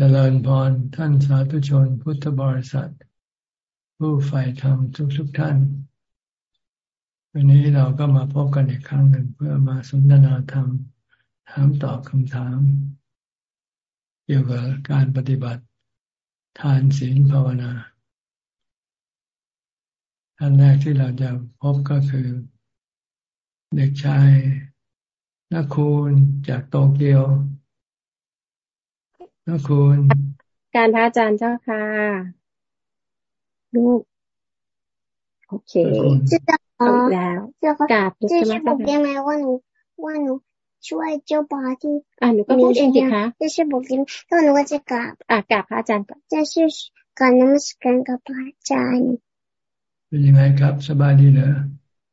เจริญพรท่านสาธุชนพุทธบริษัท ผู้ใฝ่ธรรมทุกทุกท่าน วันนี้เราก็มาพบกันอีกครั้งหนึ่งเพื่อมาสนทนาธรรม ถามตอบคำถาม เกี่ยวกับการปฏิบัติ ทานศีลภาวนาท่านแรกที่เราจะพบก็คือ เด็กชายนักคูณจากโตเกียว นะคุณ การพระอาจารย์เจ้าค่ะ ลูก โอเคจะแล้วกราบจะช่วยบอกได้ไหมว่าหนูว่าหนูช่วยเจ้าปาที่อ่าหนูก็พูดเองสิคะจะช่วยบอกได้ถ้าหนูก็จะกราบอ่ากราบพระอาจารย์ก่อนจะช่วยการนมัสการกับพระอาจารย์เป็นยังไงครับ สบายดีเหรอ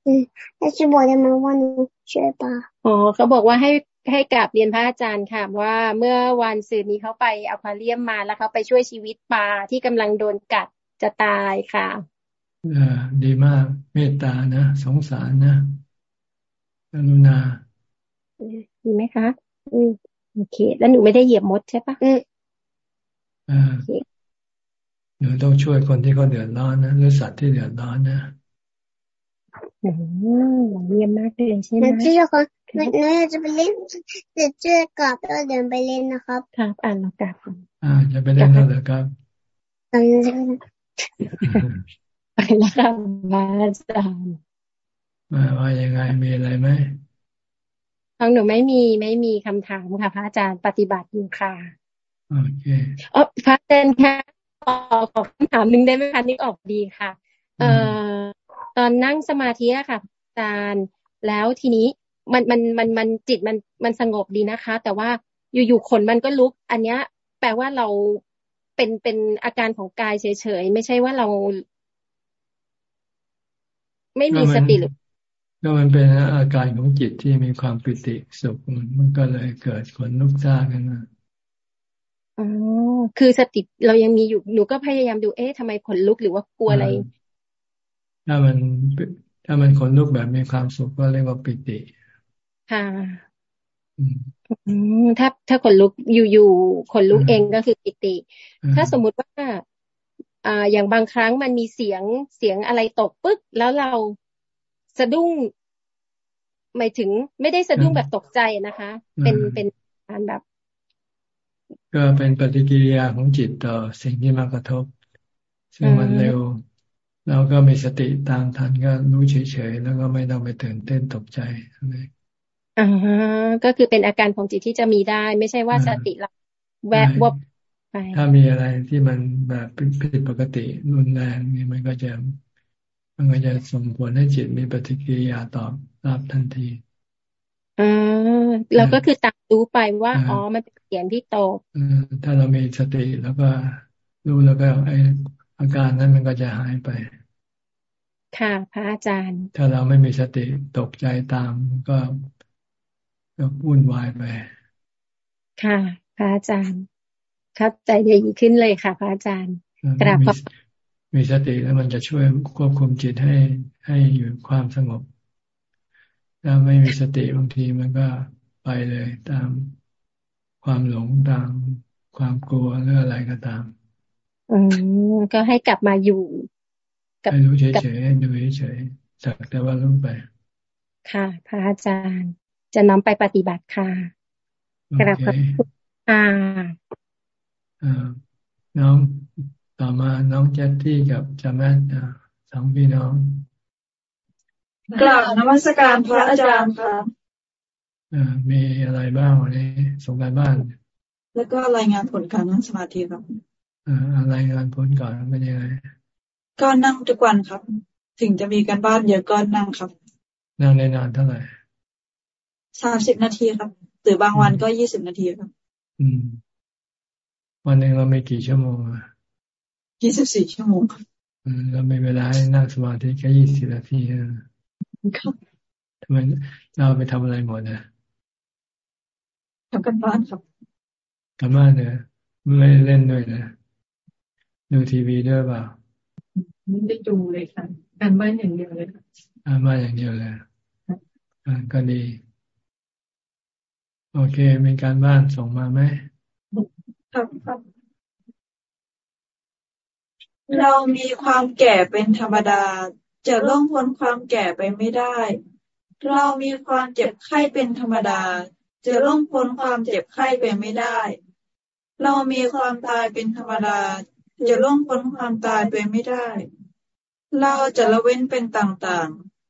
อืมจะช่วยบอกได้ไหมว่าหนูช่วยปาอ๋อเขาบอกว่าให้ ให้กลับเรียนพระอาจารย์ค่ะ ว่าเมื่อวันสื่อนี้เขาไปอควาเรียมมาแล้วเขาไปช่วยชีวิตปลาที่กำลังโดนกัดจะตายค่ะอดีมากเมตตานะสงสารนะกรุณาดีไหมคะ อืมโอเค แล้วหนูไม่ได้เหยียบมดใช่ปะอืมอ่าหนูต้องช่วยคนที่เขาเดือดร้อนนะหรือสัตว์ที่เดือดร้อนนะอืมเยี่ยมมากเลยใช่ไหมหนูอยากจะไปเล่นจะเจอกลับแล้วเดินไปเล่นนะครับครับอ่านแล้วกลับอ่าจะไปเล่นแล้วเหรอครับตอนนี้ไปแล้วครับมาอาจารย์มาว่ายังไงมีอะไรไหมทางหนูไม่มีไม่มีคำถามค่ะ พระอาจารย์ปฏิบัติอยู่ค่ะโอเคอ๋อพระอาจารย์ค่ะขอขอคำถามหนึ่งได้ไหมคะนี่ออกดีค่ะ เอ่อตอนนั่งสมาธิอะค่ะอาจารย์ แล้วทีนี้ มันมันมันมันจิตมันมันสงบดีนะคะ แต่ว่าอยู่ๆขนมันก็ลุก อันเนี้ย แปลว่าเราเป็นเป็นอาการของกายเฉยๆไม่ใช่ว่าเรา ไม่มีสติหรือก็มันเป็นอาการของจิตที่มีความปิติสุขมันก็เลยเกิดขนลุกซ่าขึ้นมาอ๋อคือสติเรายังมีอยู่หนูก็พยายามดูเอ๊ะทำไมขนลุกหรือว่ากลัวอะไร ถ้ามันถ้ามันขนลุกแบบมีความสุขก็เรียกว่าปิติ ค่ะอืมถ้าถ้าขนลุกอยู่ๆขนลุกเองก็คือปิติ ถ้าสมมุติว่าอ่าอย่างบางครั้งมันมีเสียงเสียงอะไรตกปึ๊กแล้วเราสะดุ้งหมายถึงไม่ได้สะดุ้งแบบตกใจนะคะ เป็นเป็นการแบบ ก็เป็นปฏิกิริยาของจิตต่อสิ่งที่มากระทบ ซึ่งมันเร็วเราก็มีสติตามทันก็รู้เฉยๆ แล้วก็ไม่ต้องไปตื่นเต้นตกใจอะไร อ่าก็คือเป็นอาการของจิตที่จะมีได้ ไม่ใช่ว่าสติเราแวบวบไปถ้ามีอะไรที่มันแบบผิดปกติรุนแรงนี่มันก็จะมันก็จะส่งผลให้จิตมีปฏิกิริยาตอบรับทันทีอ่าเราก็คือตามรู้ไปว่าอ๋อมันเป็นเสียงที่ตกถ้าเรามีสติแล้วก็รู้แล้วก็ไออาการนั้นมันก็จะหายไป ค่ะ พระอาจารย์ ถ้าเราไม่มีสติตกใจตามก็ ก็วุ่นวายไป ค่ะ พระอาจารย์เข้าใจดีขึ้นเลยค่ะ พระอาจารย์กราบมีสติแล้วมันจะช่วยควบคุมจิตให้ให้อยู่ความสงบ ถ้าไม่มีสติบางทีมันก็ไปเลยตามความหลงตามความกลัวหรืออะไรก็ตามอืมก็ให้กลับมาอยู่ให้รู้เฉยๆดูเฉยๆสักแต่ว่ารู้ไป ค่ะ พระอาจารย์ จะน้อมไปปฏิบัติค่ะกราบขอบคุณค่ะน้องต่อมาน้องเจตที่กับจาม่สองพี่น้องกราบนมัสการพระอาจารย์ค่ะมีอะไรบ้างวันนี้ส่งการบ้าน แล้วก็รายงานผลการนั่งสมาธิครับรายงานผลก่อนเป็นยังไงก็นั่งทุกวันครับ ถึงจะมีการบ้านเยอะก็นั่งครับ นั่งในนานเท่าไหร่ สามสิบนาทีครับหรือบางวันก็ยี่สิบนาทีครับ อืม วันหนึ่งเราไม่กี่ชั่วโมงอะยี่สิบสี่ชั่วโมงครับเราไม่เวลาให้นั่งสมาธิแค่ยี่สิบนาทีครับทำไมเราไปทำอะไรหมดนะทำกันบ้านครับกันบ้านเนี่ยไม่เล่นด้วยนะดูทีวีด้วยเปล่าไม่ได้ดูเลยค่ะการบ้านอย่างเดียวเลยค่ะการบ้านอย่างเดียวเลยอ่าก็ดี โอเค มีการบ้านส่งมาไหมเรามีความแก่เป็นธรรมดา จะล่วงพ้นความแก่ไปไม่ได้ เรามีความเจ็บไข้เป็นธรรมดา จะล่วงพ้นความเจ็บไข้ไปไม่ได้ เรามีความตายเป็นธรรมดา จะล่วงพ้นความตายไปไม่ได้ เราจะละเว้นเป็นต่าง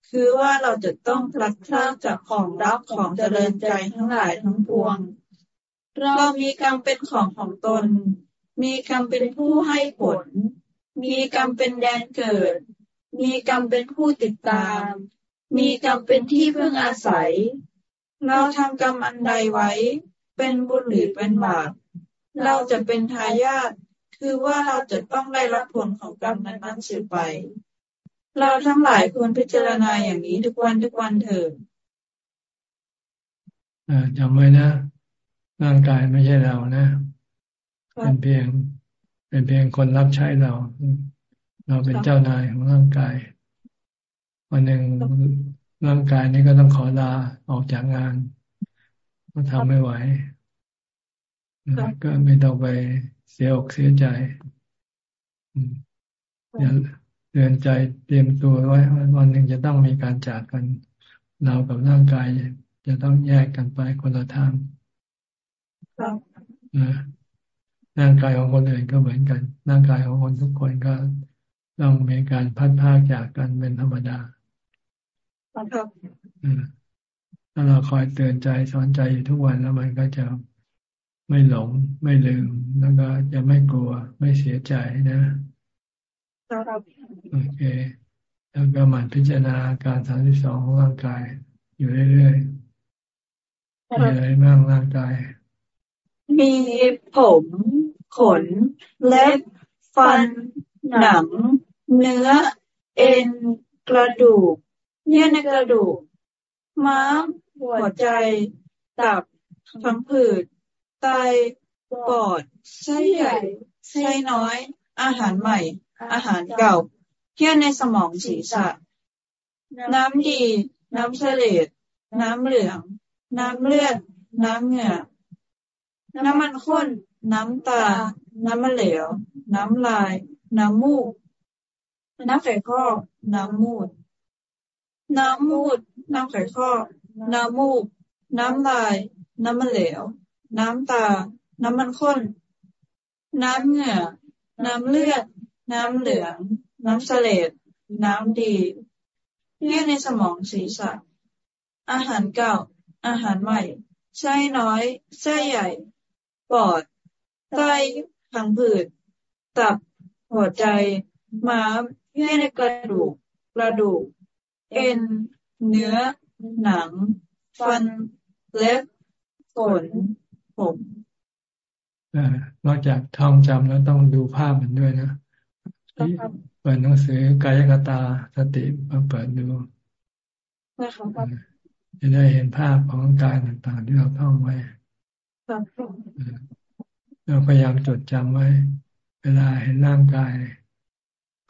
คือว่าเราจะต้องพลัดพรากจากของรักของเจริญใจทั้งหลายทั้งปวง เรามีกรรมเป็นของของตน มีกรรมเป็นผู้ให้ผล มีกรรมเป็นแดนเกิด มีกรรมเป็นผู้ติดตาม มีกรรมเป็นที่เพึ่งอาศัย เราทำกรรมอันใดไว้ เป็นบุญหรือเป็นบาป เราจะเป็นทายาท คือว่าเราจะต้องได้รับผลของกรรมนั้นๆสืบไป เราทั้งหลายควรพิจารณาอย่างนี้ทุกวันทุกวันเถิดจำไว้นะ ร่างกายไม่ใช่เรานะ เป็นเพียง เป็นเพียงคนรับใช้เรา เราเป็นเจ้านายของร่างกาย วันหนึ่งร่างกายนี้ก็ต้องขอลาออกจากงานก็ทำไม่ไหว ก็ไม่ต้องไปเสียอกเสียใจอย่า เตือนใจเตรียมตัวไว้วันหนึ่งจะต้องมีการจากกัน เรากับร่างกายจะต้องแยกกันไปคนละทางร่างกายของคนอื่นก็เหมือนกัน ร่างกายของคนทุกคนก็ต้องมีการพัดพากจากกันเป็นธรรมดาถ้าเราคอยเตือนใจสอนใจอยู่ทุกวันแล้วมันก็จะไม่หลง ไม่ลืม แล้วก็จะไม่กลัว ไม่เสียใจนะ โอเค แล้วก็หมั่นพิจารณาการสามที่สองของร่างกาย อยู่เรื่อยๆมีอะไรบ้างร่างกาย มีผมขน เล็บ ฟัน หนัง เนื้อ เอ็น กระดูก เยื่อในกระดูก ม้าม หัวใจ ตับพังผืด ไต ปอด ไส้ใหญ่ ไส้น้อย อาหารใหม่ อาหารเก่าเยื่อในสมองศีรษะ น้ำดี น้ำเสลดน้ำเหลือง น้ำเลือด น้ำเหงื่อ น้ำมันข้น น้ำตา น้ำมะเหลว น้ำลาย น้ำมูก น้ำไข่ข้อ น้ำมูด น้ำมูด น้ำไข่ข้อ น้ำมูก น้ำลาย น้ำมะเหลว น้ำตา น้ำมันข้น น้ำเหงื่อ น้ำเลือด น้ำเหลือง น้ำเสลดน้ำดีเลือดในสมองศีรษะ อาหารเก่า อาหารใหม่ ไส้น้อยไส้ใหญ่ ปอด ไตผังผืด ตับ หัวใจ ม้ามเยื่อในกระดูก กระดูก เอ็น เนื้อ หนัง ฟัน เล็บขนผมนอกจากท่องจำแล้วต้องดูภาพมันด้วยนะ เปิดหนังสือกายกตาสติมาเปิดดูจะได้เห็นภาพของกายต่างๆ ที่เราท่องไว้เราพยายามจดจำไว้ เวลาเห็นร่างกาย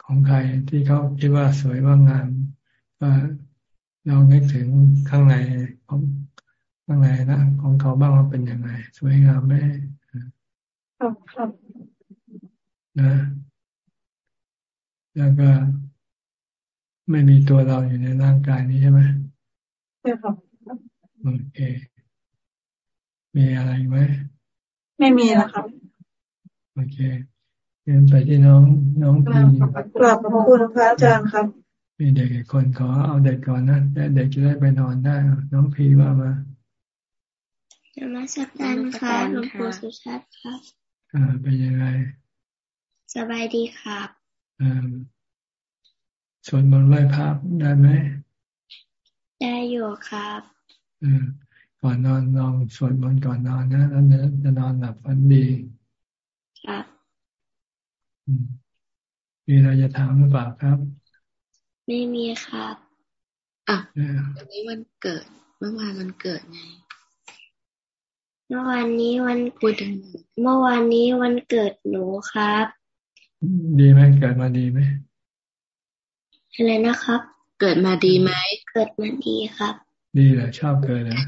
ของใครที่เขาคิดว่าสวยว่างามก็เรานึกถึงข้างในของข้างในนะของเขาบ้างว่าเป็นยังไง สวยงามไหมนะ แล้วก็ไม่มีตัวเราอยู่ในร่างกายนี้ใช่ไหมใช่ครับโอเค มีอะไรไหม ไม่มีแล้วครับโอเคเรียนไปที่น้องน้องพีกราบขอบคุณพระอาจารย์ครับ มีเด็กคนขอเอาเด็กก่อนนะแต่เด็กจะได้ไปนอนได้ น้องพีว่ามาจะมาสักการค่ะหลวงปู่สุชาติครับ อ่าเป็นยังไง สบายดีครับอ่า สวดมนต์ไหว้พระได้ไหม ได้อยู่ครับอืมก่อนนอนลองสวดมนต์ก่อนนอนนะแล้วจะนอนหลับฝันดีครับมีอะไรจะถามหรือเปล่าครับ ไม่มีครับอะวันนี้วันเกิด เมื่อวานวันเกิดไงเมื่อวานนี้วันกุดเมื่อวานนี้วันเกิดหนูครับ ดีไหมเกิดมาดีไหมอะไรนะครับ เกิดมาดีไหมเกิดมาดีครับ ดีเหรอชอบเกิดนะ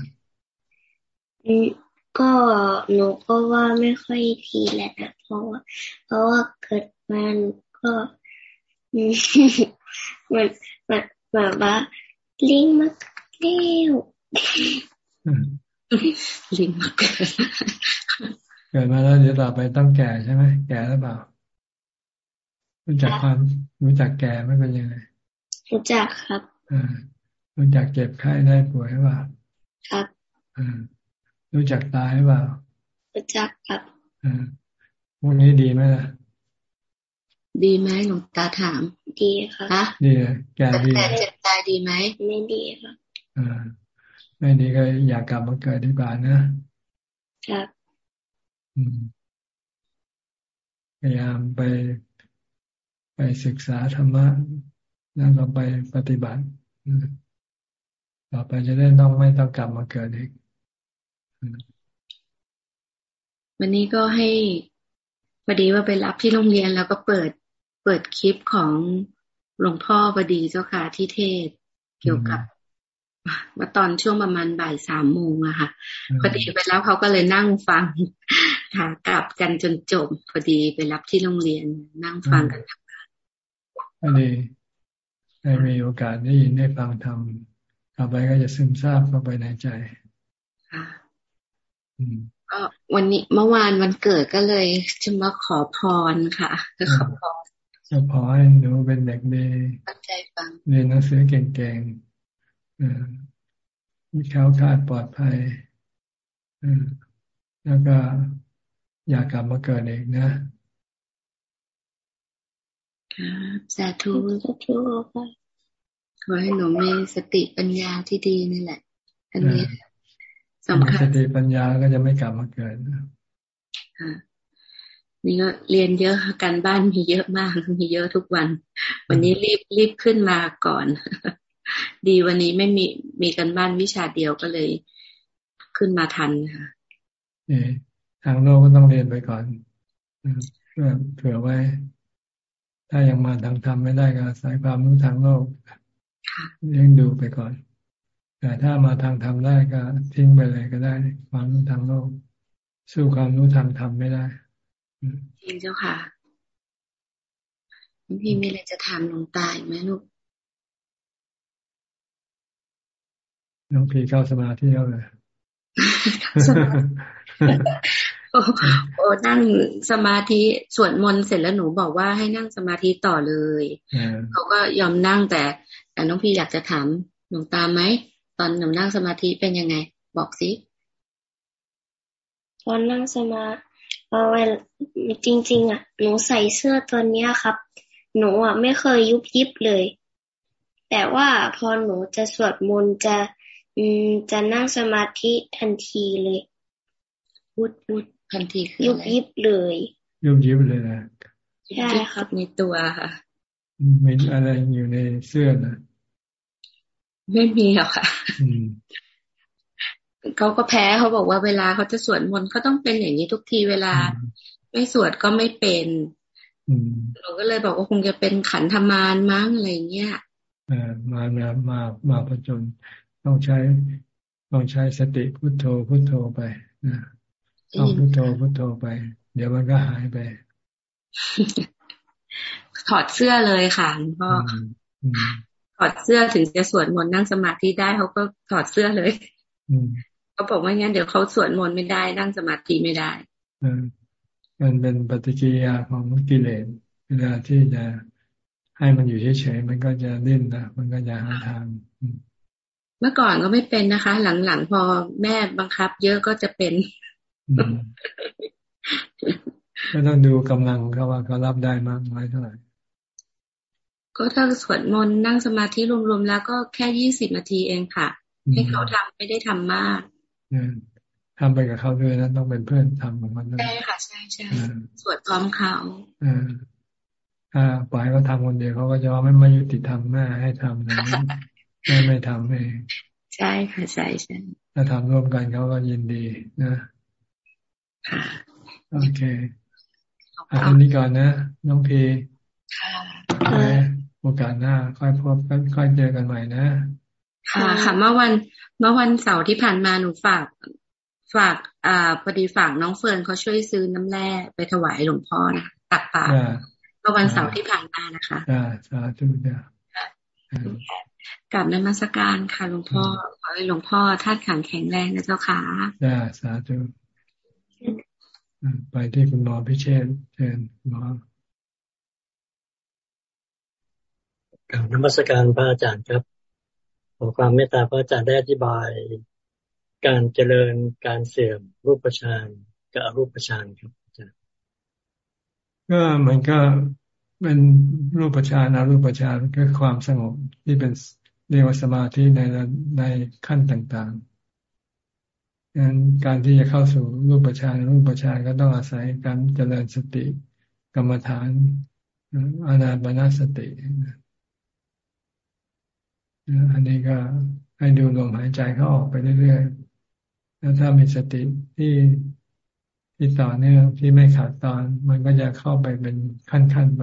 ก็หนูก็ว่าไม่ค่อยดีแหละนะเพราะว่าเพราะว่าเกิดมันก็มันมันแบบว่าลิงมาเลี้ยวลิงมาเกิดเกิดมาแล้วเดี๋ยวต่อไปต้องแก่ใช่ไหมแก่หรือเปล่า รู้จักความรู้จักแก่ไม่เป็นยังไงรู้จักครับอ่ารู้จักเจ็บไข้ได้ป่วยหรือเปล่าครับอ่ารู้จักตายหรือเปล่ารู้จักครับอ่าพวกนี้ดีไหมล่ะดีไหมหลวงตาถาม ดีค่ะดีแก่ดีแต่เจ็บตายดีไหมไม่ดีค่ะอ่าไม่ดีก็อยากกลับมาเกิดดีกว่านะครับพยายามไป ไปศึกษาธรรมะแล้วก็ไปปฏิบัติต่อไปจะได้ต้องไม่ต้องกลับมาเกิดอีกวันนี้ก็ให้พอดีว่าไปรับที่โรงเรียนแล้วก็เปิดเปิดคลิปของหลวงพ่อพอดีเจ้าค่ะที่เทศเกี่ยวกับว่าตอนช่วงประมาณบ่ายสามโมงอะค่ะพอดีไปแล้วเขาก็เลยนั่งฟังค่ะกลับกันจนจบพอดีไปรับที่โรงเรียนนั่งฟังกันทั้ง วันอันนี้ได้มีโอกาสได้ยินได้ฟังทำต่อไปก็จะซึมซาบเข้าไปในใจค่ะก็วันนี้เมื่อวานวันเกิดก็เลยจะมาขอพรค่ะก็ขอพรจะขอให้หนูเป็นเด็กดีตั้งใจฟังเรียนหนังสือเก่งๆมีเขาคาดปลอดภัยแล้วก็อยากกลับมาเกิดอีกนะ ครับสาธุสาธุค่ะขอให้หนูมีสติปัญญาที่ดีนี่แหละ อันนี้สำคัญสติปัญญาก็จะไม่กลับมาเกิดค่ะนี่ก็เรียนเยอะกันบ้านมีเยอะมากมีเยอะทุกวัน วันนี้รีบรีบขึ้นมาก่อน ดีวันนี้ไม่มีมีกันบ้านวิชาเดียวก็เลยขึ้นมาทันค่ะทางโลกก็ต้องเรียนไปก่อนเพื่อเผื่อไว้ ถ้ายังมาทางธรรมไม่ได้ก็สายความรู้ทางโลกเลี้ยงดูไปก่อน แต่ถ้ามาทางธรรมได้ก็ทิ้งไปเลยก็ได้ ความรู้ทางโลก สู้ความรู้ทางธรรมไม่ได้จริงเจ้าค่ะพี่มีอะไรจะถามหลวงตาอีกไหมลูกน้องพีเข้าสมาธิแล้วเลย โอ้นั่งสมาธิสวดมนต์เสร็จแล้วหนูบอกว่าให้นั่งสมาธิต่อเลยเขาก็ยอมนั่งแต่ แต่น้องพี่อยากจะถามหลวงตาไหมตอนหนูนั่งสมาธิเป็นยังไง บอกสิตอนนั่งสมาเออจริง ๆ อะ หนูใส่เสื้อตัวเนี้ยครับ หนูอะไม่เคยยุบยิบเลย แต่ว่าพอหนูจะสวดมนต์จะ อืมจะนั่งสมาธิทันทีเลยพูดพูด ทันทีคือยุบยิบเลยยุบยิบเลยนะใช่ครับในตัวค่ะไม่อะไรอยู่ในเสื้อนะไม่มีหรอกค่ะเขาก็แพ้เขาบอกว่าเวลาเขาจะสวดมนต์เขาต้องเป็นอย่างนี้ทุกทีเวลา ไม่สวดก็ไม่เป็นเราก็เลยบอกว่าคงจะเป็นขันธมารมั้งอะไรเงี้ยเออมามามามาผจญต้องใช้ต้องใช้สติพุโทโธพุโทโธไปนะ ต้องพุโทโธพุโทโธไป เดี๋ยวมันก็หายไป ถอดเสื้อเลยค่ะพ่อถอดเสื้อถึงจะสวดมนต์นั่งสมาธิได้เขาก็ถอดเสื้อเลยเขาบอกว่างั้นเดี๋ยวเขาสวดมนต์ไม่ได้นั่งสมาธิไม่ได้มันเป็นปฏิกิริยาของกิเลสเวลาที่จะให้มันอยู่เฉยๆมันก็จะดิ้นนะมันก็จะหาทางเมื่อก่อนก็ไม่เป็นนะคะ หลังๆพอแม่บังคับ เยอะก็จะเป็น ก็ต้องดูกำลังเขาว่าเขารับได้มากน้อยเท่าไหร่ ก็ถ้าสวดมนต์นั่งสมาธิรวมๆแล้วก็แค่ยี่สิบนาทีเองค่ะ ให้เขาทำไม่ได้ทำมากทำไปกับเขาด้วยนะต้องเป็นเพื่อนทำของมันใช่ค่ะใช่ใช่สวดพร้อมเขาถ้าปล่อยเขาทำคนเดียวเขาก็จะว่าไม่มายุติธรรมแม่ให้ทำนะแม่ไม่ทำเองใช่ค่ะใช่ใช่ถ้าทำร่วมกันเขาก็ยินดีนะค่ะ โอเคอันนี้ก่อนนะ น้องพีค่ะโอกาสหน้า ค่อยพบกันค่อยเจอกันใหม่นะ ค่ะค่ะ เมื่อวัน เมื่อวันเสาร์ที่ผ่านมาหนูฝาก ฝาก อ่าพอดีฝากน้องเฟิร์นเขาช่วยซื้อน้ำแร่ไปถวายหลวงพ่อนะตักปากก็มื่อวันเสาร์ที่ผ่านมานะคะจ้าสาธุจ้ากับนมัสการค่ะหลวงพ่อขอให้หลวงพ่อธาตุขันแข็งแรงนะเจ้าค่ะจ้าสาธุ ไปที่คุณหมอพิเชษเชิญหมอกับนมัสการพระอาจารย์ครับ ขอความเมตตาพระอาจารย์ได้อธิบาย การเจริญการเสื่อมรูปฌานกับอรูปฌานครับอาจารย์ก็มันก็เป็นรูปฌานอรูปฌานก็ความสงบที่เป็นเรียกว่าสมาธิในในขั้นต่างๆดั งั้นการที่จะเข้าสู่รูปฌานรูปฌานก็ต้องอาศัยการเจริญสติ กรรมฐานอานาปนาสติอันนี้ก็ให้ดูลมหายใจเข้าออกไปเรื่อยๆ แล้วถ้ามีสติที่ที่ต่อเนื่องที่ไม่ขาดตอน มันก็จะเข้าไปเป็นขั้นๆไป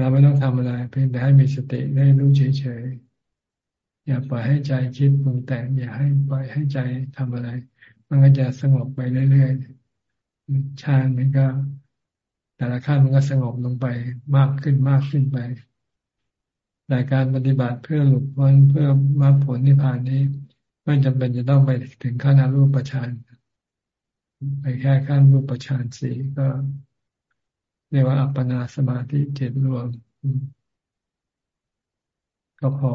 เราไม่ต้องทำอะไร เพียงแต่ให้มีสติได้รู้เฉยๆ อย่าปล่อยให้ใจคิดปรุงแต่งอย่าให้ปล่อยให้ใจทำอะไร มันก็จะสงบไปเรื่อยๆฌานมันก็ แต่ละขั้นมันก็สงบลงไปมากขึ้นมากขึ้นไปแต่การปฏิบัติเพื่อหลุดพ้นเพื่อมรรคผลนิพพานนี้ไม่จำเป็นจะต้องไปถึงขั้นอรูปฌานไปแค่ขั้นรูปฌานสี่ก็เรียกว่าอัปปนาสมาธิเจ็ดรวมก็พอ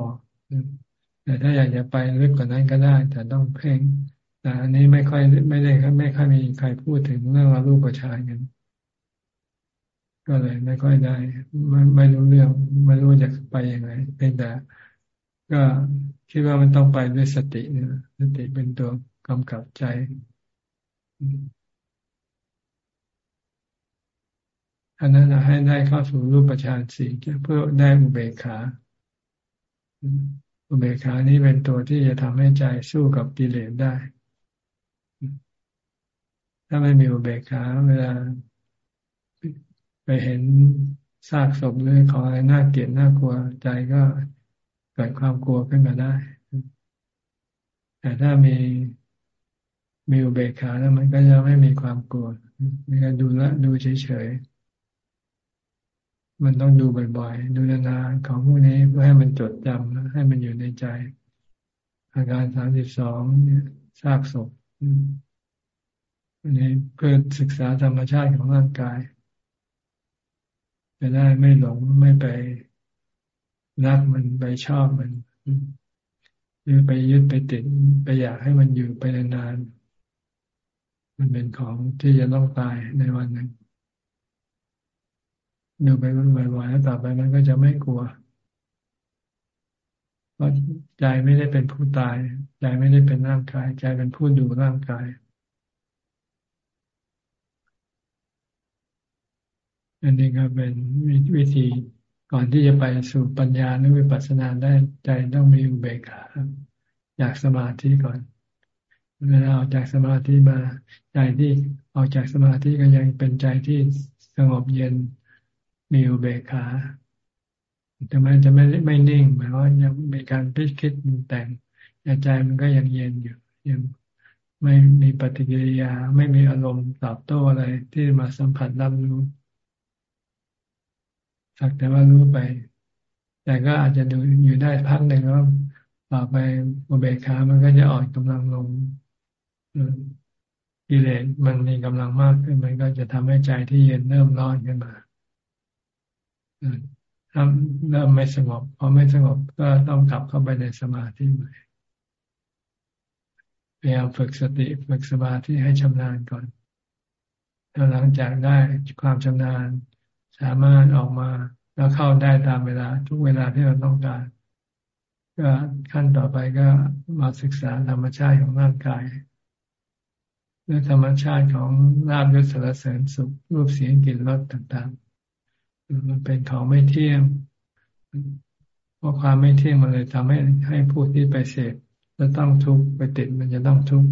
แต่ถ้าอยากจะไปลึกกว่านั้นก็ได้ แต่ต้องเพ่งแต่อันนี้ไม่ค่อยไม่ได้ไม่ค่อยมีใครพูดถึงเรื่องอรูปฌานกันก็เลยไม่ค่อยได้ไม่ไม่รู้เรื่องไม่รู้จะไปยังไงเพียงแต่ก็คิดว่ามันต้องไปด้วยสติเนี่ยสติเป็นตัวกำกับใจอันนั้นให้ได้เข้าสู่รูปฌานสี่เพื่อได้อุเบกขา อุเบกขานี้เป็นตัวที่จะทำให้ใจสู้กับกิเลสได้ ถ้าไม่มีอุเบกขาเวลา ไปเห็นซากศพหรือของอะไรน่าเกลียดน่ากลัว ใจก็เกิดความกลัวขึ้นมาได้ แต่ถ้ามีมีอุเบกขาแล้วมันก็จะไม่มีความกลัวมันก็ดูละดูเฉยๆ มันต้องดูบ่อยๆ ดูนานๆของพวกนี้เพื่อให้มันจดจำให้มันอยู่ในใจ อาการสามสิบสองซากศพอันนี้เพื่อศึกษาธรรมชาติของร่างกายจะได้ไม่หลงไม่ไปรักมันไปชอบมันหรือไปยึดไปติดไปอยากให้มันอยู่ไปนานๆมันเป็นของที่จะต้องตายในวันหนึ่ง ดูไปมันบ่อยๆแล้วต่อไปมันก็จะไม่กลัวเพราะใจไม่ได้เป็นผู้ตาย ใจไม่ได้เป็นร่างกาย ใจเป็นผู้ดูร่างกายอันนี้ก็เป็นวิธีก่อนที่จะไปสู่ปัญญาหรือวิปัสสนาได้ใจต้องมีอุเบกขาอยากสมาธิก่อนเวลาออกจากสมาธิมาใจที่ออกจากสมาธิก็ยังเป็นใจที่สงบเย็น มีอุเบกขาแต่มันจะไม่ไม่นิ่งหมายว่ายังมีการพิคิดแต่งใจมันก็ยังเย็นอยู่ ยังไม่มีปฏิกิริยา ไม่มีอารมณ์ตอบโต้อะไรที่มาสัมผัสรับรู้สักแต่ว่ารู้ไป แต่ก็อาจจะดูอยู่ได้พักหนึ่งแล้วต่อไปอุเบกขามันก็จะอ่อนกำลังลงกิเลสมันมีกำลังมากขึ้นมันก็จะทำให้ใจที่เย็นเริ่มร้อนขึ้นมา ถ้าเริ่มไม่สงบพอไม่สงบก็ต้องกลับเข้าไปในสมาธิใหม่พยายามฝึกสติฝึกสมาธิให้ชำนาญก่อนแล้วหลังจากได้ความชำนาญ สามารถออกมาแล้วเข้าได้ตามเวลา ทุกเวลาที่เราต้องการ ก็ขั้นต่อไปก็มาศึกษาธรรมชาติของร่างกายเรื่องธรรมชาติของราบยศสารเสริญสุขรูปเสียงกลิ่นรสต่างๆ มันเป็นของไม่เที่ยงเพราะความไม่เที่ยงมันเลยทำให้ให้ผู้ที่ไปเสพจะต้องทุกข์ไปติดมันจะต้องทุกข์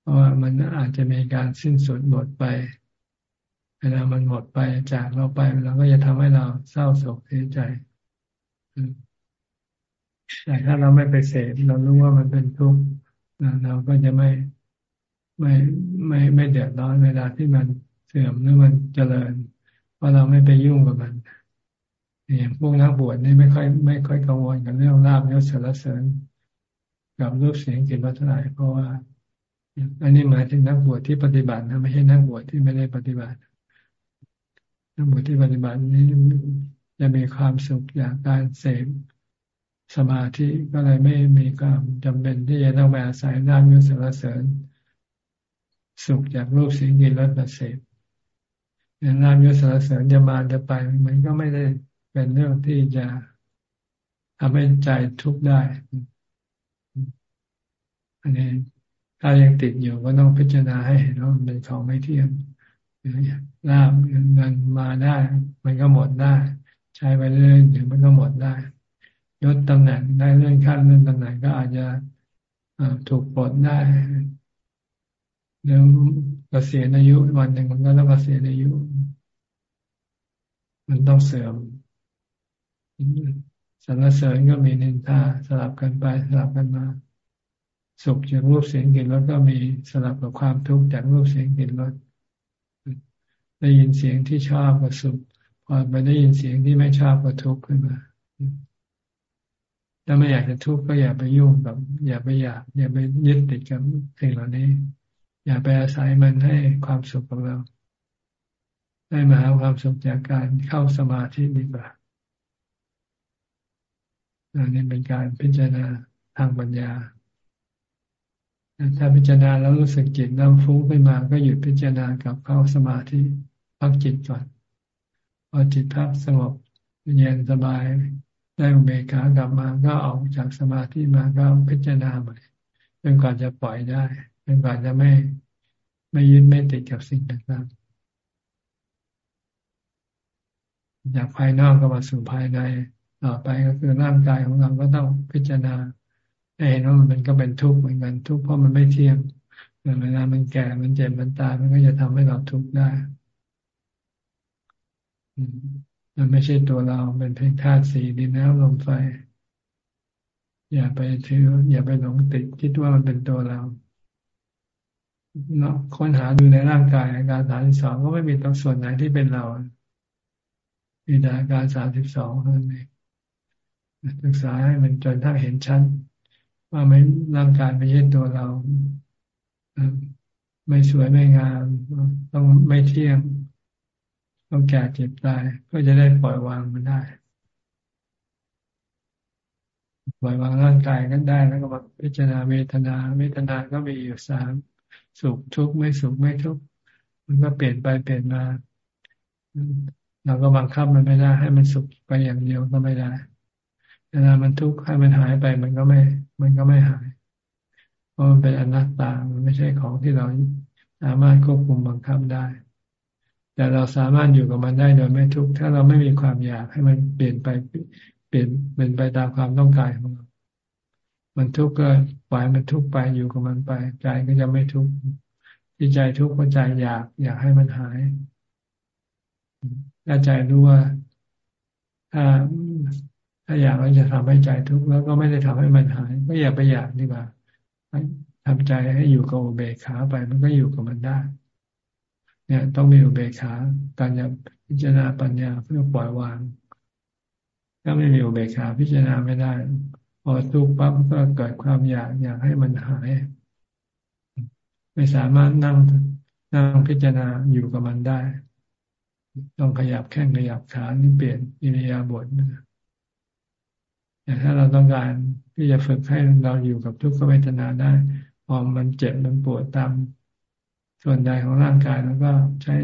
เพราะว่ามันอาจจะมีการสิ้นสุดหมดไปเวลามันหมดไปจากเราไปเราก็จะทำให้เราเศร้าโศกเสียใจแต่ถ้าเราไม่ไปเสพเรารู้ว่ามันเป็นทุกข์เราก็จะไม่ไม่ไม่ไม่เดือดร้อนเวลาที่มันเสื่อมหรือมันเจริญ ราะเราไม่ไปยุ่งกับมันอย่างพวกนักบวชนี่ไม่ค่อยไม่ค่อยกังวลกับเรื่องลาบยศสารเสริญ กับรูปเสียงกลิ่นรสเท่าไหร่เพราะว่า อันนี้หมายถึงนักบวชที่ปฏิบัตินะไม่ใช่นักบวชที่ไม่ได้ปฏิบัติ นักบวชที่ปฏิบัตินี้จะมีความสุขจากการเสพสมาธิก็เลยไม่มีความจำเป็นที่จะต้องไปอาศัยน้ำยศสารเสริญ สุขจากรูปเสียงกลิ่นรสมาเสพ น้ำยศสารเสริญจะมาจะไป มันก็ไม่ได้เป็นเรื่องที่จะทำให้ใจทุกข์ได้ อันนี้ถ้ายังติดอยู่ก็ต้องพิจารณาให้เห็นว่ามันเป็นของไม่เที่ยงลาบเงินมาได้ มันก็หมดได้ ใช้ไปเรื่อยๆเดี๋ยวมันก็หมดได้ยศตำแหน่งได้เลื่อนขั้นเลื่อนตำแหน่งก็อาจจะถูกปลดได้เดี๋ย วเกษียณอายุวันหนึ่งมันก็ต้องเกษียณอายุ มันต้องเสื่อมสรรเสริญก็มีนินทาสลับกันไปสลับกันมา สุขจากรูปเสียงกลิ่นรสก็มีสลับกับความทุกข์จากรูปเสียงกลิ่นรสได้ยินเสียงที่ชอบก็สุขพอไปได้ยินเสียงที่ไม่ชอบก็ทุกข์ขึ้นมาถ้าไม่อยากจะทุกข์ก็อย่าไปยุ่งกับ อย่าไปอยาก อย่าไปยึดติดกับสิ่งเหล่านี้ อย่าไปอาศัยมันให้ความสุขของเรา ได้มาหาความสุขจากการเข้าสมาธิดีกว่าอันนี้เป็นการพิจารณาทางปัญญา ถ้าพิจารณาแล้วรู้สึกจิตน้ำฟุ้งขึ้นมา ก็หยุดพิจารณากับเข้าสมาธิพักจิตก่อน พอจิตพักสงบเย็นสบายได้อุเบกขากลับมาก็ออกจากสมาธิมาก็พิจารณาใหม่จนกว่าจะปล่อยได้ จนกว่าจะไม่ไม่ยึดไม่ติดกับสิ่งต่างๆจากภายนอกก็มาสู่ภายในต่อไปก็คือร่างกายของเราก็ต้องพิจารณาเห็นว่ามันก็เป็นทุกข์เหมือนกันทุกข์เพราะมันไม่เที่ยงเวลามันแก่มันเจ็บมันตายมันก็จะทำให้เราทุกข์ได้มันไม่ใช่ตัวเราเป็นเพียงธาตุสี่ดินน้ำลมไฟ อย่าไปถืออย่าไปหลงติดคิดว่ามันเป็นตัวเรา ค้นหาดูในร่างกายอาการสามสิบสองก็ไม่มีตรงส่วนไหนที่เป็นเรามีแต่อาการสามสิบสองเท่านั้นเองศึกษาให้มันจนถ้าเห็นชัดว่าไม่ร่างกายไม่ใช่ตัวเราไม่สวยไม่งาม ต้องไม่เที่ยงต้องแก่เจ็บตาย ก็จะได้ปล่อยวางมันได้ ปล่อยวางร่างกายกันได้แล้วก็มาพิจารณาเวทนา เวทนาก็มีอยู่สาม สุขทุกข์ไม่สุขไม่ทุกข์มันก็เปลี่ยนไปเปลี่ยนมาเราก็บังคับมันไม่ได้ ให้มันสุขไปอย่างเดียวก็ไม่ได้เวลามันทุกข์ให้มันหายไปมันก็ไม่ มันก็ไม่หาย เพราะมันเป็นอนัตตา มันไม่ใช่ของที่เราสามารถควบคุมบังคับได้ แต่เราสามารถอยู่กับมันได้โดยไม่ทุกข์ถ้าเราไม่มีความอยากให้มันเปลี่ยนไปเปลี่ยนเป็นไปตามความต้องการของเรา มันทุกข์ก็ปล่อยมันทุกข์ไปอยู่กับมันไป ใจก็จะไม่ทุกข์ที่ใจทุกข์เพราะใจอยาก อยากให้มันหายถ้าใจรู้ว่าถ้าถ้าอยากเราจะทำให้ใจทุกข์แล้วก็ไม่ได้ทำให้มันหายก็อย่าไปอยากดีกว่าทำใจให้อยู่กับอุเบกขาไป มันก็อยู่กับมันได้ เนี่ย ต้องมีอุเบกขาการจะพิจารณาปัญญาเพื่อปล่อยวาง ถ้าไม่มีอุเบกขาพิจารณาไม่ได้ พอทุกข์ปั๊บก็เกิดความอยากอยากให้มันหาย ไม่สามารถนั่งนั่งพิจารณาอยู่กับมันได้ ต้องขยับแข้งขยับขานี่เปลี่ยนอิริยาบถนะแต่ถ้าเราต้องการที่จะฝึกให้เราอยู่กับทุกขเวทนาได้พอมันเจ็บมันปวดตามส่วนใดของร่างกายแล้วก็ใช้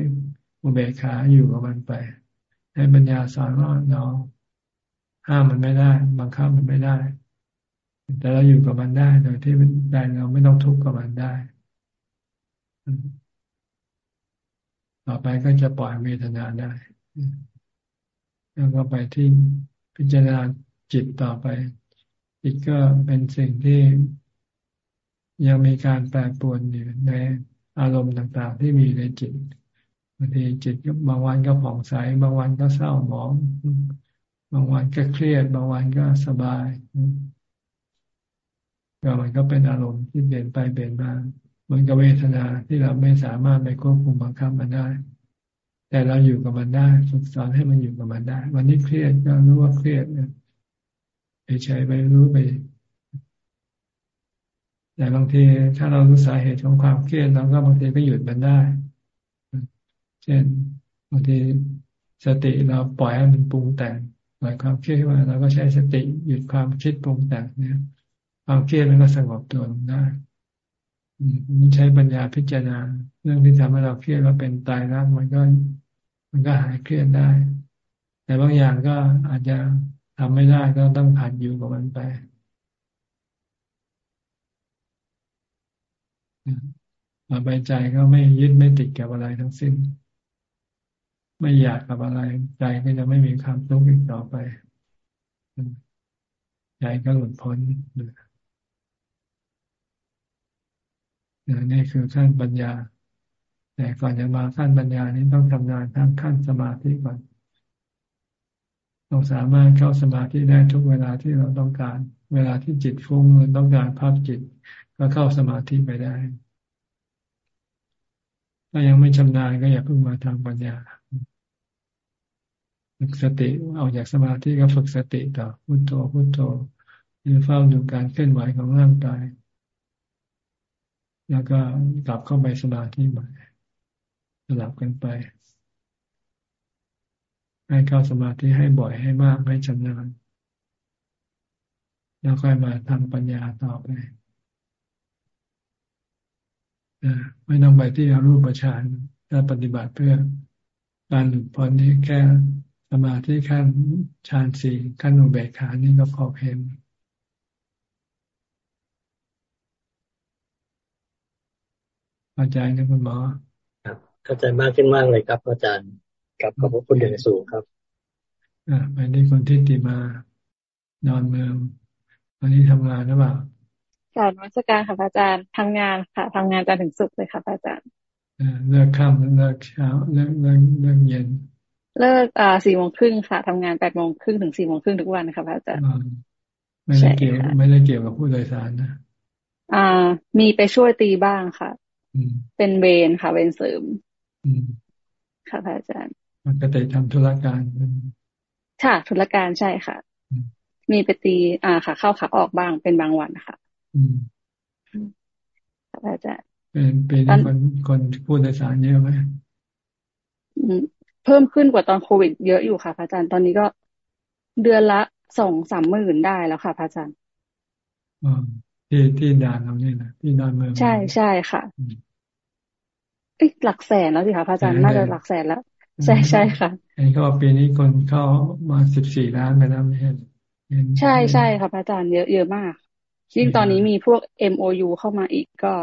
อุเบกขาอยู่กับมันไปให้ปัญญาสอนว่าเราห้ามมันไม่ได้บังคับมันไม่ได้ แต่เราอยู่กับมันได้โดยที่ใจเราไม่ต้องทุกข์กับมันได้ ต่อไปก็จะปล่อยเวทนาได้ แล้วก็ไปที่พิจารณาจิตต่อไป จิตก็เป็นสิ่งที่ยังมีการแปรปรวนอยู่ในอารมณ์ต่างๆ ที่มีในจิตบางทีจิตบางวันก็ผ่องใส บางวันก็เศร้าหมอง บางวันก็เครียด บางวันก็สบาย มันก็เป็นอารมณ์ที่เปลี่ยนไปเปลี่ยนมาเหมือนกับเวทนาที่เราไม่สามารถไปควบคุมบังคับมันได้ แต่เราอยู่กับมันได้ฝึกสอนให้มันอยู่กับมันได้ วันนี้เครียดก็รู้ว่าเครียดเนี่ยเฉยไปรู้ไปแต่บางทีถ้าเรารู้สาเหตุของความเครียดเราก็บางทีก็หยุดมันได้ เช่นบางทีสติเราปล่อยให้มันปรุงแต่งปล่อยความเครียดมาเราก็ใช้สติหยุดความคิดปรุงแต่งเนี่ย ความเครียดมันก็สงบตัวลงได้มันใช้ปัญญาพิจารณา เรื่องที่ทำให้เราเครียดว่าเป็นตายรักมันก็ มันก็หายเครียดได้ แต่บางอย่างก็อาจจะทำไม่ได้ก็ต้องผ่านอยู่กับมันไปต่อไปใจก็ไม่ยึดไม่ติดกับอะไรทั้งสิ้น ไม่อยากกับอะไร ใจก็จะไม่มีความทุกข์อีกต่อไป ใจก็หลุดพ้นนี่ นี่คือขั้นปัญญา แต่ก่อนจะมาขั้นปัญญานี้ต้องทำงานทั้งขั้นสมาธิก่อนต้องสามารถเข้าสมาธิได้ทุกเวลาที่เราต้องการ เวลาที่จิตฟุ้งเราต้องการภาพจิต ก็เข้าสมาธิไปได้ ถ้ายังไม่ชำนาญก็อย่าเพิ่งมาทางปัญญาฝึกสติออกจากสมาธิก็ฝึกสติต่อพุโทโธพุโทโธหรือเฝ้าดูการเคลื่อนไหวของร่างกาย แล้วก็กลับเข้าไปสมาธิใหม่สลับกันไป ให้เข้าสมาธิให้บ่อยให้มากให้ชำนาญแล้วค่อยมาทำปัญญาต่อไปไม่ต้องไปที่อรูปฌานถ้าปฏิบัติเพื่อการหลุดพ้นนี้แค่สมาธิขั้นฌานสี่ขั้นอุเบกขานี่ก็พอเพียง เข้าใจนะคุณหมอครับ เข้าใจมากขึ้นมากเลยครับ อาจารย์กับขอบพระคุณอย่างสูงครับอ่าไปนี่คนที่ติมานอนเมืองวันนี้ทำงานหรือเปล่าการวัชการค่ะอาจารย์ทำงานค่ะทำงานจนถึงสุดเลยค่ะอาจารย์เลิกค่ำเลิกเช้าเลิกเลิกเลิกเย็น เลิกอ่าสี่โมงครึ่งค่ะทำงานแปดโมงครึ่งถึงสี่โมงครึ่งทุกวันค่ะอาจารย์ไม่ได้เกี่ยวไม่ได้เกี่ยวกับผู้โดยสารนะอ่า มีไปช่วยตีบ้างค่ะ เป็นเวรค่ะเวรเสริมค่ะพระอาจารย์มันก็จะทำธุรการค่ะธุรการใช่ค่ะ มีไปตี อ่าค่ะ เข้าขาออกบ้างเป็นบางวันค่ะค่ะพระอาจารย์เป็นเป็นคนคนพูดโดยสารเยอะไหมเพิ่มขึ้นกว่าตอนโควิดเยอะอยู่ค่ะพระอาจารย์ตอนนี้ก็เดือนละสองสามหมื่นได้แล้วค่ะพระอาจารย์ ที่ที่ด่านเราเนี่ยนะที่ดอนเมืองใช่ใช่ค่ะเอ้หลักแสนแล้วสิคะพระอาจารย์น่าจะหลักแสนแล้ว ใช่ใช่ค่ะเห็นเขาปีนี้คนเข้ามาสิบสี่ล้านไปแล้วไม่ใช่ใช่ใช่ค่ะพระอาจารย์เยอะเยอะมากยิ่งตอนนี้มีพวก MOU เข้ามาอีกก็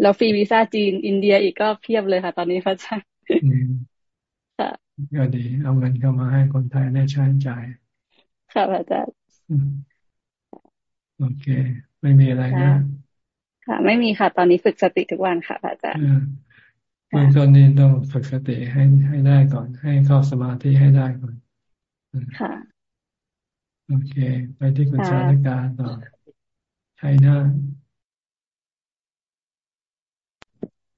แล้วฟรีวีซ่าจีนอินเดียอีกก็เพียบเลยค่ะ ตอนนี้พระอาจารย์ค่ะก็ดี เอาเงินเข้ามาให้คนไทยได้ใช้จ่าย ค่ะพระอาจารย์โอเค ไม่มีอะไรนะค่ะ ไม่มีค่ะ ตอนนี้ฝึกสติทุกวันค่ะอาจารย์เบื้องต้นนี้ต้องฝึกสติให้ให้ได้ก่อน ให้เข้าสมาธิให้ได้ก่อน ค่ะ โอเค ไปที่คุณชาลิกาต่อใช่นะ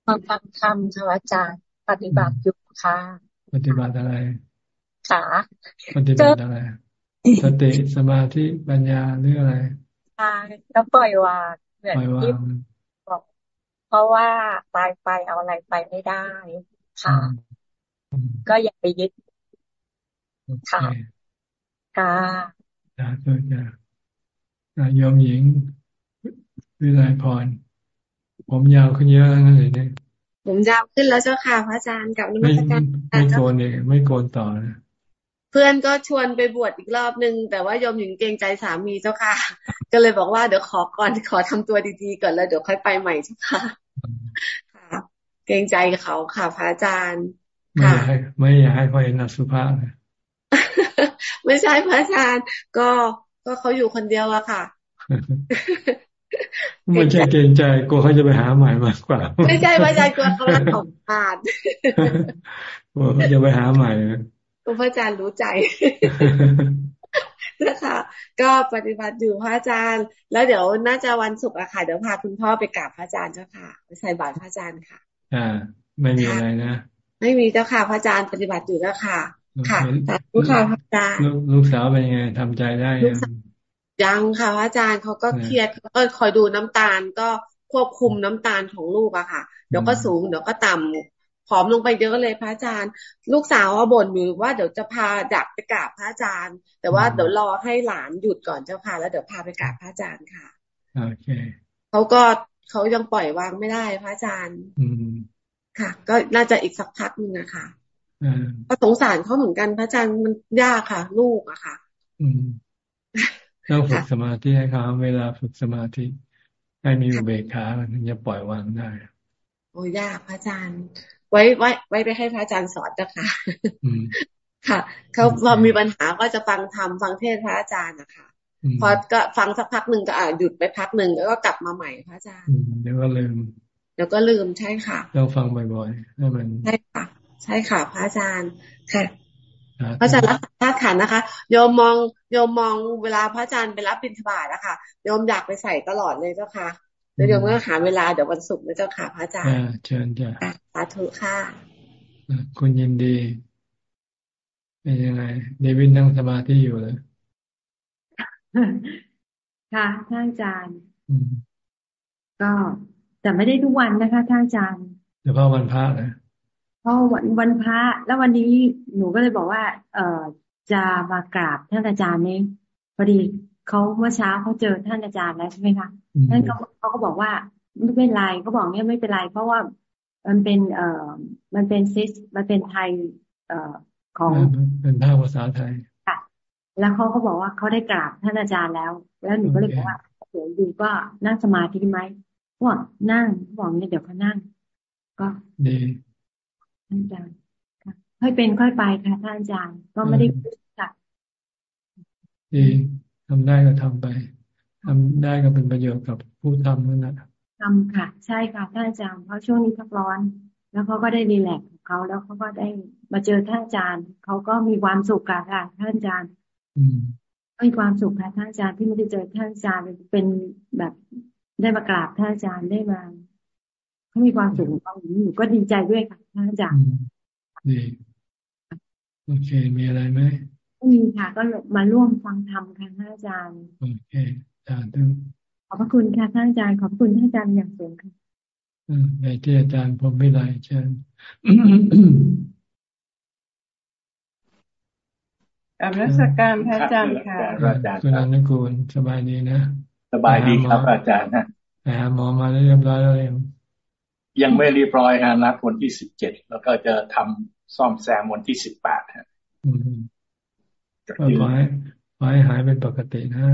มาฟังคำค่ะอาจารย์ปฏิบัติอยู่ค่ะ ปฏิบัติอะไรค่ะปฏิบัติอะไร สติสมาธิปัญญาหรืออะไร ใช่แล้วปล่อยวางเหมือนที่บอกเพราะว่าตายไปเอาอะไรไปไม่ได้ค่ะ ก็อย่าไปยึดค่ะค่ะจ้าตัวจ้ายอมหญิงวิไลพร ผมยาวขึ้นเยอะแล้วนั่นเลยเนี่ยผมยาวขึ้นแล้วเจ้าค่ะพระอาจารย์กับนิมสการไม่โกนเองไม่โกนต่อนะ เพื่อนก็ชวนไปบวชอีกรอบนึง แต่ว่ายอมหญิงเกรงใจสามีเจ้าค่ะ ก็เลยบอกว่าเดี๋ยวขอก่อนขอทำตัวดีๆก่อนแล้วเดี๋ยวค่อยไปใหม่เจ้าค่ะค่ะเกรงใจเขาค่ะพระอาจารย์ค่ะไม่อยากให้เขาเห็นนสุภาพเลยไม่ใช่พระอาจารย์ ก็ก็เขาอยู่คนเดียวอะค่ะไม่ใช่เกรงใจกลัวเขาจะไปหาใหม่มากกว่า ไม่ใช่พระอาจารย์กลัวเขาลักของพาดกลัวเขาจะไปหาใหม่ พระอาจารย์รู้ใจนะคะก็ปฏิบัติอยู่พระอาจารย์ แล้วเดี๋ยวน่าจะวันศุกร์อะค่ะเดี๋ยวพาคุณพ่อไปกราบพระอาจารย์เจ้าค่ะไปใส่บาตรพระอาจารย์ค่ะ อ่า ไม่มีอะไรนะ ไม่มีเจ้าค่ะ พระอาจารย์ปฏิบัติอยู่แล้วค่ะ ค่ะแต่ลูกค่ะพระอาจารย์ลูกสาวเป็นยังไงทำใจได้ยังยังค่ะพระอาจารย์เขาก็เครียดก็คอยดูน้ำตาลก็ควบคุมน้ำตาลของลูกอะค่ะ เดี๋ยวก็สูงเดี๋ยวก็ต่ำ ผอมลงไปเยอะเลยพระอาจารย์ ลูกสาวบ่นอยู่ว่าเดี๋ยวจะพาดักไปกราบพระอาจารย์ แต่ว่าเดี๋ยวรอให้หลานหยุดก่อนเจ้าค่ะ แล้วเดี๋ยวพาไปกราบพระอาจารย์ค่ะโอเคเขาก็เขายังปล่อยวางไม่ได้พระอาจารย์ อืมค่ะ ก็น่าจะอีกสักพักหนึ่งอะค่ะก็สงสารเขาเหมือนกันพระอาจารย์มันยากค่ะ ลูกอะค่ะ อืมต้องฝึกสมาธิให้เขาเวลาฝึกสมาธิให้มีอุเบกขาถึงจะปล่อยวางได้ โอ้ยากพระอาจารย์ ไว้ไว้ ไว้ไปให้พระอาจารย์สอนจ้ะค่ะค่ะเขาพอมีปัญหาก็จะฟังธรรมฟังเทศพระอาจารย์นะคะพอก็ฟังสักพักหนึ่งก็อ่าหยุดไปพักหนึ่งแล้วก็กลับมาใหม่พระอาจารย์เดี๋ยวก็ลืมเดี๋ยวก็ลืมใช่ค่ะเราฟังบ่อยๆให้มันใช่ค่ะ ใช่ค่ะ พระอาจารย์ค่ะพระอาจารย์รับธาตุขันนะคะโยมมองโยมมองเวลาพระอาจารย์ไปรับบิณฑบาตนะคะโยมอยากไปใส่ตลอดเลยเจ้าค่ะ แล้วโยมก็หาเวลาเดี๋ยววันศุกร์นะเจ้าค่ะพระอาจารย์เชิญจ้ะสาธุค่ะคุณยินดี เป็นยังไงเดวินนั่งสมาธิอยู่เลยค่ะท่านอาจารย์ก็แต่ไม่ได้ทุกวันนะคะท่านอาจารย์เฉพาะวันพระนะเพราะวันวันพระ แล้ววันนี้หนูก็เลยบอกว่า เออจะมากราบท่านอาจารย์นี่พอดี เขาเมื่อเช้าเขาเจอท่านอาจารย์แล้วใช่ไหมคะท่านเขาเขาก็บอกว่าไม่เป็นไรเขาบอกเนี่ยไม่เป็นไร เพราะว่ามันเป็นเอ่อมันเป็นซิสมันเป็นไทย เอ่อของเป็นภาษาไทยค่ะแล้วเขาก็บอกว่าเขาได้กราบท่านอาจารย์แล้ว แล้วหนูก็เลยบอกว่าเดี๋ยวดูก็นั่งสมาธิไหมว่านั่งบอกเนี่ยเดี๋ยวเขานั่ง ก็ดีท่านอาจารย์ค่ะค่อยเป็นค่อยไปค่ะท่านอาจารย์ก็ไม่ได้ค่ะดี ทำได้ก็ทำไปทำได้ก็เป็นประโยชน์กับผู้ทำนั่นแหละทำค่ะ ใช่ค่ะท่านอาจารย์เพราะช่วงนี้พักร้อน แล้วเขาก็ได้รีแลกของเขาแล้วเขาก็ได้มาเจอท่านอาจารย์เขาก็มีความสุขค่ะท่านอาจารย์มีความสุขค่ะท่านอาจารย์ที่ไม่ได้เจอท่านอาจารย์เป็นแบบได้มากราบท่านอาจารย์ได้มาเขามีความสุขของเขาหนูก็ดีใจด้วยค่ะท่านอาจารย์ดีโอเคมีอะไรไหม มีค่ะ ก็มาร่วมฟังธรรมค่ะท่านอาจารย์โอเคสาธุขอบพระคุณค่ะท่านอาจารย์ขอบคุณท่านอาจารย์อย่างสูงค่ะในที่อาจารย์ผมไม่ได้เชิญกับรัชการพระอาจารย์ค่ะคุณอนุกูลสบายดีนะ สบายดีครับอาจารย์นะหาหมอมาเรียบร้อยแล้วยังยังไม่เรียบร้อยฮะนัดวันที่สิบเจ็ดแล้วก็จะทำซ่อมแซมวันที่สิบแปดฮะก็ ขอให้ขอให้หายเป็นปกตินะ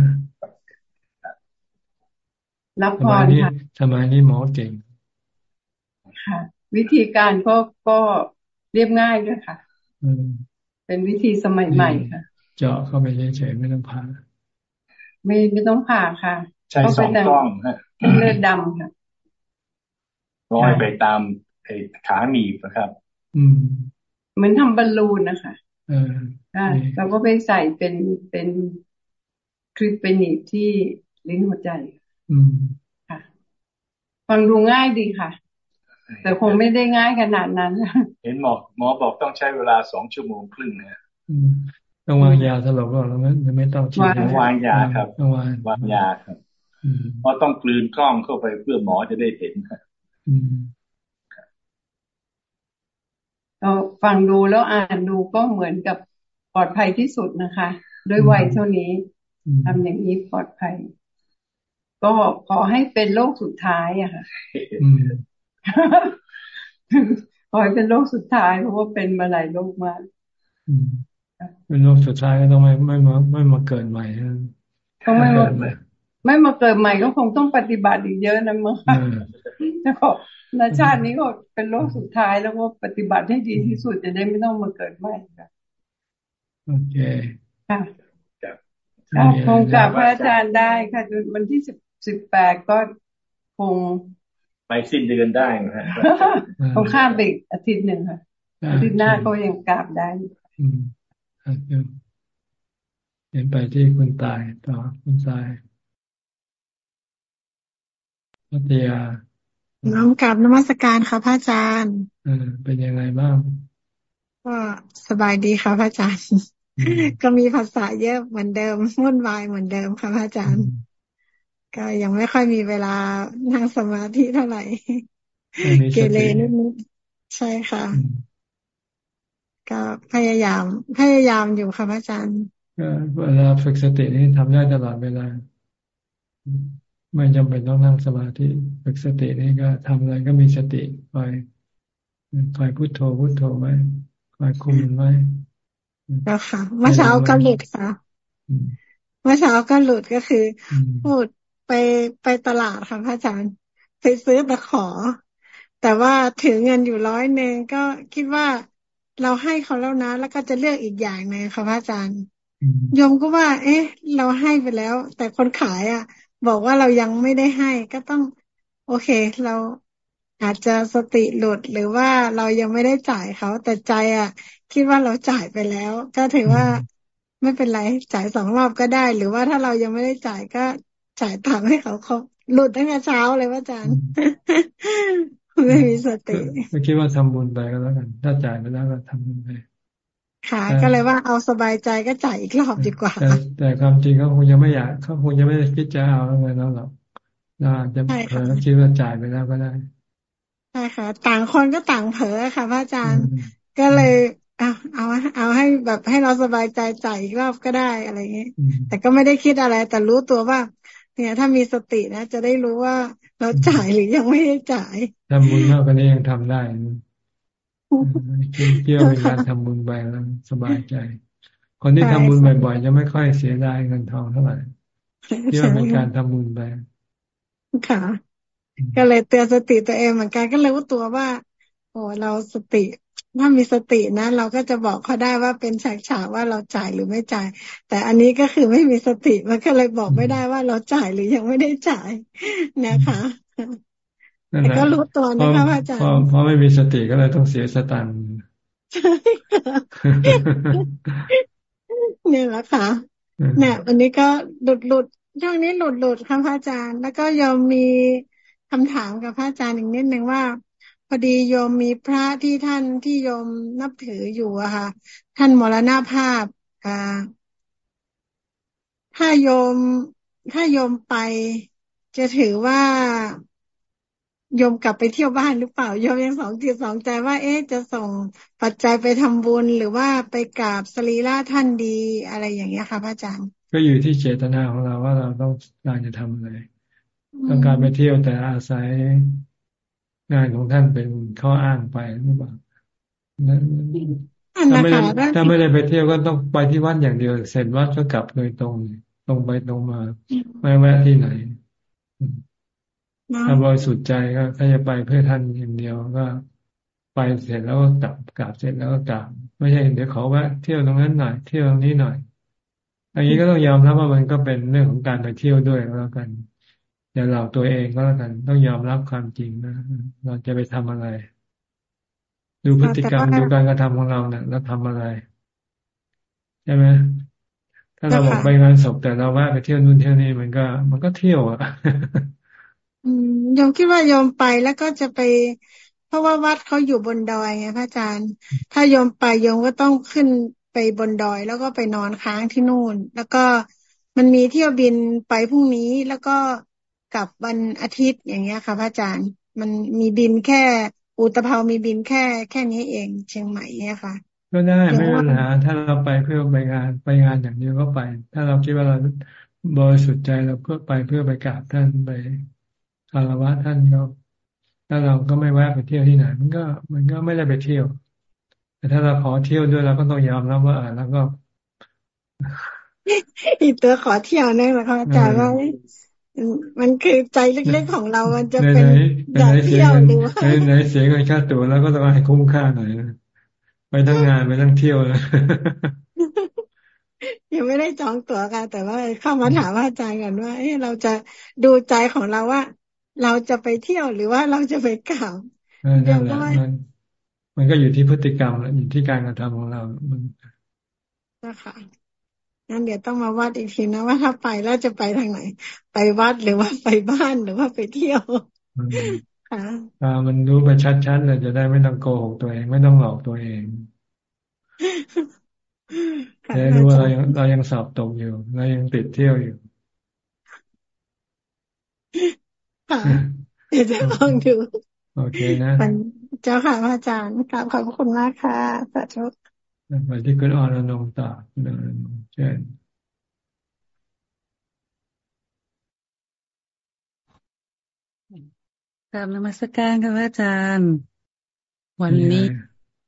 รับพรค่ะสมัยนี้หมอเก่งค่ะ วิธีการก็ก็เรียบง่ายด้วยค่ะเป็นวิธีสมัยใหม่ค่ะ เจาะเข้าไปเฉยๆไม่ต้องผ่าไม่ไม่ต้องผ่าค่ะใช้สองกล้องฮะเลือดดำค่ะร้อยไปตามไอ้ขาหนีบนะครับ อืม เหมือนทำบอลลูนนะคะ เอออ่า เราก็ไปใส่เป็นเป็นคลิปเป็นหนีบที่ลิ้นหัวใจ อืมค่ะ ฟังดูง่ายดีค่ะ แต่คงไม่ได้ง่ายขนาดนั้น เห็นหมอหมอบอกต้องใช้เวลาสองชั่วโมงครึ่งนะต้องวางยาสลบก่อนแล้วไม่ไม่ต้องฉีดวางยาครับต้องวางวางยาครับเพราะต้องกลืนกล้องเข้าไปเพื่อหมอจะได้เห็นครับเราฟังดูแล้วอ่านดูก็เหมือนกับ ปลอดภัยที่สุดนะคะ ด้วยวัยเท่านี้ทำอย่างนี้ปลอดภัย ก็ขอให้เป็นโรคสุดท้ายอะค่ะขอให้เป็นโรคสุดท้ายเพราะว่าเป็นมาหลายโรคมากเป็นโรคสุดท้ายก็ต้องไม่ไม่มาไม่มาเกิดใหม่ต้องไม่มาไม่มาเกิดใหม่ก็คงต้องปฏิบัติอีกเยอะนะมั้งแล้วก็ในชาตินี้ก็เป็นโลกสุดท้ายแล้วก็ปฏิบัติให้ดีที่สุดจะได้ไม่ต้องมาเกิดใหม่ค่ะ โอเคค่ะคงกลับพระอาจารย์ได้ค่ะจนวันที่สิบสิบแปดก็คงไปสิ้นเดือนได้นะคงข้ามไปอาทิตย์หนึ่งค่ะอาทิตย์หน้าก็ยังกลับได้อืมเห็นไปที่คุณตายต่อคุณตายพัทยาน้องกับนมัสการค่ะพระอาจารย์ เออเป็นยังไงบ้าง ก็สบายดีค่ะพระอาจารย์ ก็มีภาษาเยอะเหมือนเดิมวุ่นวายเหมือนเดิมค่ะพระอาจารย์ ก็ยังไม่ค่อยมีเวลานั่งสมาธิเท่าไหร่ เกเรนิดนิดใช่ค่ะ ก็พยายาม พยายามอยู่ค่ะพระอาจารย์ก็เวลาฝึกสตินี่ทำได้ตลอดเวลา ไม่จำเป็นต้องนั่งสมาธิฝึกสตินี่ก็ทำอะไรก็มีสติคอยคอยพุโทโธพุโทโธไว้คอยคุมไว้ แล้วค่ะเมื่อเช้าก็หลุดค่ะเมื่อเช้าก็หลุดก็คือพูดไปไปตลาดค่ะพระอาจารย์ไปซื้อตะขอ แต่ว่าถือเงินอยู่ร้อยหนึ่งก็คิดว่าเราให้เขาแล้วนะ แล้วก็จะเลือกอีกอย่างหนึ่งค่ะพระอาจารย์ยมก็ว่า เอ๊ะ เราให้ไปแล้ว แต่คนขายอะ บอกว่าเรายังไม่ได้ให้ ก็ต้อง โอเค เรา อาจจะสติหลุดหรือว่าเรายังไม่ได้จ่ายเขาแต่ใจอะ คิดว่าเราจ่ายไปแล้ว ก็ถือว่าไม่เป็นไรจ่ายสองรอบก็ได้ หรือว่าถ้าเรายังไม่ได้จ่ายก็จ่ายตังค์ให้เขาเขาหลุดตั้งแต่เช้าเลยว่าอาจารย์ไม่มีสติไม่คิดว่าทำบุญไปก็แล้วกันถ้าจ่ายไปแล้วก็ทำบุญไปค่ะก็เลยว่าเอาสบายใจก็จ่ายอีกรอบดีกว่าแต่แต่ความจริงเขาคงยังไม่อยากเขาคงยังไม่ได้คิดจะเอาเงินแล้วหรอกเราจะเผลอคิดว่าจ่ายไปแล้วก็ได้ ใช่ค่ะ ต่างคนก็ต่างเผลอค่ะพระอาจารย์ ก็เลยเอาเอาเอาให้แบบให้เราสบายใจจ่ายอีกรอบก็ได้อะไรเงี้ยแต่ก็ไม่ได้คิดอะไร แต่รู้ตัวว่า เนี่ย ถ้ามีสตินะ จะได้รู้ว่าเราจ่ายหรือยังไม่ได้จ่ายทำบุญมากกว่านี้ยังทำได้เที่ยวเป็นการทำบุญไปแล้วสบายใจ คนที่ทำบุญบ่อยๆจะไม่ค่อยเสียดายเงินทองเท่าไหร่เที่ยวเป็นการทำบุญไปค่ะ ก็เลยเตือนสติตัวเองเหมือนกันก็เลยว่าตัวว่า โอ้เราสติถ้ามีสตินะ เราก็จะบอกเขาได้ว่าเป็นฉากฉากว่าเราจ่ายหรือไม่จ่าย แต่อันนี้ก็คือไม่มีสติมันก็เลยบอกไม่ได้ว่าเราจ่ายหรือยังไม่ได้จ่ายนะคะแต่ก็รู้ตัวนะคะอาจารย์เพราะไม่มีสติก็เลยต้องเสียสตังค์ใช่เนี่ยแหละค่ะเนี่ยวันนี้ก็หลุดหลุดช่วงนี้หลุดหลุดค่ะพระอาจารย์ แล้วก็ยอมมี คำถามกับพระอาจารย์อีกนิดหนึ่งว่า พอดีโยมมีพระที่ท่านที่โยมนับถืออยู่อะค่ะ ท่านมรณภาพอ่าถ้าโยมถ้าโยมไปจะถือว่าโยมกลับไปเที่ยวบ้านหรือเปล่าโยมยังสองจิตสองใจว่า เอ๊ะจะส่งปัจจัยไปทำบุญหรือว่าไปกราบสรีระท่านดีอะไรอย่างเงี้ยค่ะพระอาจารย์ ก็อยู่ที่เจตนาของเราว่าเราต้องการจะทำอะไร ต้องการไปเที่ยวแต่อาศัยงานของท่านเป็นข้ออ้างไปหรือเปล่าถ้าไม่ได้ถ้าไม่ได้ไปเที่ยวก็ต้องไปที่วัดอย่างเดียว เสร็จวัดก็กลับโดยตรงตรงไปตรงมาไม่แวะที่ไหนถ้าบริสุทธิ์ใจก็ถ้าจะไปเพื่อท่านอย่างเดียวก็ไปเสร็จแล้วก็กลับกลับเสร็จแล้วก็กลับ ไม่ใช่เดี๋ยวขอว่าเที่ยวตรงนั้นหน่อยเที่ยวตรงนี้หน่อยอันนี้ก็ต้องยอมรับว่ามันก็เป็นเรื่องของการไปเที่ยวด้วยแล้วกัน อย่าเราตัวเองก็แล้วกัน ต้องยอมรับความจริงนะเราจะไปทำอะไร ดูพฤติกรรมดูการกระทำของเราเนี่ยเราทำอะไรใช่ไหมถ้าเราบอกไปงานศพแต่เราว่าไปเที่ยวนู่นเที่ยวนี้มันก็ มันก็เที่ยวอะอืมยมคิดว่ายมไปแล้วก็จะไป เพราะว่าวัดเขาอยู่บนดอยไงพระอาจารย์ ถ้ายมไปยมก็ต้องขึ้นไปบนดอย แล้วก็ไปนอนค้างที่นู่น แล้วก็มันมีเที่ยวบินไปพรุ่งนี้แล้วก็ กลับวันอาทิตย์อย่างเงี้ยค่ะพระอาจารย์ มันมีบินแค่อุตภามีบินแค่แค่นี้เองเชียงใหม่เนี่ยค่ะ ก็ได้ไม่มีปัญหาถ้าเราไปเพื่อไปงานไปงานอย่างเดียวก็ไป ถ้าเราคิดว่าเราบริสุทธิ์ใจเราเพื่อไปเพื่อไปกราบท่านไปคารวะท่านก็ถ้าเราก็ไม่แวะไปเที่ยวที่ไหน มันก็ มันก็ไม่ได้ไปเที่ยว แต่ถ้าเราขอเที่ยวด้วยเราก็ต้องยอมรับว่าแล้วก็อีตัวขอเที่ยวนั่นแหละค่ะอาจารย์ว่า มันคือใจเล็กๆของเรา มันจะเป็นอยากเที่ยวหรือว่าไหนเสียเงินค่าตั๋วแล้วก็ต้องให้คุ้มค่าหน่อยไปทั้งงานไปทั้งเที่ยวนะยังไม่ได้จองตั๋วค่ะแต่ว่าเข้ามาถามว่าอาจารย์กันว่าเอเราจะดูใจของเราว่า เราจะไปเที่ยวหรือว่าเราจะไปกล่าวเดี๋ยวก็มันก็อยู่ที่พฤติกรรมแล้วอยู่ที่การกระทำของเรามันนะคะ งั้นเดี๋ยวต้องมาวัดอีกทีนะว่าถ้าไปแล้วจะไปทางไหน ไปวัดหรือว่าไปบ้านหรือว่าไปเที่ยวค่อ่ามันรู้ไปชัดๆเลยจะได้ไม่ต้องโกหกตัวเอง ไม่ต้องหลอกตัวเองจะรู้ว่าเรายังเรายังสอบตกอยู่เรายังติดเที่ยวอยู่เดี๋ยวจะลองดูโอเคนะเจ้าค่ะพระอาจารย์กราบขอบคุณมากค่ะสาธุ ไปที่คุณอรนงต่อคุณอรนงเชิญกราบนมัสการค่ะพระอาจารย์ วันนี้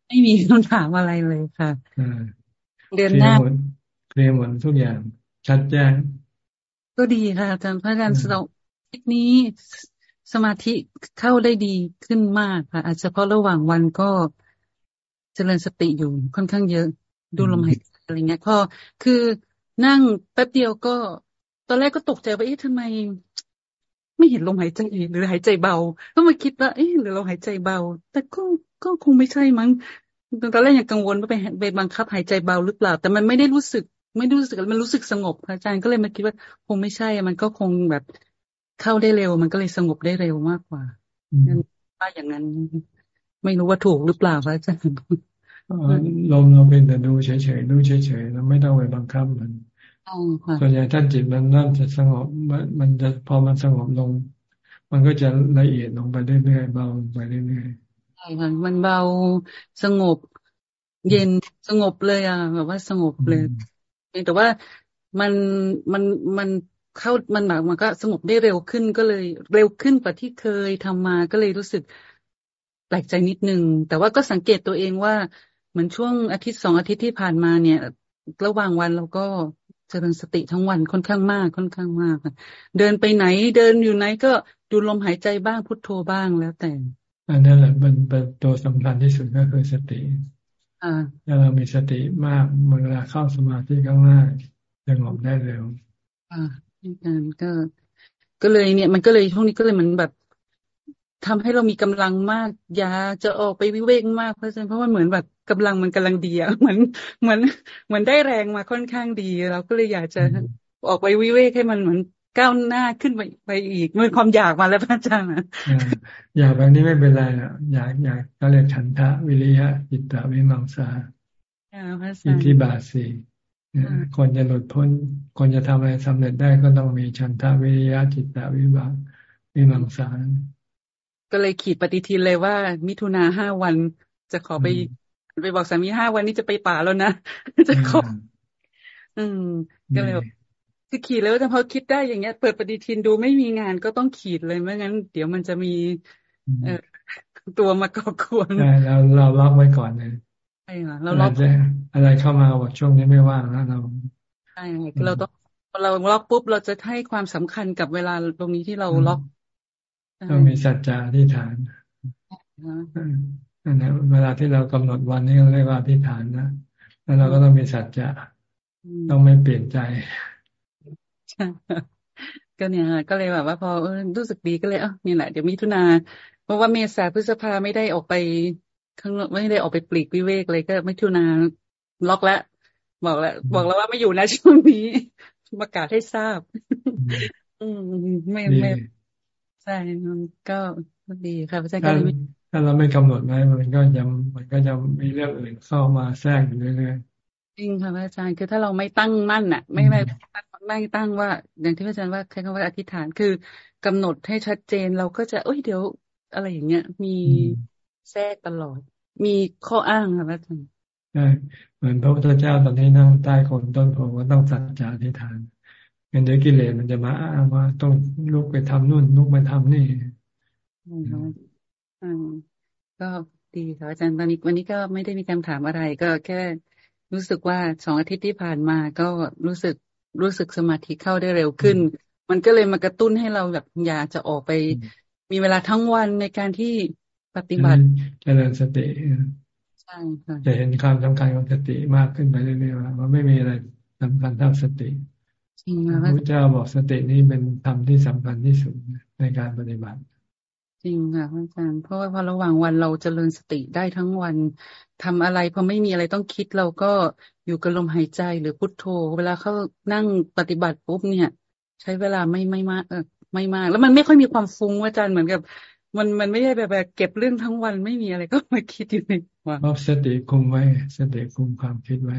ไม่มีคำถามอะไรเลยค่ะเดือนหน้าเคลียร์หมดทุกอย่าง ชัดแจ้ง ก็ดีค่ะอาจารย์พระอาจารย์เราทิศนี้สมาธิเข้าได้ดีขึ้นมากค่ะ อาจจะเพราะระหว่างวันก็ เจริญสติอยู่ค่อนข้างเยอะ ดูลมหายใจอะไรเงี้ยพอคือนั่งแป๊บเดียวก็ ตอนแรกก็ตกใจว่าเอ๊ะทำไม ไม่เห็นลมหายใจหรือหายใจเบาก็มาคิดว่าเอ๊ะหรือเราหายใจเบา แต่ก็ก็คงไม่ใช่มั้งตอนแรกยังกังวลว่าไปไปบังคับหายใจเบาหรือเปล่า แต่มันไม่ได้รู้สึก ไม่รู้สึกมันรู้สึกสงบอาจารย์ก็เลยมาคิดว่าคงไม่ใช่ มันก็คงแบบเข้าได้เร็ว มันก็เลยสงบได้เร็วมากกว่านั่นว่าอย่างนั้น ไม่รู้ว่าถูกหรือเปล่าพระอาจารย์ลมเราเป็นแต่ดูเฉยๆดูเฉยๆเราไม่ต้องไปบังคับมันส่วนใหญ่ท่านจิตมันนั่นจะสงบมันจะพอมันสงบลง มันก็จะละเอียดลงไปเรื่อยๆเบาลงไปเรื่อยๆใช่ค่ะมันเบาสงบ เย็นสงบเลยอะแบบว่าสงบเลยแต่ว่ามันมันมันเข้ามันแบบมันก็สงบได้เร็วขึ้นก็เลย เร็วขึ้นกว่าที่เคยทำมาก็เลยรู้สึก แปลกใจนิดนึง แต่ว่าก็สังเกตตัวเองว่าเหมือนช่วงอาทิตย์สองอาทิตย์ที่ผ่านมาเนี่ย ระหว่างวันเราก็เจริญสติทั้งวันค่อนข้างมากค่อนข้างมากเดินไปไหนเดินอยู่ไหนก็ดูลมหายใจบ้างพุทโธบ้างแล้วแต่อันนั้นแหละมันเป็นตัวสำคัญที่สุดก็คือสติอ่าถ้าเรามีสติมากเวลาเข้าสมาธิก็ง่ายสงบได้เร็วอ่าการก็ ก็เลยเนี่ย มันก็เลยช่วงนี้ก็เลยเหมือนแบบ ทำให้เรามีกำลังมากอยาจะออกไปวิเวกมากเพราะฉะนั้นเพราะว่าเหมือนแบบกำลังมันกำลังดีอะเหมือนเหมือนเหมือนได้แรงมาค่อนข้างดีเราก็เลยอยากจะออกไปวิเวกให้มันเหมือนก้าวหน้าขึ้นไปไปอีกมันความอยากมาแล้วพระอาจารย์อยากแบบนี้ไม่เป็นไรอะอยากอยากก็เรียกฉันทะวิริยะจิตตวิมังสาอิทธิบาสีคนจะหลุดพ้น คนจะทำอะไรสำเร็จได้ก็ต้องมีชันทาวิริยะจิตตวิบากวิมังสาร ก็เลยขีดปฏิทินเลยว่า มิถุนาห้าวันจะขอไปไปบอกสามีห้าวันนี้จะไปป่าแล้วนะจะขอ อืม ก็เลยคือขีดแล้วแต่พอคิดได้อย่างเงี้ย เปิดปฏิทินดูไม่มีงานก็ต้องขีดเลยไม่งั้น เดี๋ยวมันจะมี เออตัวมาก่อกวนใช่เราเราล็อกไว้ก่อนเลยใช่ค่ะเราล็อกอะไรเข้ามาว่าช่วงนี้ไม่ว่างแล้วเราใช่ค่ะเราต้องเราล็อกปุ๊บเราจะให้ความสำคัญกับเวลาตรงนี้ที่เราล็อก ต้องมีสัจจะที่ฐานอันนี้เวลาที่เรากำหนดวันนี้เราเรียกว่าที่ฐานนะแล้วเราก็ต้องมีสัจจะต้องไม่เปลี่ยนใจก็เนี่ยก็เลยแบบว่าพอรู้สึกดีก็เลยเออนี่แหละเดี๋ยวมิถุนาเพราะว่าเมษาพฤษภาไม่ได้ออกไปข้างนอกไม่ได้ออกไปปลีกวิเวกเลยก็ไม่ทุนาล็อกแล้วบอกแล้ว บอกแล้วว่าไม่อยู่นะช่วงนี้ประกาศให้ทราบ อืมไม่ไม่ ใช่มันก็ดีค่ะพระอาจารย์ก็เลยถ้าเราไม่กำหนดไว้มันก็จะมันก็จะมีเรื่องอื่นเข้ามาแทรกอยู่เรื่อยๆจริงค่ะพระอาจารย์คือถ้าเราไม่ตั้งมั่นอะ ไม่ไม่ไม่ตั้งว่า อย่างที่พระอาจารย์ว่าใช้คำว่าอธิษฐานคือกำหนดให้ชัดเจนเราก็จะเอ้ยเดี๋ยวอะไรอย่างเงี้ย มีแทรกตลอด มีข้ออ้างค่ะพระอาจารย์ใช่เหมือนพระพุทธเจ้าตอนที่นั่งใต้โคนต้นโพก็ต้องสัจจะอธิษฐาน งั้นเดี๋ยวกิเลสมันจะมาอ้างว่าต้องลุกไปทำนู่นลุกไปทำนี่อก็ดีค่ะอาจารย์ตอนนี้วันนี้ก็ไม่ได้มีคำถามอะไร ก็แค่รู้สึกว่าสองอาทิตย์ที่ผ่านมาก็รู้สึกรู้สึกสมาธิเข้าได้เร็วขึ้น มันก็เลยมากระตุ้นให้เราแบบอยากจะออกไป มีเวลาทั้งวันในการที่ปฏิบัติเจริญสติใช่ค่ะจะเห็นความสำคัญของสติมากขึ้นไปเรื่อยๆว่าไม่มีอะไรสำคัญเท่าสติ พระเจ้าบอกสตินี้เป็นธรรมที่สำคัญที่สุดในการปฏิบัติ จริงค่ะอาจารย์เพราะว่าพอระหว่างวันเราจเจริญสติได้ทั้งวันทำอะไรพอไม่มีอะไรต้องคิดเราก็อยู่กับลมหายใจหรือพุทโธ เวลาเขานั่งปฏิบัติปุ๊บเนี่ย ใช้เวลาไม่ไม่มากเออไม่มาก แล้วมันไม่ค่อยมีความฟุ้งอาจารย์เหมือนกับ มันมันไม่ใช่แบบแบบเก็บเรื่องทั้งวันไม่มีอะไรก็มาคิดอยู่ในหัวเพราะสติคุมไว้ สติคุมความคิดไว้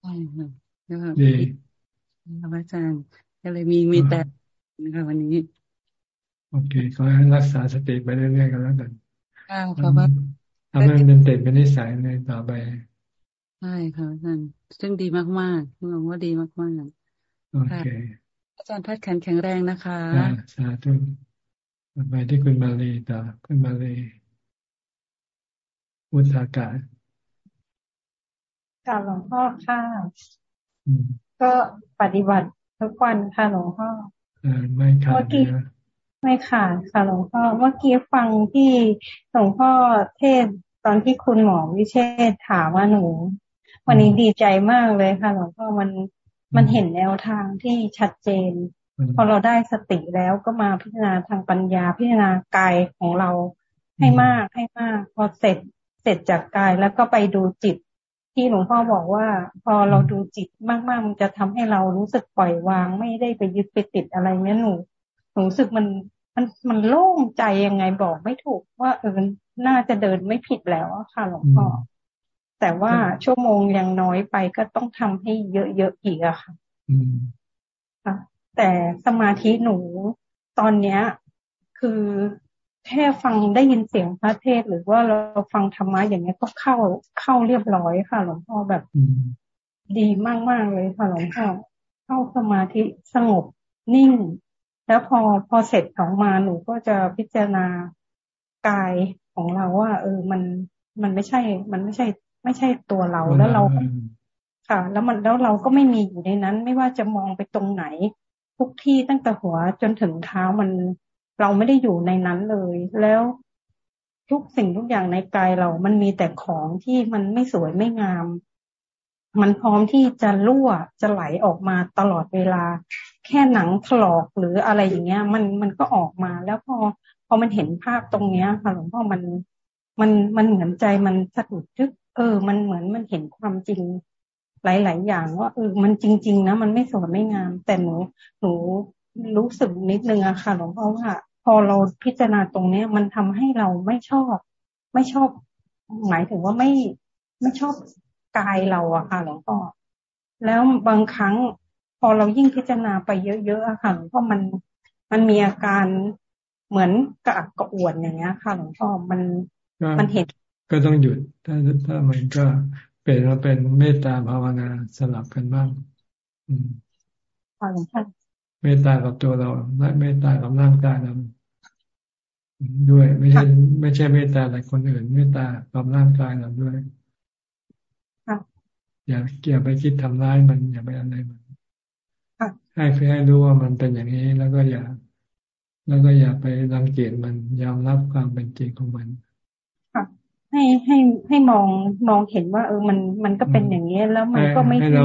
ใช่ค่ะดี ครับอาจารย์ก็เลยมีมีแต่นะคะวันนี้ โอเคขอให้รักษาสติไปเรื่อยๆกันแล้วกันค่ะเพราะว่าทำให้มันเป็นเต็ดเป็นนิสัยในต่อไปใช่ค่ะอาจารย์ซึ่งดีมากๆมองว่าดีมากๆโอเคอาจารย์พัดแข็งแข็งแรงนะคะสาธุไปที่คุณมาลีต่อคุณมาลีอุตสาหการค่ะหลวงพ่อค่ะ ก็ปฏิบัติทุกวันค่ะหลวงพ่อไม่ขาดนะไม่ขาดค่ะหลวงพ่อเมื่อกี้ฟังที่หลวงพ่อเทศตอนที่คุณหมอวิเชษถามว่าหนู วันนี้ดีใจมากเลยค่ะหลวงพ่อมันมันเห็นแนวทางที่ชัดเจน พอเราได้สติแล้วก็มาพิจารณาทางปัญญาพิจารณากายของเราให้มากให้มาก พอเสร็จเสร็จจากกายแล้วก็ไปดูจิต ที่หลวงพ่อบอกว่า พอเราดูจิตมากๆ มันจะทำให้เรารู้สึกปล่อยวาง ไม่ได้ไปยึดไปติดอะไรเนี้ยหนูหนูรู้สึกมันมันมันโล่งใจยังไงบอกไม่ถูกว่าเออน่าจะเดินไม่ผิดแล้วค่ะหลวงพ่อแต่ว่าชั่วโมงยังน้อยไปก็ต้องทำให้เยอะๆอีกอะค่ะค่ะแต่สมาธิหนูตอนเนี้ย คือ แค่ฟังได้ยินเสียงพระเทศ หรือว่าเราฟังธรรมะอย่างเนี้ยก็เข้าเข้าเรียบร้อยค่ะ หลวงพ่อแบบดีมากๆเลยค่ะหลวงพ่อเข้าสมาธิสงบนิ่ง แล้วพอพอเสร็จออกมาหนูก็จะพิจารณากายของเราว่า เออมันมันไม่ใช่ มันไม่ใช่ ไม่ใช่ตัวเราแล้วเราค่ะ แล้วมันแล้วเราก็ไม่มีอยู่ในนั้น ไม่ว่าจะมองไปตรงไหน ทุกที่ตั้งแต่หัวจนถึงเท้ามัน เราไม่ได้อยู่ในนั้นเลย แล้วทุกสิ่งทุกอย่างในกายเรา มันมีแต่ของที่มันไม่สวยไม่งาม มันพร้อมที่จะรั่วจะไหลออกมาตลอดเวลา แค่หนังถลอกหรืออะไรอย่างเงี้ย มันมันก็ออกมาแล้วพอพอมันเห็นภาพตรงเนี้ยค่ะหลวงพ่อมันมันมันเหมือนใจมันสะดุดทึกเออ มันเหมือนมันเห็นความจริงหลาย ๆ อย่างว่าเออมันจริง ๆ นะ มันไม่สวยไม่งาม แต่หนูหนู รู้สึกนิดนึงอะค่ะหลวงพ่อว่า พอเราพิจารณาตรงเนี้ย มันทำให้เราไม่ชอบ ไม่ชอบ หมายถึงว่าไม่ไม่ชอบกายเราอะค่ะหลวงพ่อแล้วบางครั้งพอเรายิ่งพิจารณาไปเยอะๆอะค่ะหลวงพ่อมันมันมีอาการเหมือนกระอักกระอ่วนอย่างเงี้ยค่ะหลวงพ่อมันมันเห็น ก็ต้องหยุดถ้าถ้ามันก็เปลี่ยนมาเป็นเมตตาภาวนาสลับกันบ้าง อืมค่ะหลวงพ่อ เมตตากับตัวเราและเมตตากับร่างกายเราด้วยไม่ใช่ไม่ใช่เมตตาแต่คนอื่นเมตตากับร่างกายเราด้วยอย่าเกี่ยวไปคิดทำร้ายมันอย่าไปอะไรมันให้เพื่อให้รู้ว่ามันเป็นอย่างนี้ แล้วก็อย่า แล้วก็อย่าไปรังเกียจมันยอมรับความเป็นจริงของมันค่ะให้ให้ให้มองมองเห็นว่า เออมันมันก็เป็นอย่างนี้แล้วมันก็ไม่ให้เรา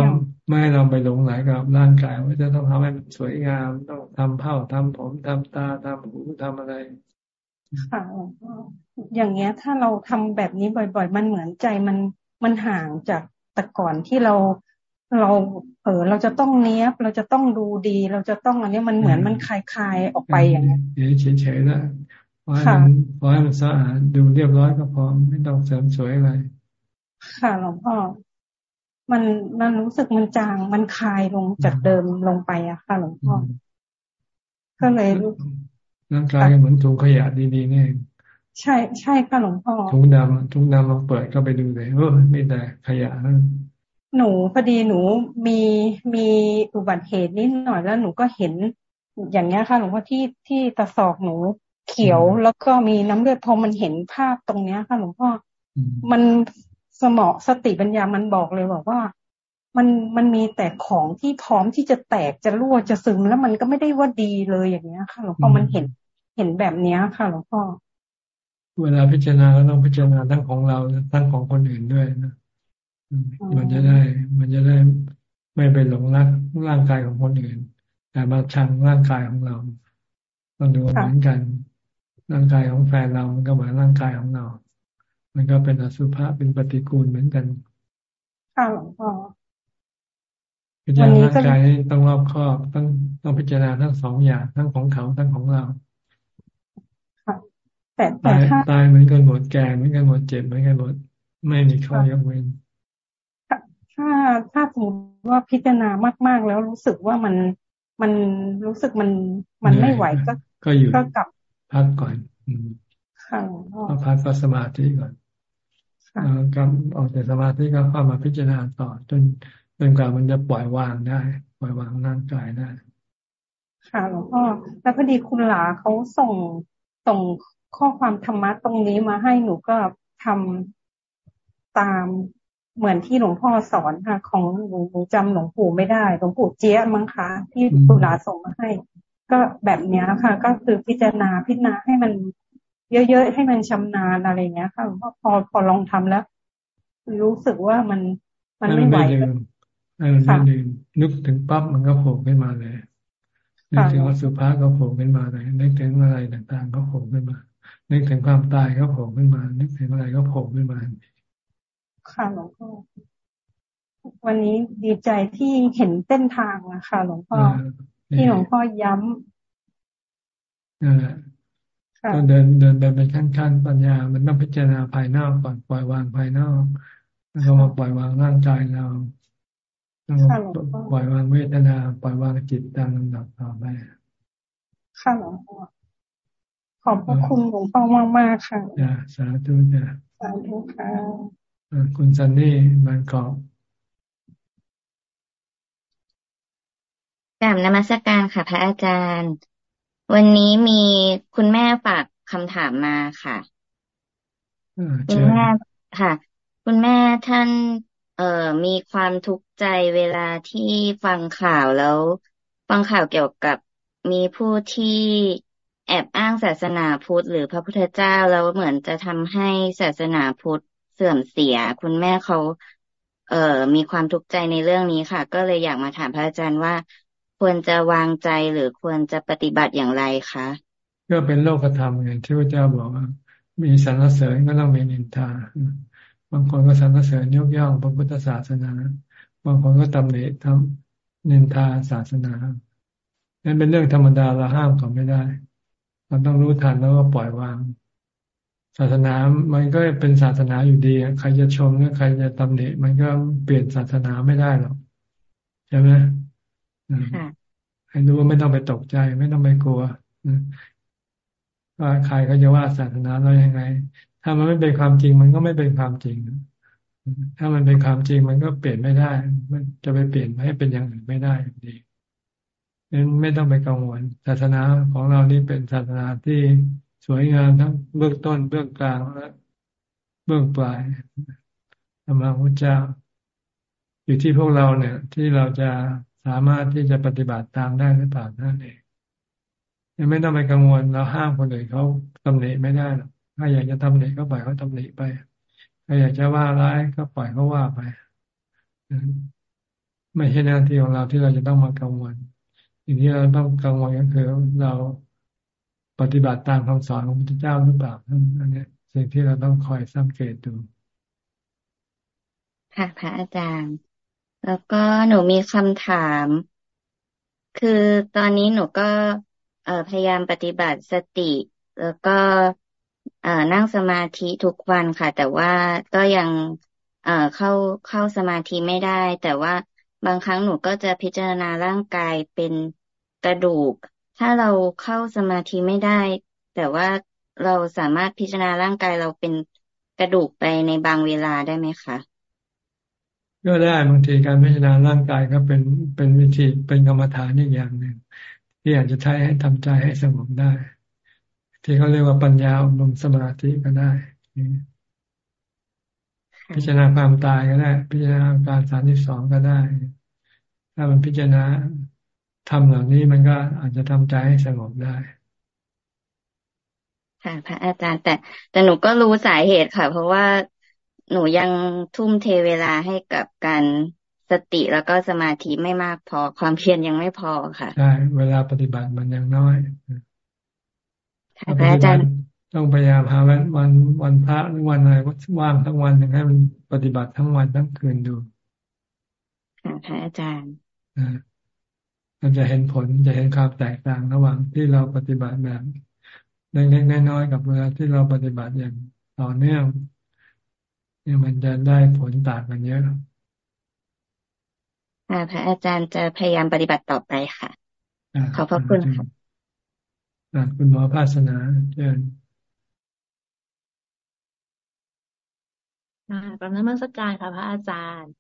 ไม่ให้เราไปหลงไหลกับร่างกายว่าจะต้องทำให้มันสวยงาม ต้องทำเผ้าทำผมทำตาทำหูทำอะไรค่ะอย่างเงี้ยถ้าเราทำแบบนี้บ่อย ๆ มันเหมือนใจมันมันห่างจากแต่ก่อนที่เราเราเออเราจะต้องเนี้ยบเราจะต้องดูดี เราจะต้องอันนี้มันเหมือนมันคลายคลายออกไปอย่างนี้เฉยเฉยๆแล้วพอให้มันพอให้มันสะอาดดูเรียบร้อยก็พอไม่ต้องเสริมสวยอะไร ค่ะหลวงพ่อ มันมันรู้สึกมันจางมันคลายลงจากเดิมลงไปอะค่ะหลวงพ่อก็เลยร่างกายเหมือนถุงขยะดีๆนี่ใช่ใช่ค่ะหลวงพ่อถุงดำถุงดำลองเปิดก็ไปดูเลยเออไม่แต่ขยะนั่นหนูพอดีหนูมีมีอุบัติเหตุนิดหน่อยแล้วหนูก็เห็น อย่างเงี้ยค่ะหลวงพ่อที่ที่ตะศอกหนูเขียวแล้วก็มีน้ำเลือดพอมันเห็นภาพตรงเนี้ยค่ะหลวงพ่อมัน สมองสติปัญญามันบอกเลยบอกว่า มันมันมีแต่ของที่พร้อมที่จะแตกจะรั่วจะซึมแล้วมันก็ไม่ได้ว่าดีเลยอย่างเงี้ยค่ะหลวงพ่อมันเห็นเห็นแบบเนี้ยค่ะหลวงพ่อเวลาพิจารณาก็ต้องพิจารณาทั้งของเราทั้งของคนอื่นด้วยนะมันจะได้ มันจะได้ไม่ไปหลงรักร่างกายของคนอื่น แต่มาชังร่างกายของเราต้องดูเหมือนกัน ร่างกายของแฟนเรามันก็เหมือนร่างกายของเรา มันก็เป็นอสุภะเป็นปฏิกูลเหมือนกันค่ะหลวงพ่อพิจารณาร่างกายต้องรอบครอบต้องต้องพิจารณาทั้งสองอย่างทั้งของเขาทั้งของเราแต่แต่ถ้าตายเหมือนกันหมดแก่เหมือนกันหมดเจ็บเหมือนกันหมดไม่มีข้อยกเว้นถ้าถ้าสมมติว่าพิจารณามาก ๆ แล้วรู้สึกว่ามันมันรู้สึกมันมันไม่ไหวก็ก็อยู่ก็กลับพักก่อนค่ะก็พักก็สมาธิก่อน ก็ออกจากสมาธิก็เข้ามาพิจารณาต่อ จนจนกว่ามันจะปล่อยวางได้ ปล่อยวางร่างกายได้ ค่ะหลวงพ่อแล้วพอดีคุณหลาเขาส่งส่งข้อความธรรมะตรงนี้มาให้หนูก็ทำตามเหมือนที่หลวงพ่อสอนค่ะ ของหนูจำหลวงปู่ไม่ได้หลวงปู่เจี๊ยมั้งคะที่คุณหลาส่งมาให้ ก็แบบนี้ค่ะ ก็คือพิจารณาพิจารณาให้มัน เยอะๆให้มันชำนาญอะไรเงี้ยค่ะว่าพอพอลองทำแล้ว รู้สึกว่ามันมันไม่ไหวให้มันไม่ลืมนึกถึงปั๊บมันก็โผล่ขึ้นมาเลยนึกถึงวัสุภาก็โผล่ขึ้นมาเลยนึกถึงอะไรต่างๆ ก็โผล่ขึ้นมา นึกถึงความตายก็โผล่ขึ้นมา นึกถึงอะไรก็โผล่ขึ้นมาค่ะหลวงพ่อวันนี้ดีใจที่เห็นเส้นทางอะค่ะหลวงพ่อที่หลวงพ่อย้ำนั่นแหละ ก็เดินเดินไปเป็นขั้นๆปัญญา มันต้องพิจารณาภายนอกก่อนปล่อยวางภายนอกแล้วก็มาปล่อยวางร่างกายเราแล้วก็ปล่อยวางเวทนา ปล่อยวางจิตตามลำดับต่อไปค่ะหลวงพ่อขอบพระคุณหลวงพ่อมากมากค่ะจ้าสาธุจ้าสาธุค่ะคุณซันนี่บางกอกกราบนมัสการค่ะพระอาจารย์ วันนี้มีคุณแม่ฝากคำถามมาค่ะคุณแม่ค่ะ คุณแม่ท่าน เอ่อมีความทุกข์ใจเวลาที่ฟังข่าวแล้ว ฟังข่าวเกี่ยวกับมีผู้ที่แอบอ้างศาสนาพุทธหรือพระพุทธเจ้าแล้วเหมือนจะทำให้ศาสนาพุทธเสื่อมเสีย คุณแม่เขาเอ่อมีความทุกข์ใจในเรื่องนี้ค่ะ ก็เลยอยากมาถามพระอาจารย์ว่า ควรจะวางใจหรือควรจะปฏิบัติอย่างไรคะก็เป็นโลกธรรมอย่างที่พระเจ้าบอกว่า มีสรรเสริญก็ต้องมีนินทาบางคนก็สรรเสริญยกย่องพระพุทธศาสนา บางคนก็ตำหนิทำนินทาศาสนานั่นเป็นเรื่องธรรมดาเราห้ามเขาไม่ได้เราต้องรู้ทันแล้วก็ปล่อยวาง ศาสนามันก็เป็นศาสนาอยู่ดีใครจะชมหรือใครจะตำหนิมันก็เปลี่ยนศาสนาไม่ได้หรอกใช่ไหม ให้รู้ว่าไม่ต้องไปตกใจ ไม่ต้องไปกลัวว่าใครเขาจะว่าศาสนาเรายังไง ถ้ามันไม่เป็นความจริง มันก็ไม่เป็นความจริง ถ้ามันเป็นความจริงมันก็เปลี่ยนไม่ได้ มันจะไปเปลี่ยนให้เป็นอย่างอื่นไม่ได้ดีนั้นไม่ต้องไปกังวลศาสนาของเรานี่เป็นศาสนาที่สวยงามทั้งเบื้องต้นเบื้องกลางและเบื้องปลายธรรมะพระเจ้า อยู่ที่พวกเราเนี่ย ที่เราจะ สามารถที่จะปฏิบัติตามได้หรือเปล่านั่นเองยังไม่ต้องไปกังวลเราห้ามคนอื่นเขาตำหนิไม่ได้หรอกถ้าอยากจะตำหนิก็ปล่อยเขาตำหนิไปถ้าอยากจะว่าร้ายก็ปล่อยเขาว่าไปไม่ใช่หน้าที่ของเราที่เราจะต้องมากังวลสิ่งที่เราต้องกังวลก็คือเราปฏิบัติตามคำสอนของพระพุทธเจ้าหรือเปล่าอันนี้สิ่งที่เราต้องคอยสังเกตดูค่ะพระอาจารย์ แล้วก็หนูมีคำถาม คือตอนนี้หนูก็เอพยายามปฏิบัติสติ แล้วก็เอนั่งสมาธิทุกวันค่ะ แต่ว่าก็ยังเอเข้าเข้าสมาธิไม่ได้ แต่ว่าบางครั้งหนูก็จะพิจารณาร่างกายเป็นกระดูก ถ้าเราเข้าสมาธิไม่ได้ แต่ว่าเราสามารถพิจารณาร่างกายเราเป็นกระดูกไปในบางเวลาได้ไหมคะ ก็ได้บางทีการพิจารณาร่างกายก็เป็นเป็นวิธีเป็นกรรมฐานอีกอย่างหนึ่งที่อาจจะใช้ให้ทำใจให้สงบได้ ที่เขาเรียกว่าปัญญาอบรมสมาธิก็ได้พิจารณาความตายก็ได้ พิจารณาการสารที่สองก็ได้ ถ้ามันพิจารณาทำเหล่านี้มันก็อาจจะทำใจให้สงบได้ค่ะพระอาจารย์แต่แต่หนูก็รู้สาเหตุค่ะ เพราะว่า หนูยังทุ่มเทเวลาให้กับการสติแล้วก็สมาธิไม่มากพอ ความเพียรยังไม่พอค่ะใช่เวลาปฏิบัติมันยังน้อยค่ะอาจารย์ต้องพยายามหาวันวันวันพระหรือวันอะไรว่างทั้งวันให้มันปฏิบัติทั้งวันทั้งคืนดูค่ะพระอาจารย์มันจะเห็นผลจะเห็นความแตกต่างระหว่างที่เราปฏิบัติแบบเล็กๆน้อยๆกับเวลาที่เราปฏิบัติอย่างต่อเนื่อง เนี่ยมันจะได้ผลต่างกันเยอะค่ะพระอาจารย์จะพยายามปฏิบัติต่อไปค่ะ ขอบพระคุณค่ะคุณหมอภาสนาเชิญค่ะปรนมัสการค่ะพระอาจารย์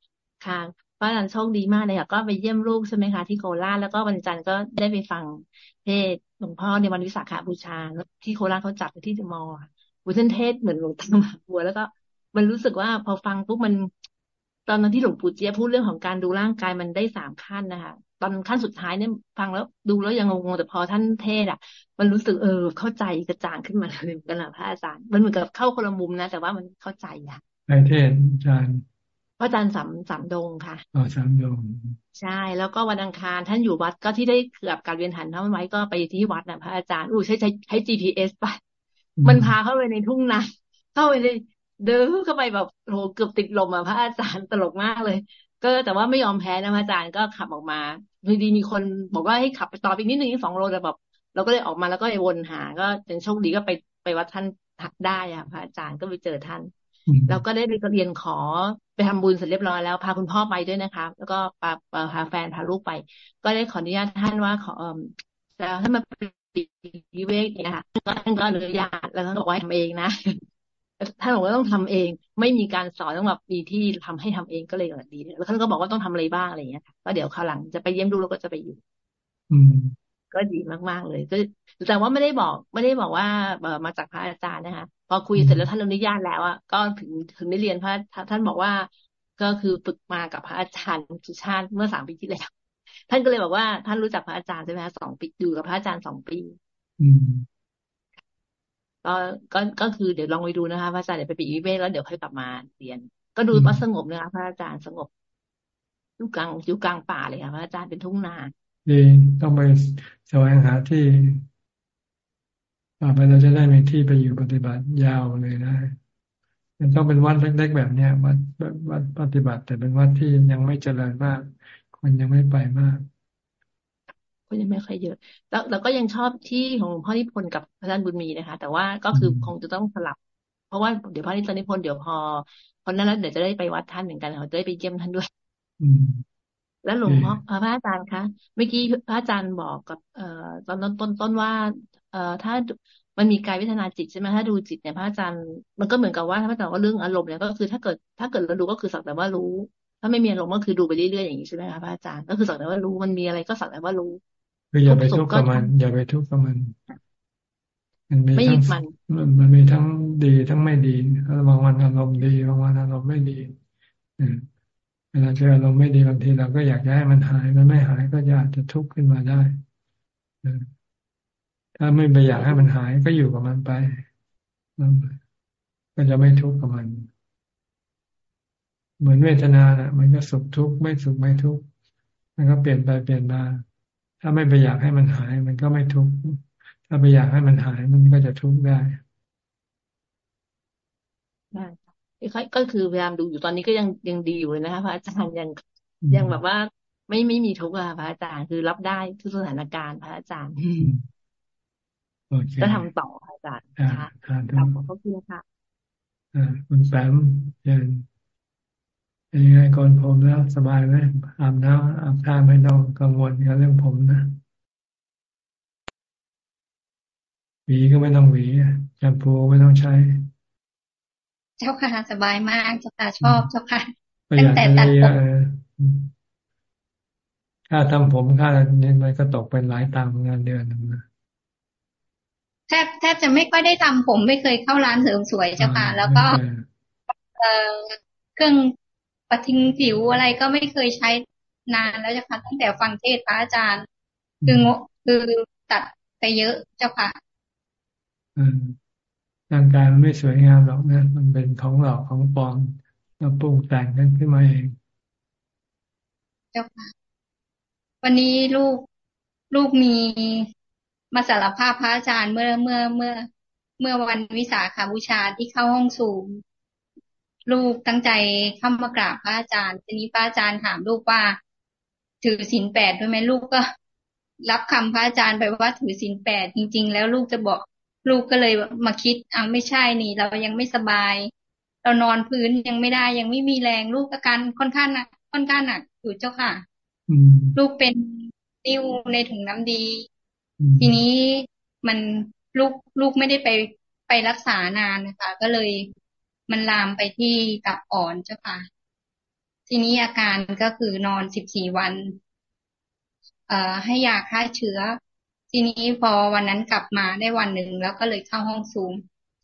ค่ะพระอาจารย์โชคดีมากเลยค่ะ ก็ไปเยี่ยมลูกใช่ไหมคะที่โคราชแล้วก็วันจันทร์ก็ได้ไปฟังเทศหลวงพ่อในวันวิสาขบูชาที่โคราชเขาจัดที่เดอะมอลล์วุฒนเทศเหมือนหลวงตามาบัวแล้วก็ มันรู้สึกว่าพอฟังปุ๊บมัน ตอนนั้นที่หลวงปู่เจี๊ยบพูดเรื่องของการดูร่างกายมันได้สามขั้นนะคะตอนขั้นสุดท้ายเนี่ยฟังแล้วดูแล้วยังงงแต่พอท่านเทศอะ มันรู้สึกเออ เข้าใจกระจ่างขึ้นมาเลยกันละพระอาจารย์ มันเหมือนกับเข้าคนละมุมนะ แต่ว่ามันเข้าใจอะในเทศอาจารย์พระอาจารย์สามสามดงค่ะอ๋อสามดง ใช่ แล้วก็วันอังคารท่านอยู่วัดก็ที่ได้เกือบการเวียนหันท่านไว้ก็ไปที่วัดนะพระอาจารย์อู้ใช้ใช้ใช้ GPS ไป มันพาเข้าไปในทุ่งนาเข้าไปใน เดินเข้าไปแบบโหเกือบติดลมอะพระอาจารย์ตลกมากเลย ก็แต่ว่าไม่ยอมแพ้นะพระอาจารย์ก็ขับออกมาพอดีมีคนบอกว่าให้ขับไปต่ออีกนิดนึงสองโลแต่แบบเราก็เลยออกมาแล้วก็ไปวนหา ก็เป็นโชคดีก็ไปไปวัดท่านได้อะพระอาจารย์ก็ไปเจอท่านแล้วก็ได้ไปเรียนขอไปทำบุญเสร็จเรียบร้อยแล้วพาคุณพ่อไปด้วยนะคะ แล้วก็พาพาแฟนพาลูกไป ก็ได้ขออนุญาตท่านว่าขอเออจะให้มาปีเวกเนี่ยค่ะก็ท่านก็อนุญาตแล้วท่านบอกว่าทำเองนะ ท่านบอกว่าต้องทำเอง ไม่มีการสอนต้องแบบมีที่ทำให้ทำเองก็เลยดี แล้วท่านก็บอกว่าต้องทำอะไรบ้างอะไรอย่างเงี้ยค่ะก็เดี๋ยวคราวหลังจะไปเยี่ยมดูแล้วก็จะไปอยู่ อืมก็ดีมากๆเลย ก็แต่ว่าไม่ได้บอก ไม่ได้บอกว่าเออมาจากพระอาจารย์นะคะ พอคุยเสร็จแล้วท่านอนุญาตแล้วอะก็ถึงถึงได้เรียนพระท่านบอกว่าก็คือฝึกมากับพระอาจารย์สุชาติเมื่อสามปีที่แล้วท่านก็เลยบอกว่าท่านรู้จักพระอาจารย์ใช่ไหมคะสองปีอยู่กับพระอาจารย์สองปีอืม ก็ก็ก็คือเดี๋ยวลองไปดูนะคะพระอาจารย์เดี๋ยวไปปีวิเวกแล้วเดี๋ยวค่อยกลับมาเรียน ก็ดูว่าสงบนะคะพระอาจารย์สงบอยู่กลางอยู่กลางป่าเลยค่ะพระอาจารย์เป็นทุ่งนาดีต้องไปแสวงหาที่ต่อไปเราจะได้มีที่ไปอยู่ปฏิบัติยาวเลยได้มันต้องเป็นวัดเล็กๆแบบเนี้ยวัดวัดปฏิบัติ แต่เป็นวัดที่ยังไม่เจริญมาก คนยังไม่ไปมาก ก็ยังไม่ค่อยเยอะแล้วเราก็ยังชอบที่ของพ่อนิพนธ์กับพระอาจารย์บุญมีนะคะ แต่ว่าก็คือคงจะต้องสลับ เพราะว่าเดี๋ยวพระนิพนธ์เดี๋ยวพอพอนั้นแล้วเดี๋ยวจะได้ไปวัดท่านเหมือนกันเราจะได้ไปเยี่ยมท่านด้วยแล้วหลวงพ่อพระอาจารย์คะเมื่อกี้พระอาจารย์บอกกับเอ่อตอนต้นต้นต้นว่า เอ่อถ้ามันมีกายวิทนาจิตใช่ไหมถ้าดูจิตเนี่ยพระอาจารย์มันก็เหมือนกับว่าถ้าพระอาจารย์ว่าเรื่องอารมณ์เนี่ยก็คือถ้าเกิดถ้าเกิดเราดูก็คือสักแต่ว่ารู้ ถ้าไม่มีอารมณ์ก็คือดูไปเรื่อยๆอย่างนี้ใช่ไหมคะพระอาจารย์ก็คือสักแต่ว่ารู้มันมีอะไรก็สักแต่ว่ารู้ คืออย่าไปทุกข์กับมัน อย่าไปทุกข์กับมัน มันมีทั้งมันมันมีทั้งดีทั้งไม่ดีบางวันอารมณ์ดีบางวันอารมณ์ไม่ดีเวลาเจออารมณ์ไม่ดีบางทีเราก็อยากให้มันหาย มันไม่หายก็อาจจะทุกข์ขึ้นมาได้ถ้าไม่ไปอยากให้มันหายก็อยู่กับมันไปก็จะไม่ทุกข์กับมัน เหมือนเวทนาแหละมันก็สุขทุกข์ไม่สุขไม่ทุกข์มันก็เปลี่ยนไปเปลี่ยนมา ถ้าไม่ไปอยากให้มันหาย มันก็ไม่ทุกข์ถ้าไปอยากให้มันหายมันก็จะทุกข์ได้ได้ก็คือพยายามดูอยู่ตอนนี้ก็ยังยังดีอยู่เลยนะคะพระอาจารย์ยังยังแบบว่า ไม่ไม่มีทุกข์อะพระอาจารย์คือรับได้ทุกสถานการณ์พระอาจารย์จะทำต่อพระอาจารย์ค่ะขอบคุณค่ะคุณแปมเชิญ เป็นยังไงก่อนผมแล้วสบายไหมอาบน้ำอาบท่าไม่ต้องกังวลกับเรื่องผมนะหวีก็ไม่ต้องหวีแชมพูไม่ต้องใช้ เจ้าค่ะสบายมากเจ้าค่ะชอบเจ้าค่ะตั้งแต่ตัดผมค่าทำผมค่าเนี่ยมันก็ตกเป็นหลายตังค์งานเดือนนึงนะแทบแทบจะไม่ค่อยได้ทำผมไม่เคยเข้าร้านเสริมสวยเจ้าค่ะ แล้วก็ เอ่อเครื่อง ปะทิงผิวอะไรก็ไม่เคยใช้นานแล้วเจ้าค่ะตั้งแต่ฟังเทศพระอาจารย์ คืองคือตัดไปเยอะเจ้าค่ะร่างกายมันไม่สวยงามหรอกนะ มันเป็นของหลอกของปลอมเราปรุงแต่งกันขึ้นมาเองเจ้าค่ะ วันนี้ลูกลูกมีมาสารภาพพระอาจารย์เมื่อเมื่อเมื่อ เมื่อวันวิสาขาบูชาที่เข้าห้องสูง ลูกตั้งใจเข้ามากราบพระอาจารย์ ทีนี้พระอาจารย์ถามลูกว่า ถือศีลแปดด้วยไหมลูกก็ รับคำพระอาจารย์ไปว่าถือศีลแปดจริง ๆ แล้วลูกจะบอกลูกก็เลยมาคิดอ่าไม่ใช่นี่ เรายังไม่สบาย เรานอนพื้นยังไม่ได้ ยังไม่มีแรงลูกอาการค่อนข้างหนักค่อนข้างหนักอยู่เจ้าค่ะลูกเป็นนิ้วในถุงน้ำดี ทีนี้มันลูกลูกไม่ได้ไปไปรักษานานนะคะ ก็เลย มันลามไปที่ตับอ่อนเจ้าค่ะ ทีนี้อาการก็คือนอนสิบสี่วัน เอ่อ ให้ยาฆ่าเชื้อ ทีนี้พอวันนั้นกลับมาได้วันหนึ่งแล้วก็เลยเข้าห้องซูม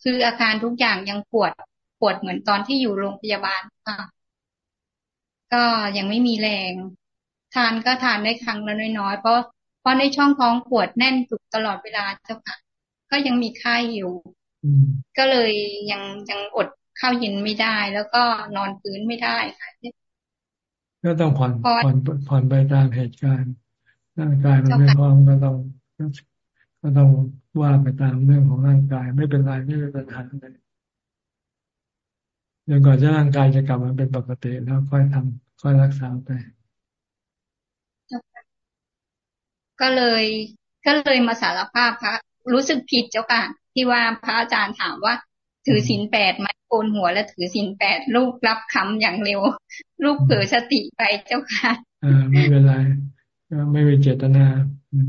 คืออาการทุกอย่างยังปวดปวดเหมือนตอนที่อยู่โรงพยาบาลค่ะ ก็ยังไม่มีแรง ทานก็ทานได้ครั้งละน้อยๆเพราะเพราะในช่องท้องปวดแน่นจุกตลอดเวลาเจ้าค่ะ ก็ยังมีไข้อยู่ก็เลยยังยังอด ข้าวเย็นไม่ได้ แล้วก็นอนพื้นไม่ได้ค่ะก็ต้องผ่อนผ่อนผ่อนไปตามเหตุการณ์ร่างกายมันไม่พร้อมก็ต้องก็ต้องว่าไปตามเรื่องของร่างกาย ไม่เป็นไรไม่เป็นปัญหาเลยเดี๋ยวก่อนจะร่างกายจะกลับมาเป็นปกติแล้วค่อยทำค่อยรักษาไป ก็เลยก็เลยมาสารภาพพระรู้สึกผิดเจ้าค่ะที่ว่าพระอาจารย์ถามว่า ถือศีลแปดไหมโกนหัวแล้วถือศีลแปดลูกรับคำอย่างเร็ว ลูกเผลอสติไปเจ้าค่ะอ่าไม่เป็นไรก็ไม่มีเจตนา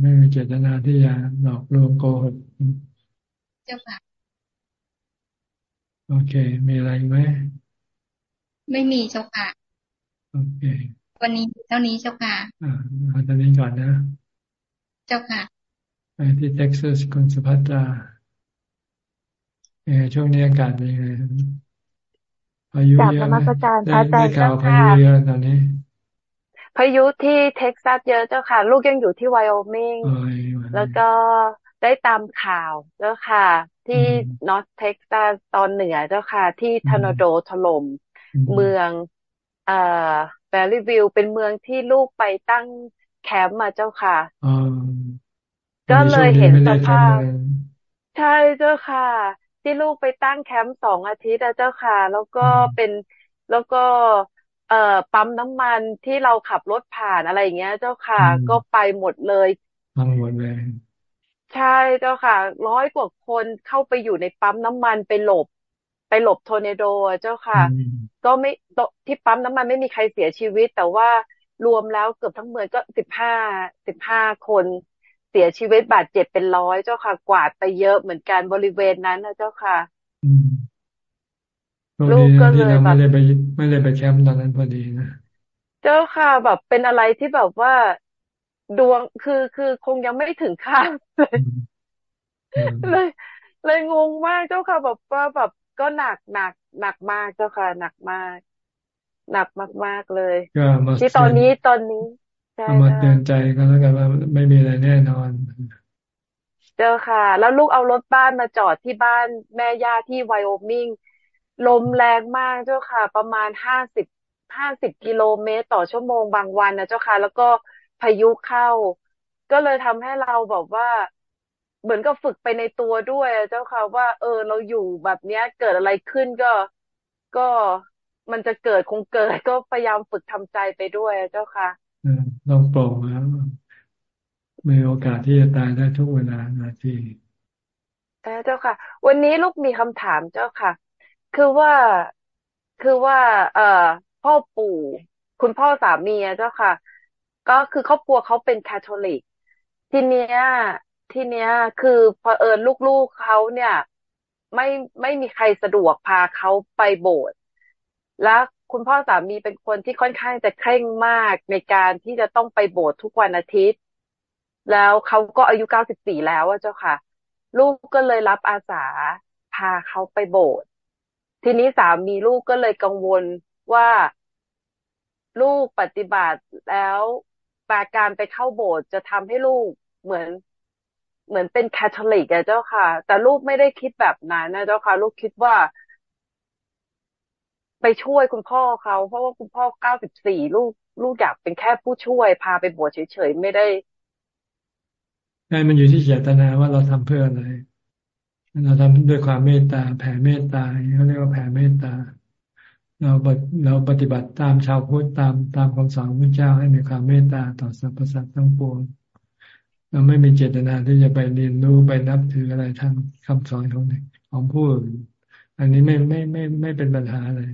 ไม่มีเจตนาที่จะหลอกลวงโกหกเจ้าค่ะโอเค มีอะไรไหมไม่มีเจ้าค่ะโอเค วันนี้เท่านี้เจ้าค่ะอ่าเอาตอนนี้ก่อนนะ เจ้าค่ะไปที่เท็กซัสคุณสุภัตรา เออช่วงนี้อากาศเป็นยังไงพายุเยอะไหมได้ได้ข่าวพายุเยอะตอนนี้พายุที่เท็กซัสเยอะเจ้าค่ะ ลูกยังอยู่ที่ไวโอมิงแล้วก็ได้ตามข่าวเจ้าค่ะ ที่ North Texas ตอนเหนือเจ้าค่ะ ที่ทอร์นาโดถล่มเมืองเอ่อแบริวิลเป็นเมืองที่ลูกไปตั้งแคมป์มาเจ้าค่ะก็เลยเห็นสภาพ ใช่เจ้าค่ะ ที่ลูกไปตั้งแคมป์สองอาทิตย์เจ้าค่ะ แล้วก็เป็นแล้วก็เอ่อปั๊มน้ำมันที่เราขับรถผ่านอะไรอย่างเงี้ย เจ้าค่ะ ก็ไปหมดเลยพังหมดเลย ใช่เจ้าค่ะ ร้อยกว่าคนเข้าไปอยู่ในปั๊มน้ำมันไปหลบ ไปหลบโทเนโดเจ้าค่ะ ก็ไม่ที่ปั๊มน้ำมันไม่มีใครเสียชีวิต แต่ว่ารวมแล้วเกือบทั้งเมืองก็สิบห้าสิบห้าคนเสียชีวิตบาดเจ็บเป็นร้อยเจ้าค่ะ กวาดไปเยอะเหมือนกันบริเวณนั้นนะเจ้าค่ะลูกก็เลยแบบไม่ได้ไปไม่ได้ไปแคมป์ตอนนั้นพอดีนะเจ้าค่ะ แบบเป็นอะไรที่แบบว่าดวงคือคือคงยังไม่ถึงข้ามเลยเลยเลยงงมากเจ้าค่ะ แบบว่าแบบก็หนักหนักหนักมากเจ้าค่ะ หนักมาก หนักมากๆเลยที่ตอนนี้ตอนนี้ เอามาเตือนใจกันแล้วกันว่าไม่มีอะไรแน่นอน เจอค่ะ แล้วลูกเอารถบ้านมาจอดที่บ้านแม่ย่าที่ไวโอมิงลมแรงมากเจ้าค่ะ ประมาณห้าสิบห้าสิบกิโลเมตรต่อชั่วโมงบางวันนะเจ้าค่ะ แล้วก็พายุเข้า ก็เลยทำให้เราแบบว่า เหมือนกับฝึกไปในตัวด้วยเจ้าค่ะ ว่า เออเราอยู่แบบเนี้ย เกิดอะไรขึ้นก็ก็มันจะเกิดคงเกิด ก็พยายามฝึกทำใจไปด้วยเจ้าค่ะ ต้องปลงแล้วมีโอกาสที่จะตายได้ทุกเวลานาทีเจ้าค่ะ วันนี้ลูกมีคำถามเจ้าค่ะ คือว่าคือว่า เอ่อ พ่อปู่ คุณพ่อสามีเจ้าค่ะ ก็คือครอบครัวเขาเป็นคาทอลิก ทีเนี้ย ทีเนี้ย คือพอเอิญลูกๆเขาเนี่ย ไม่ไม่มีใครสะดวกพาเขาไปโบสถ์แล้ว คุณพ่อสามีเป็นคนที่ค่อนข้างจะเคร่งมากในการที่จะต้องไปโบสถ์ทุกวันอาทิตย์ แล้วเขาก็อายุเก้าสิบสี่แล้วเจ้าค่ะ ลูกก็เลยรับอาสาพาเขาไปโบสถ์ทีนี้สามีลูกก็เลยกังวลว่าลูกปฏิบัติแล้วปาการไปเข้าโบสถ์จะทำให้ลูกเหมือน เหมือนเป็นแคทอลิกอะเจ้าค่ะ แต่ลูกไม่ได้คิดแบบนั้นนะเจ้าค่ะ ลูกคิดว่า ไปช่วยคุณพ่อเขาเพราะว่าคุณพ่อเก้าสิบสี่ลูกลูกอยากเป็นแค่ผู้ช่วย พาไปบวชเฉยๆไม่ได้ใช่มันอยู่ที่เจตนาว่าเราทำเพื่ออะไร เราทำด้วยความเมตตา แผ่เมตตาเขาเรียกว่าแผ่เมตตา เราเราปฏิบัติตามชาวพุทธตามตามคำสอนพระเจ้าให้มีความเมตตาต่อสรรพสัตว์ทั้งปวงเราไม่มีเจตนาที่จะไปเรียนรู้ไปนับถืออะไรทางคำสอนของของผู้อื่นอันนี้ไม่ไม่ไม่ไม่เป็นปัญหาเลย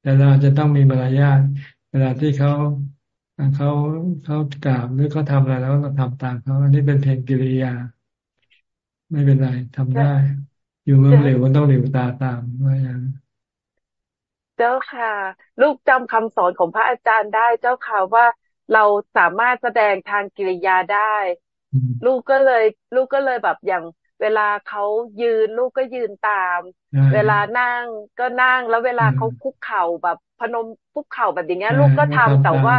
แต่เราจะต้องมีมารยาทเวลาที่เขาเขาเขากล่าวหรือเขาทำอะไรแล้วเราทำตามเขาอันนี้เป็นเพียงกิริยา ไม่เป็นไรทำได้ อยู่เมื่อเร็วก็ต้องเร็วตาตามว่าอย่างเจ้าค่ะ ลูกจำคำสอนของพระอาจารย์ได้เจ้าค่ะว่าเราสามารถแสดงทางกิริยาได้ ลูกก็เลย ลูกก็เลยแบบอย่างเวลาเขายืน ลูกก็ยืนตาม เวลานั่งก็นั่งแล้วเวลาเขาคุกเข่าแบบพนมคุกเข่าแบบอย่างเงี้ย ลูกก็ทำแต่ว่า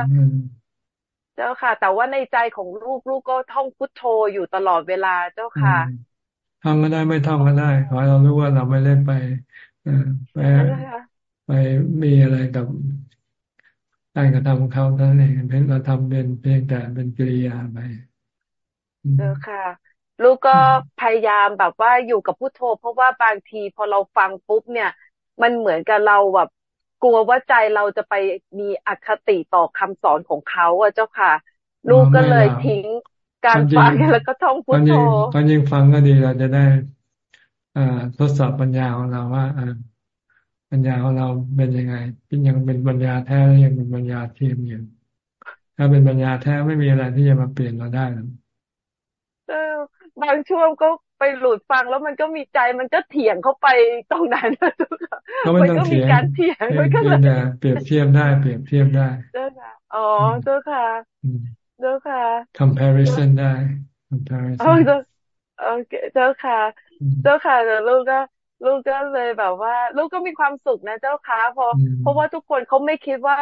เจ้าค่ะ แต่ว่าในใจของลูกลูกก็ท่องพุทโธอยู่ตลอดเวลาเจ้าค่ะท่องก็ได้ไม่ท่องก็ได้ขอให้เรารู้ว่าเราไม่ได้ไปไปไปมีอะไรกับการกระทำของเขาเท่านั้นเองเพียงเราทำเป็นเพียงแต่เป็นกิริยาไปเออค่ะ ลูกก็พยายามแบบว่าอยู่กับพุทโธ เพราะว่าบางทีพอเราฟังปุ๊บเนี่ย มันเหมือนกับเราแบบกลัวว่าใจเราจะไปมีอคติต่อคำสอนของเขาอะเจ้าค่ะ ลูกก็เลยทิ้งการฟังแล้วก็ท่องพุทโธตอนยิ่งฟังก็ดีเราจะได้อ่าทดสอบปัญญาของเราว่าอ่าปัญญาของเราเป็นยังไงเป็นยังเป็นปัญญาแท้หรือยังเป็นปัญญาเทียมอยู่ถ้าเป็นปัญญาแท้ไม่มีอะไรที่จะมาเปลี่ยนเราได้เออ บางช่วงก็ไปหลุดฟังแล้วมันก็มีใจมันก็เถียงเข้าไปตรงนั้นมันก็มีการเถียงมันก็เลยเปรียบเทียบได้ เปรียบเทียบได้เจ้าค่ะอ๋อเจ้าค่ะเจ้าค่ะ comparison ได้ comparison โอเคเจ้าค่ะ เจ้าค่ะแต่ลูกก็ลูกก็เลยแบบว่า ลูกก็มีความสุขนะเจ้าค่ะเพราะเพราะว่าทุกคนเขาไม่คิดว่า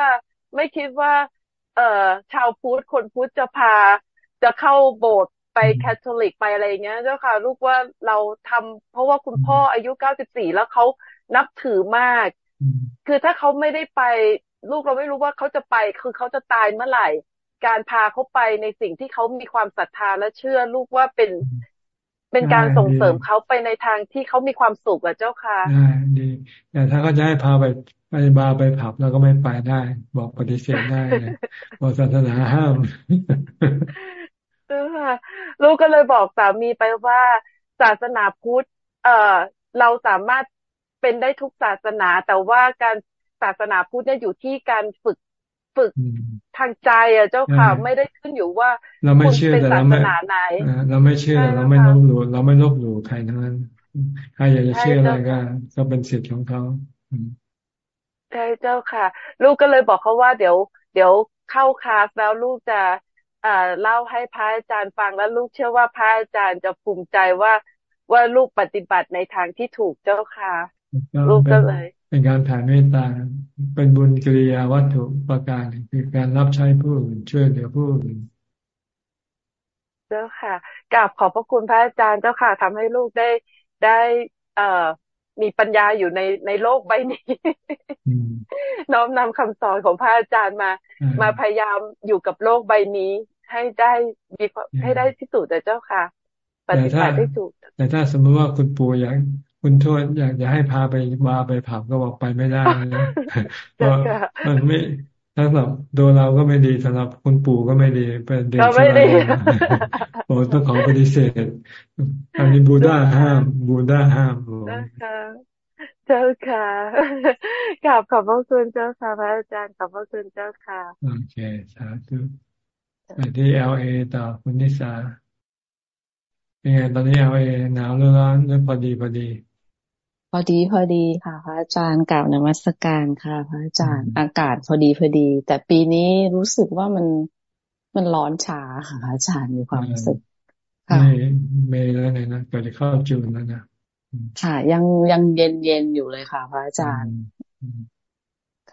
ไม่คิดว่า เอ่อชาวพุทธคนพุทธจะพาจะเข้าโบสถ์ ไปแคทอลิกไปอะไรเงี้ยเจ้าค่ะ ลูกว่าเราทำเพราะว่าคุณพ่ออายุเก้าสิบสี่แล้วเขานับถือมาก คือถ้าเขาไม่ได้ไป ลูกเราไม่รู้ว่าเขาจะไป คือเขาจะตายเมื่อไหร่ การพาเขาไปในสิ่งที่เขามีความศรัทธาและเชื่อ ลูกว่าเป็นเป็นการส่งเสริมเขาไปในทางที่เขามีความสุขอะเจ้าค่ะดีแต่ถ้าเขาจะให้พาไปไปบาร์ไปผับเราก็ไม่ไปได้ บอกปฏิเสธได้บอกศาสนาห้าม เออค่ะ ลูกก็เลยบอกสามีไปว่าศาสนาพุทธ เอ่อ เราสามารถเป็นได้ทุกศาสนา แต่ว่าการศาสนาพุทธเนี่ยอยู่ที่การฝึกฝึกทางใจอะเจ้าค่ะ ไม่ได้ขึ้นอยู่ว่าเราไม่เชื่อแต่เราไม่เราไม่เชื่อเราไม่ลบหลู่เราไม่ลบหลู่ใครทั้งนั้นใครอยากจะเชื่ออะไรก็ก็เป็นสิทธิ์ของเขาใช่เจ้าค่ะ ลูกก็เลยบอกเขาว่าเดี๋ยว เดี๋ยวเข้าคลาสแล้วลูกจะ อ่าเล่าให้พระอาจารย์ฟังแล้วลูกเชื่อว่าพระอาจารย์จะภูมิใจว่าว่าลูกปฏิบัติในทางที่ถูกเจ้าค่ะ ลูกก็เลย เป็นการแผ่เมตตาเป็นบุญกิริยาวัตถุประการคือการรับใช้ผู้อื่นช่วยเหลือผู้อื่นเจ้าค่ะกราบขอบพระคุณพระอาจารย์เจ้าค่ะทำให้ลูกได้ได้ เอ่อ มีปัญญาอยู่ในในโลกใบนี้ น้อมนำคำสอนของพระอาจารย์มา มาพยายามอยู่กับโลกใบนี้ ให้ได้มีให้ได้ที่สุดแต่เจ้าค่ะ ปฏิบัติได้ถูกแต่ถ้าสมมติว่าคุณปู่อยากคุณทวดอยากจะให้พาไปมาไปผับก็บอกไปไม่ได้นะเพราะมันไม่ ทั้งสำบตัวเราก็ไม่ดีสำหรับคุณปู่ก็ไม่ดีเป็นเด็กชราโอ้ต้องขอปฏิเสธอันนี้บูดาห้าม บูดาห้ามเจ้าค่ะกราบขอบพระคุณเจ้าค่ะพระอาจารย์ขอบพระคุณเจ้าค่ะโอเคสาธุไปที่เอลเอต่อคุณนิสาเป็นไงตอนนี้เอลเอหนาวหรือร้อนหรือพอดีพอดี พอดีพอดีค่ะ พระอาจารย์กล่าวนมัสการค่ะ พระอาจารย์อากาศพอดีพอดี แต่ปีนี้รู้สึกว่ามันมันร้อนช้าค่ะพระอาจารย์มีความรู้สึกค่ะเมย์แล้วเนี่ยนะก็จะเข้าจูนแล้วนะค่ะ ยังยังเย็นเย็นอยู่เลยค่ะ พระอาจารย์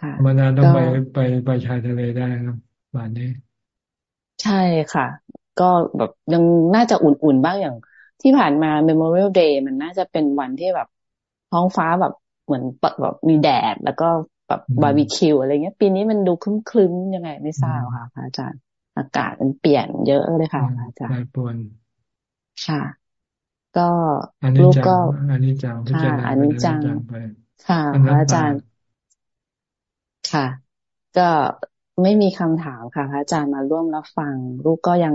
ค่ะมานานต้องไปไปไปชายทะเลได้นะบ้านนี้ ใช่ค่ะ ก็แบบยังน่าจะอุ่นๆบ้างอย่างที่ผ่านมา Memorial Day มันน่าจะเป็นวันที่แบบ ท้องฟ้าแบบเหมือนแบบมีแดดแล้วก็แบบบาร์บีคิวอะไรเงี้ย ปีนี้มันดูคลึ้มๆยังไงไม่ทราบค่ะพระอาจารย์ อากาศมันเปลี่ยนเยอะเลยค่ะอาจารย์ปวนค่ะ ก็ลูกก็อันนี้จังค่ะอันนี้จังค่ะพระอาจารย์ ค่ะ ก็ไม่มีคำถามค่ะพระอาจารย์มาร่วมรับฟัง ลูกก็ยัง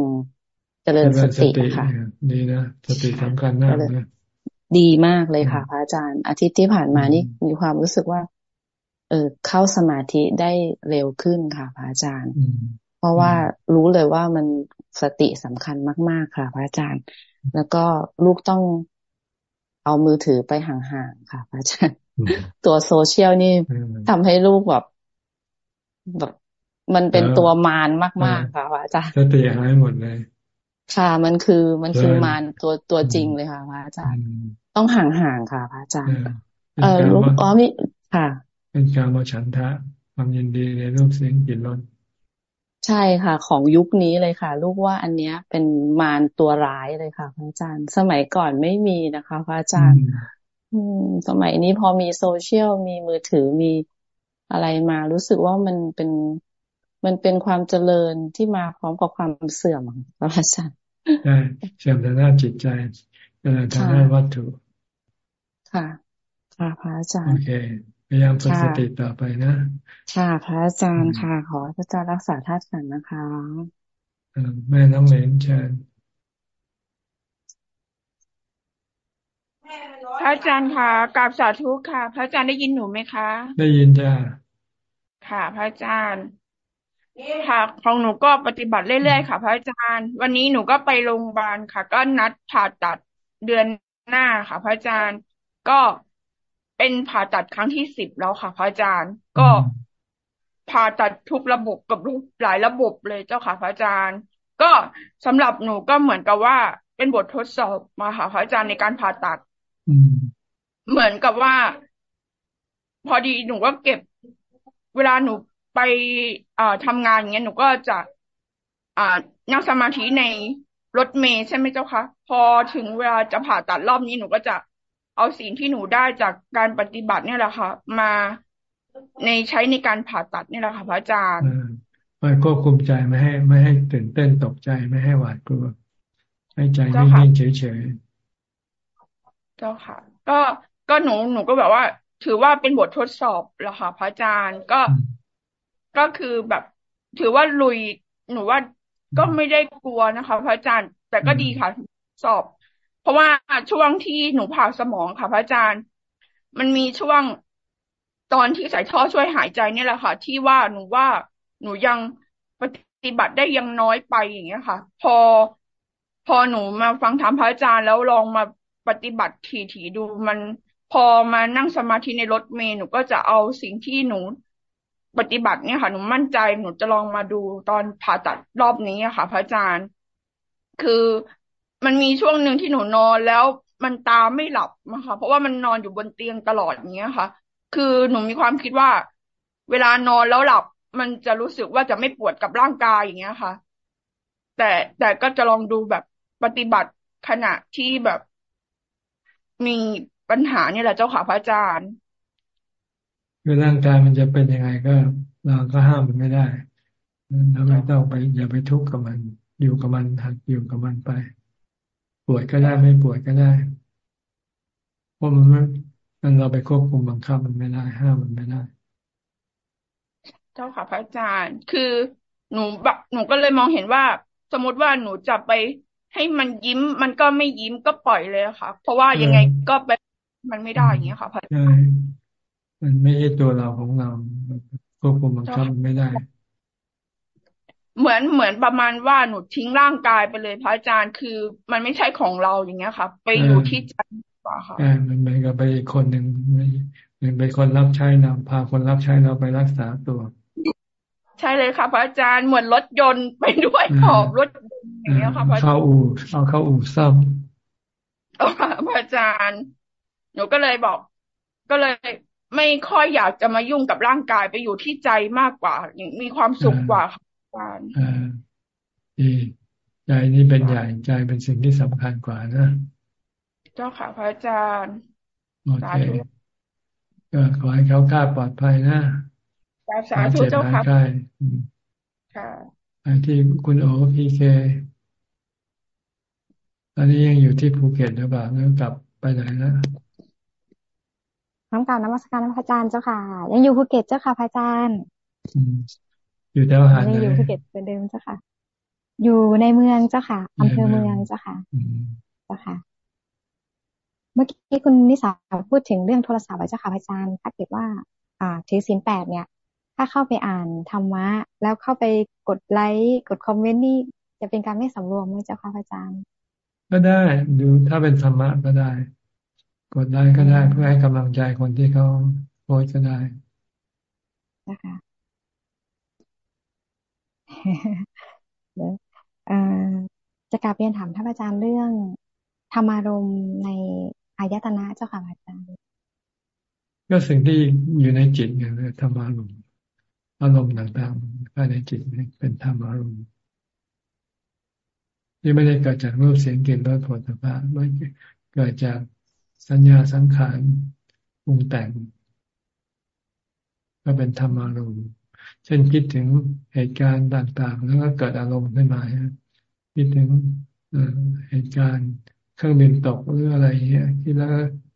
เจริญสติค่ะดีนะสติสำคัญมากนะ ดีมากเลยค่ะ พระอาจารย์ อาทิตย์ที่ผ่านมานี่มีความรู้สึกว่า เออเข้าสมาธิได้เร็วขึ้นค่ะ พระอาจารย์ เพราะว่ารู้เลยว่ามันสติสำคัญมาก ๆ ค่ะ พระอาจารย์ แล้วก็ลูกต้องเอามือถือไปห่างๆค่ะ พระอาจารย์ ตัวโซเชียลนี่ทำให้ลูกแบบแบบมันเป็นตัวมารมาก ๆ ค่ะพระอาจารย์สติหายหมดเลยค่ะมันคือมันคือมารตัวตัวจริงเลยค่ะพระอาจารย์ ต้องห่างๆค่ะพระอาจารย์ เออลูกอ๋อมีค่ะ เป็นการมาฉันทะความยินดีในรูปเสียงกลิ่นรสใช่ค่ะ ของยุคนี้เลยค่ะ ลูกว่าอันเนี้ยเป็นมารตัวร้ายเลยค่ะพระอาจารย์ สมัยก่อนไม่มีนะคะพระอาจารย์อืมสมัยนี้พอมีโซเชียลมีมือถือมีอะไรมา รู้สึกว่ามันเป็นมันเป็นความเจริญที่มาพร้อมกับความเสื่อมพระอาจารย์ใช่เสื่อมทางด้านจิตใจ เจริญทางด้านวัตถุ ค่ะ ค่ะพระอาจารย์ โอเค พยายามฝึกสติต่อไปนะ ค่ะพระอาจารย์ค่ะ ขอพระอาจารย์รักษาธาตุขันนะคะแม่น้องเหลนเชิญพระอาจารย์ค่ะกราบสาธุค่ะ พระอาจารย์ได้ยินหนูไหมคะ ได้ยินจ้าค่ะ พระอาจารย์ค่ะของหนูก็ปฏิบัติเรื่อยๆค่ะ พระอาจารย์ วันนี้หนูก็ไปโรงพยาบาลค่ะ ก็นัดผ่าตัด เดือนหน้าค่ะ พระอาจารย์ก็เป็นผ่าตัดครั้งที่สิบแล้วค่ะ พระอาจารย์ก็ผ่าตัดทุกระบบกับหลายระบบเลยเจ้าค่ะ พระอาจารย์ ก็สำหรับหนูก็เหมือนกับว่าเป็นบททดสอบมาค่ะ พระอาจารย์ในการผ่าตัดเหมือนกับว่า พอดีหนูก็เก็บเวลาหนูไปอ่าทำงานอย่างเงี้ยหนูก็จะอ่านั่งสมาธิใน รถเมย์ใช่ไหมเจ้าคะพอถึงเวลาจะผ่าตัดรอบนี้หนูก็จะเอาสิ่งที่หนูได้จากการปฏิบัติเนี่ยแหละค่ะ มาในใช้ในการผ่าตัดเนี่ยแหละค่ะพระอาจารย์มันควบคุมใจไม่ให้ ไม่ให้ตื่นเต้นตกใจไม่ให้หวาดกลัว ให้ใจนิ่งๆเฉยๆเจ้าค่ะ ก็ก็หนูหนูก็แบบว่า ถือว่าเป็นบททดสอบแล้วค่ะพระอาจารย์ก็ก็คือแบบ ถือว่าลุยหนูว่า ก็ไม่ได้กลัวนะคะ พระอาจารย์ แต่ก็ดีค่ะ สอบ เพราะว่าช่วงที่หนูผ่าสมองค่ะ พระอาจารย์ มันมีช่วงตอนที่ใส่ท่อช่วยหายใจนี่แหละค่ะ ที่ว่าหนูว่าหนูยังปฏิบัติได้ยังน้อยไปอย่างเงี้ยค่ะ พอพอหนูมาฟังธรรมพระอาจารย์แล้วลองมาปฏิบัติถี่ๆดูมันพอมานั่งสมาธิในรถเมล์หนูก็จะเอาสิ่งที่หนู ปฏิบัติเนี่ยค่ะหนูมั่นใจหนูจะลองมาดูตอนผ่าตัดรอบนี้ค่ะ พระอาจารย์ คือมันมีช่วงหนึ่งที่หนูนอนแล้วมันตาไม่หลับนะคะเพราะว่ามันนอนอยู่บนเตียงตลอดอย่างเงี้ยค่ะ คือหนูมีความคิดว่า เวลานอนแล้วหลับ มันจะรู้สึกว่าจะไม่ปวดกับร่างกายอย่างเงี้ยค่ะ แต่แต่ก็จะลองดูแบบปฏิบัติขณะที่แบบมีปัญหาเนี่ยแหละเจ้าค่ะพระอาจารย์ คือร่างกายมันจะเป็นยังไงก็ เราก็ห้ามมันไม่ได้เราไม่ต้องไป อย่าไปทุกข์กับมัน อยู่กับมันหัดอยู่กับมันไป ปวดก็ได้ไม่ปวดก็ได้เพราะมันมันเราไปควบคุมบังคับมันไม่ได้ห้ามมันไม่ได้ เจ้าค่ะพระอาจารย์ คือหนูแบบหนูก็เลยมองเห็นว่า สมมติว่าหนูจะไปให้มันยิ้มมันก็ไม่ยิ้มก็ปล่อยเลยค่ะ เพราะว่ายังไงก็ไปมันไม่ได้อย่างเงี้ยค่ะพระอาจารย์ มันไม่ใช่ตัวเราของเราควบคุมบังคับมันไม่ได้ เหมือนเหมือนประมาณว่าหนูทิ้งร่างกายไปเลยพระอาจารย์คือมันไม่ใช่ของเราอย่างเงี้ยค่ะ ไปอยู่ที่ใจกว่าค่ะมันเหมือนกับไปคนหนึ่งเหมือนไปคนรับใช้เราพาคนรับใช้เราไปรักษาตัว ใช่เลยค่ะ พระอาจารย์เหมือนรถยนต์ไปด้วยขอบรถอย่างเงี้ยค่ะพระอาจารย์เข้าอู่เอาเข้าอู่ซ่อมพระอาจารย์หนูก็เลยบอก ก็เลย ไม่ค่อยอยากจะมายุ่งกับร่างกายไปอยู่ที่ใจมากกว่าอย่างมีความสุขกว่าค่ะารย์ดีใจนี่เป็นใหญ่ใจเป็นสิ่งที่สำคัญกว่านะ เจ้าค่ะพระอาจารย์โอเคก็ขอให้เขากล้าปลอดภัยนะสาธุเจ้าค่ะค่ะไปที่คุณโอพีเคตอนนี้ยังอยู่ที่ภูเก็ตหรือเปล่าแล้วกลับไปไหนนะ น้ำการนมัสการพระอาจารย์เจ้าค่ะ ยังอยู่ภูเก็ตเจ้าค่ะพระอาจารย์ อยู่แถวหาดไหนอยู่ภูเก็ตเหมือนเดิมเจ้าค่ะ อยู่ในเมืองเจ้าค่ะอำเภอเมืองเจ้าค่ะเจ้าค่ะ เมื่อกี้คุณนิสาพูดถึงเรื่องโทรศัพท์เจ้าค่ะอาจารย์ถ้าเกิดว่า อ่าถือศีลแปดเนี่ย ถ้าเข้าไปอ่านธรรมะ แล้วเข้าไปกดไลค์กดคอมเมนต์นี่จะเป็นการไม่สำรวมไหมเจ้าค่ะอาจารย์ ก็ได้ดูถ้าเป็นธรรมะก็ได้ กดไลค์ก็ได้เพื่อให้กำลังใจคนที่เขาโพสก็ได้นะคะจะกลับเรียนถามท่านอาจารย์เรื่องธรรมารมในอายตนะเจ้าค่ะอาจารย์ ก็สิ่งที่อยู่ในจิตเนี่ยธรรมารมอารมณ์ต่างๆภายในจิตเป็นธรรมารมณ์ที่ไม่ได้เกิดจากรูปเสียงกลิ่นรสผลิภัณฑ์ไม่เกิดจาก สัญญาสังขารปรุงแต่ง ก็เป็นธรรมารมณ์เช่นคิดถึงเหตุการณ์ต่าง ๆ แล้วก็เกิดอารมณ์ขึ้นมาคิดถึงเหตุการณ์เครื่องบินตกหรืออะไรเงี้ยคิดแล้ว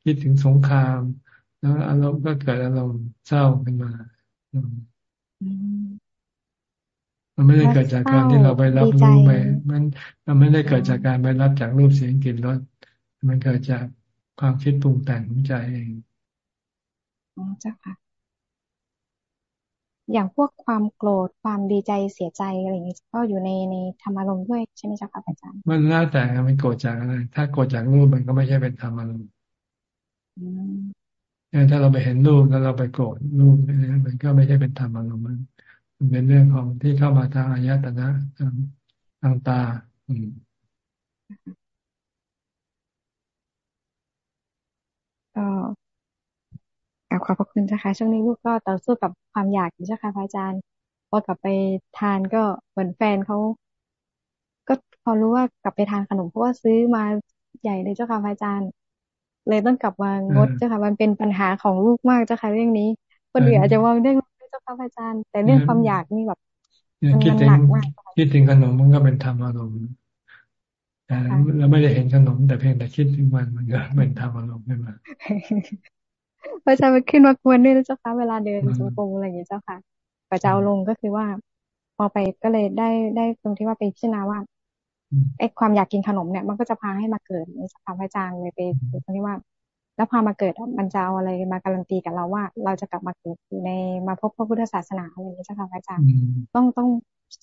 คิดถึงสงคราม แล้วอารมณ์ก็เกิดอารมณ์เศร้าขึ้นมามันไม่ได้เกิดจากการที่เราไปรับรู้ไปมันมันไม่ได้เกิดจากการไปรับจากรูปเสียงกลิ่นรสมันเกิดจาก ความคิดปรุงแต่งของใจเองอ๋อจ้ะค่ะ อย่างพวกความโกรธความดีใจเสียใจอะไรอย่างนี้ก็อยู่ในในธรรมารมณ์ด้วยใช่ไหมจ๊ะคะอาจารย์ มันแล้วแต่มันโกรธจากอะไร ถ้าโกรธจากรูปมันก็ไม่ใช่เป็นธรรมารมณ์ถ้าเราไปเห็นรูปแล้วเราไปโกรธรูปมันก็ไม่ใช่เป็นธรรมารมณ์มันเป็นเรื่องของที่เข้ามาทางอายตนะทางทางตา อืม ก็ขอบพระคุณนะคะช่วงนี้ลูกก็ต่อสู้กับความอยากอยู่ใช่ค่ะพระอาจารย์ พอกลับไปทานก็เหมือนแฟนเขาก็พอรู้ว่ากลับไปทานขนมเพราะว่าซื้อมาใหญ่เลยเจ้าค่ะพระอาจารย์ เลยต้องกลับมางดเจ้าค่ะมันเป็นปัญหาของลูกมากเจ้าค่ะเรื่องนี้คนอื่นอาจจะมองเรื่องเจ้าค่ะพระอาจารย์ แต่เรื่องความอยากนี่แบบมันหนักมากคิดถึงขนมมันก็เป็นธรรมอารมณ์ แต่เราไม่ได้เห็นขนม แต่เพียงแต่คิดถึงมันมันก็เป็นธรรมอารมณ์ขึ้นมาพระอาจารย์ไปขึ้นมาควรด้วยนะเจ้าค่ะเวลาเดินจงกรมอะไรอย่างเงี้ยเจ้าค่ะพระเจ้าลงก็คือว่า พอไปก็เลยได้ได้ตรงที่ว่าไปพิจารณาว่าไอ้ความอยากกินขนมเนี่ย มันก็จะพาให้มาเกิดในสภาพระอาจารย์เลยไปตรงที่ว่า แล้วพามาเกิดมันจะเอาอะไรมาการันตีกับเราว่า เราจะกลับมาเกิดอยู่ในมาพบพระพุทธศาสนาอะไรอย่างเงี้ยเจ้าค่ะพระอาจารย์ ต้องต้อง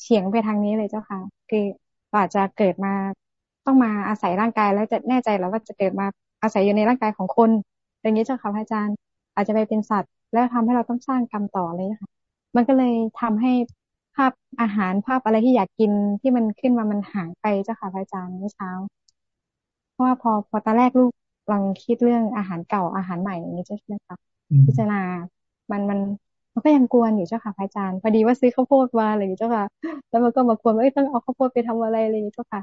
เฉียงไปทางนี้เลยเจ้าค่ะ คืออาจจะเกิดมา ต้องมาอาศัยร่างกายแล้วจะแน่ใจแล้วว่าจะเกิดมาอาศัยอยู่ในร่างกายของคนอย่างนี้เจ้าค่ะพระอาจารย์ อาจจะไปเป็นสัตว์ แล้วทำให้เราต้องสร้างกรรมต่อเลยค่ะมันก็เลยทำให้ภาพอาหารภาพอะไรที่อยากกินที่มันขึ้นมามันหายไปเจ้าค่ะพระอาจารย์เมื่อเช้า เพราะว่าพอพอตอนแรกลูกลองคิดเรื่องอาหารเก่าอาหารใหม่อย่างนี้ใช่ไหมคะพิจารณา มันมันมันก็ยังกวนอยู่เจ้าค่ะพระอาจารย์ พอดีว่าซื้อข้าวโพดมาอะไรอย่างนี้เจ้าค่ะ แล้วมันก็มากวนว่าต้องเอาข้าวโพดไปทำอะไรอะไรอย่างนี้เจ้าค่ะ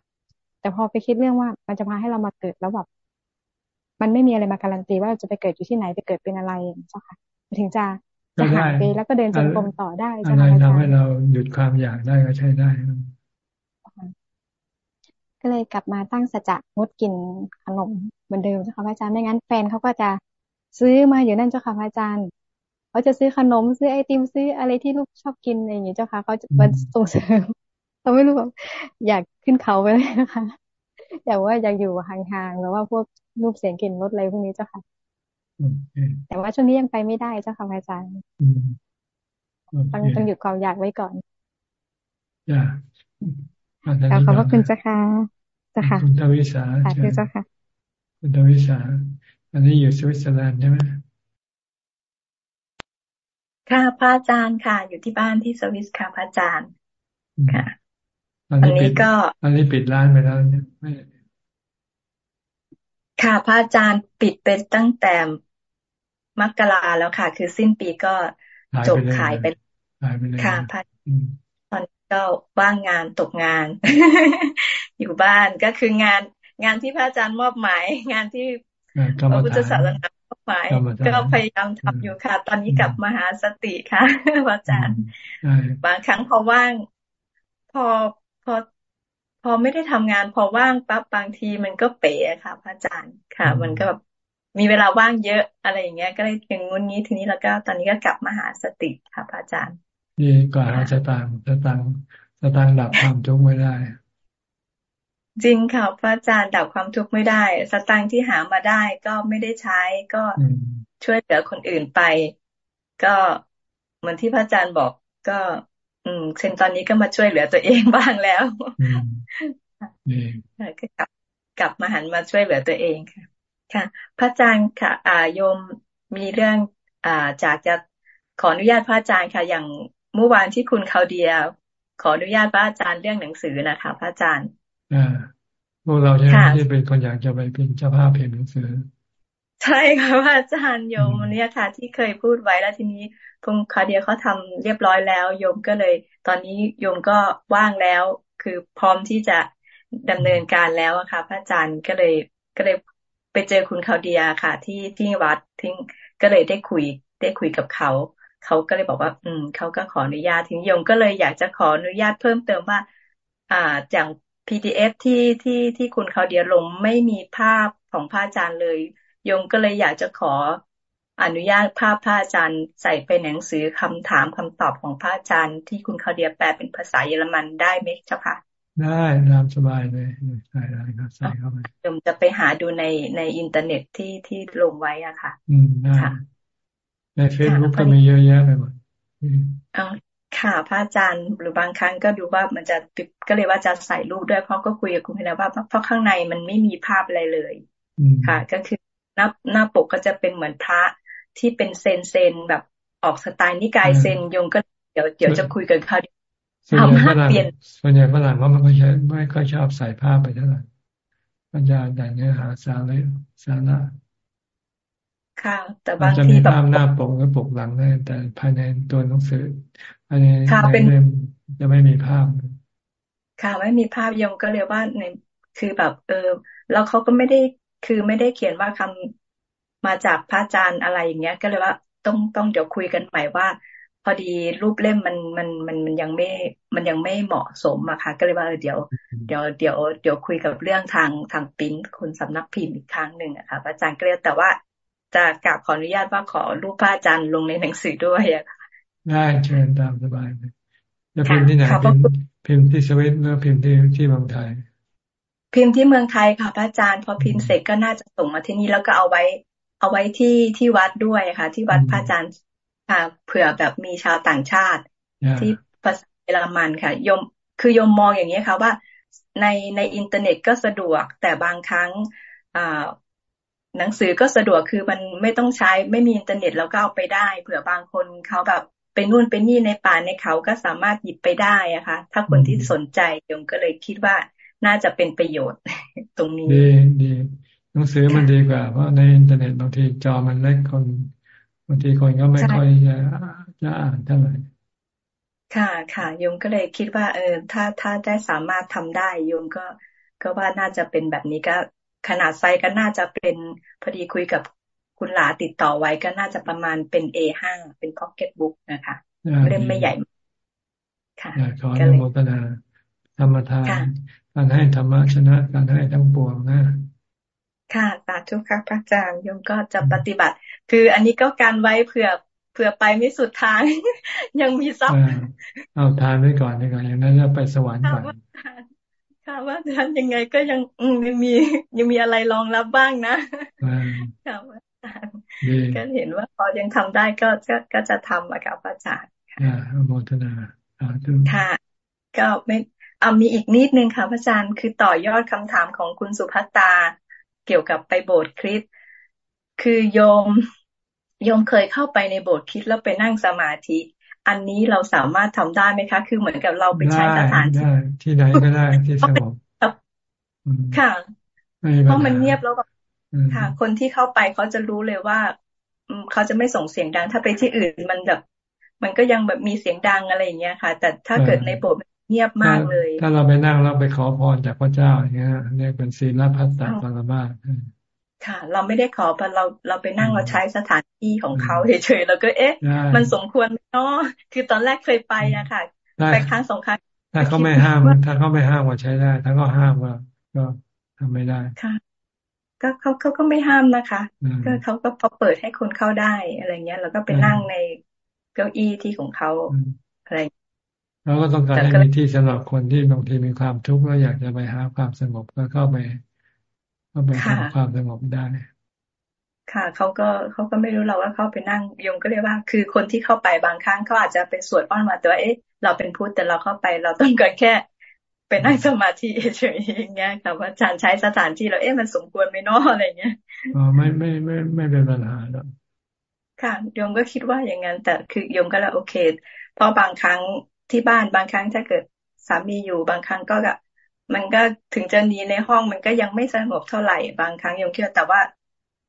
แต่พอไปคิดเรื่องว่ามันจะพาให้เรามาเกิดแล้วแบบมันไม่มีอะไรมาการันตีว่าจะไปเกิดอยู่ที่ไหนไปเกิดเป็นอะไรเจ้าค่ะถึงจะจะหายไปแล้วก็เดินจงกรมต่อได้อะไรทำให้เราหยุดความอยากได้ก็ใช้ได้ ก็เลยกลับมาตั้งสัจจะงดกินขนมเหมือนเดิมเจ้าค่ะอาจารย์ไม่งั้นแฟนเขาก็จะซื้อมาอยู่นั่นเจ้าค่ะอาจารย์เขาจะซื้อขนมซื้อไอติมซื้ออะไรที่ลูกชอบกินอะไรอย่างเงี้ยเจ้าค่ะเขาจะมาส่งเสริม เขาไม่รู้แบบอยากขึ้นเขาไปเลยนะคะแต่ว่าอยากอยู่ห่างๆแล้วว่าพวกรูปเสียงกลิ่นรสอะไรพวกนี้เจ้าค่ะแต่ว่าช่วงนี้ยังไปไม่ได้เจ้าค่ะอาจารย์ต้องต้องหยุดความอยากไว้ก่อนอยากขอบพระคุณเจ้าค่ะเจ้าค่ะคุณทวิสาเจ้าค่ะ คุณทวิสาอันนี้อยู่สวิตเซอร์แลนด์ใช่ไหมค่ะพระอาจารย์ค่ะ อยู่ที่บ้านที่สวิสค่ะพระอาจารย์ค่ะ อันนี้ก็ อันนี้ปิดร้านไปแล้วเนี่ยไม่ค่ะพระอาจารย์ปิดไปตั้งแต่มกราแล้วค่ะ คือสิ้นปีก็จบขายไปค่ะพระตอนนี้ก็ว่างงานตกงาน อยู่บ้านก็คืองานงานที่พระอาจารย์มอบหมาย งานที่พระพุทธศาสนามอบหมาย ก็พยายามทำอยู่ค่ะ ตอนนี้กลับมาหาสติค่ะพระอาจารย์บางครั้งพอว่าง พอ พอพอไม่ได้ทำงาน พอว่างปั๊บบางทีมันก็เป๋ค่ะ พระอาจารย์ค่ะ มันก็แบบมีเวลาว่างเยอะอะไรอย่างเงี้ย ก็เลยอย่างงุนงี้ทีนี้แล้วก็ตอนนี้ก็กลับมาหาสติค่ะพระอาจารย์ดีกว่าหาสตางค์สตางค์สตางค์ดับความทุกข์ไม่ได้ จริงค่ะพระอาจารย์ดับความทุกข์ไม่ได้ สตางค์ที่หามาได้ก็ไม่ได้ใช้ก็ช่วยเหลือคนอื่นไป ก็เหมือนที่พระอาจารย์บอกก็ อืมเช่นตอนนี้ก็มาช่วยเหลือตัวเองบ้างแล้วก็กลับกลับมาหันมาช่วยเหลือตัวเองค่ะ ค่ะ พระอาจารย์ค่ะอ่าโยมมีเรื่อง อ่าจากจะขออนุญาตพระอาจารย์ค่ะ อย่างเมื่อวานที่คุณเขาเดียขออนุญาตพระอาจารย์เรื่องหนังสือนะคะพระอาจารย์อ่าพวกเราใช่ไหมที่เป็นคนอยากจะไปเป็นเจ้าภาพเพจหนังสือ ใช่ค่ะพระอาจารย์โยมเนี่ยค่ะ ที่เคยพูดไว้แล้วทีนี้คุณคาเดียเขาทำเรียบร้อยแล้ว โยมก็เลย ตอนนี้โยมก็ว่างแล้ว คือพร้อมที่จะดำเนินการแล้วอะค่ะพระอาจารย์ก็เลยก็เลยไปเจอคุณคาเดียค่ะ ที่ที่วัดทิ้งก็เลยได้คุยได้คุยกับเขา เขาก็เลยบอกว่า อืมเขาก็ขออนุญาตทิ้งโยมก็เลยอยากจะขออนุญาตเพิ่มเติมว่า อ่าอย่าง PDF ที่ที่ที่คุณเขาเดียลงไม่มีภาพของพระอาจารย์เลย โยมก็เลยอยากจะขออนุญาตภาพพระอาจารย์ใส่ไปหนังสือคำถามคำตอบของพระอาจารย์ ที่คุณเขาเดียแปลเป็นภาษาเยอรมันได้ไหมเจ้าค่ะ ได้ตามสบายเลยใส่ได้ครับใส่เข้าไปโยมจะไปหาดูในในอินเทอร์เน็ตที่ที่ลงไว้อะค่ะ อืมได้ในเฟซบุ๊กก็มีเยอะแยะไปหมดอ๋อค่ะพระอาจารย์หรือบางครั้งก็ดูว่ามันจะติดก็เลยว่าจะใส่รูปด้วยเพราะก็คุยกับคุณพี่นะว่าเพราะข้างในมันไม่มีภาพอะไรเลย ค่ะ ก็คือ หน้าหน้าปกก็จะเป็นเหมือนพระที่เป็นเซนเซนแบบออกสไตล์นิกายเซนยงก็เดี๋ยวเดี๋ยวจะคุยกันเขาทำให้เปลี่ยนส่วนใหญ่ฝรั่งว่ามันก็ใช้ไม่ค่อยชอบใส่ภาพไปเท่าไหร่ปัญญาแต่เนื้อหาสาระสาระค่ะ แต่บางทีแบบจะมีภาพหน้าปกหรือปกหลังได้แต่ภายในตัวหนังสือภายในในเล่มจะไม่มีภาพ ค่ะไม่มีภาพยงก็เรียกว่าในคือแบบ เออแล้วเขาก็ไม่ได้ คือไม่ได้เขียนว่าคำมาจากพระอาจารย์อะไรอย่างเงี้ย ก็เลยว่าต้องต้องเดี๋ยวคุยกันใหม่ว่า พอดีรูปเล่มมันมันมันมันยังไม่มันยังไม่เหมาะสมอะค่ะ ก็เลยว่าเดี๋ยวเดี๋ยวเดี๋ยวเดี๋ยวคุยกับเรื่องทางทางปิ้นคนสำนักพิมพ์อีกครั้งหนึ่งอะค่ะพระอาจารย์ก็เลยแต่ว่าจะกราบขออนุญาตว่าขอรูปพระอาจารย์ลงในหนังสือด้วยอะค่ะได้เชิญตามสบายเลยจะพิมพ์ที่ไหนพิมพ์พิมพ์ที่สวิตหรือพิมพ์ที่ที่เมืองไทย พิมพ์ที่เมืองไทยค่ะพระอาจารย์ พอพิมพ์เสร็จก็น่าจะส่งมาที่นี่แล้วก็เอาไว้ เอาไว้ที่ที่วัดด้วยค่ะ ที่วัดพระอาจารย์ค่ะเผื่อแบบมีชาวต่างชาติ ที่ภาษาเยอรมันค่ะยมคือยมมองอย่างนี้ค่ะว่าในในอินเทอร์เน็ตก็สะดวก แต่บางครั้งอ่าหนังสือก็สะดวกคือมันไม่ต้องใช้ไม่มีอินเทอร์เน็ตแล้วก็เอาไปได้ เผื่อบางคนเขาแบบไปนู่นไปนี่ในป่าในเขาก็สามารถหยิบไปได้อะคะถ้าคนที่สนใจโยมก็เลยคิดว่า น่าจะเป็นประโยชน์ตรงนี้ ดีดีหนังสือมันดีกว่า เพราะในอินเทอร์เน็ตบางทีจอมันเล็กคนบางทีคนก็ไม่ค่อยจะจะอ่านเท่าไหร่ค่ะค่ะโยมก็เลยคิดว่า เออ ถ้าถ้าได้สามารถทำได้โยมก็ก็ว่าน่าจะเป็นแบบนี้ก็ขนาดไซส์ก็น่าจะเป็นพอดีคุยกับคุณหลาติดต่อไว้ก็น่าจะประมาณเป็น A5 เป็นพ็อกเก็ตบุ๊กนะคะเล่มไม่ใหญ่ค่ะขออนุโมทนา ธรรมทาน การให้ธรรมะชนะ การให้ทั้งปวงนะค่ะสาธุค่ะพระอาจารย์โยมก็จะปฏิบัติ คืออันนี้ก็การไว้เผื่อเผื่อไปไม่สุดทาง ยังมีซับเอาทานไว้ก่อนดีกว่าอย่างนั้นจะไปสวรรค์ก่อนค่ะว่าทานยังไงก็ยังยังมียังมีอะไรรองรับบ้างนะค่ะก็เห็นว่าพอยังทำได้ก็ก็ก็จะทำอะค่ะพระอาจารย์ค่ะโมทนาค่ะ ก็ไม่เอามีอีกนิดนึงค่ะพระอาจารย์คือต่อยอดคำถามของคุณสุภัตตา เกี่ยวกับไปโบสถ์คริสคือโยมโยมเคยเข้าไปในโบสถ์คริสแล้วไปนั่งสมาธิ อันนี้เราสามารถทำได้ไหมคะ คือเหมือนกับเราไปใช้สถานที่ที่ไหนก็ได้ที่สงบค่ะเพราะมันเงียบแล้วแบบค่ะ คนที่เข้าไปเขาจะรู้เลยว่าเขาจะไม่ส่งเสียงดัง ถ้าไปที่อื่นมันแบบมันก็ยังแบบมีเสียงดังอะไรอย่างเงี้ยค่ะ แต่ถ้าเกิดในโบสถ์ เงียบมากเลย ถ้าเราไปนั่งเราไปขอพรจากพระเจ้าอย่างเงี้ยเรียกเป็นศีลพัฒนาปรมาค่ะ เราไม่ได้ขอพอเราเราไปนั่งเราใช้สถานที่ของเขาเฉยๆแล้วก็เอ๊ะ มันสมควรเนาะคือตอนแรกเคยไปอะค่ะไปครั้งสองครั้งถ้าเขาไม่ห้าม ถ้าเขาไม่ห้ามว่าใช้ได้ ถ้าเขาห้ามว่าก็ทำไม่ได้ค่ะก็เขาเขาก็ไม่ห้ามนะคะ ก็เขาก็พอเปิดให้คนเข้าได้อะไรเงี้ย แล้วก็ไปนั่งในเก้าอี้ที่ของเขาอะไร เราก็ต้องการให้มีที่สำหรับคนที่บางทีมีความทุกข์แล้วอยากจะไปหาความสงบก็เข้าไปเข้าไปหาความสงบได้ ค่ะเขาก็เขาก็ไม่รู้เราว่าเขาไปนั่งยงก็เรียกว่า คือคนที่เข้าไปบางครั้งเขาอาจจะเป็นสวดอ้อนมาตัวเอ๊ะ เราเป็นพุทธแต่เราเข้าไป เราต้องการแค่ไปนั่งสมาธิเฉยๆอย่างเงี้ยค่ะว่าอาจารย์ใช้สถานที่เราเอ๊ะมันสมควรไหมเนาะอะไรเงี้ยอ๋อไม่ไม่ไม่ไม่เป็นปัญหาหรอกค่ะโยมก็คิดว่าอย่างนั้นแต่คือโยมก็แล้วโอเค เพราะบางครั้ง ที่บ้านบางครั้งถ้าเกิดสามีอยู่บางครั้งก็มันก็ถึงจะหนีในห้องมันก็ยังไม่สงบเท่าไหร่บางครั้งโยมคิดแต่ว่า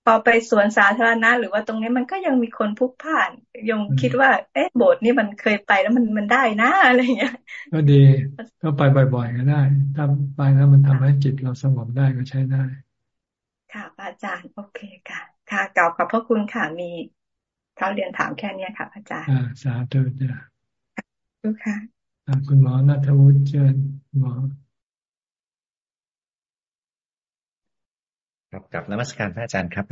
พอไปสวนสาธารณะหรือว่าตรงนี้มันก็ยังมีคนพุกผ่านยงคิดว่า เอ๊ะโบสถ์นี่มันเคยไปแล้วมันมันได้นะอะไรเงี้ยก็ดีก็ไปบ่อยๆก็ได้ถ้าไปแล้วมันทำให้จิตเราสงบได้ก็ใช้ได้ ค่ะอาจารย์ โอเคค่ะ ค่ะกล่าวขอบพระคุณค่ะมีเขาเรียนถามแค่เนี้ยค่ะอาจารย์อ่าสาธุจ้ะ ทุกค่ะคุณหมอนัทวุฒิเชิญหมอครับกับนมัสการพระอาจารย์ครับ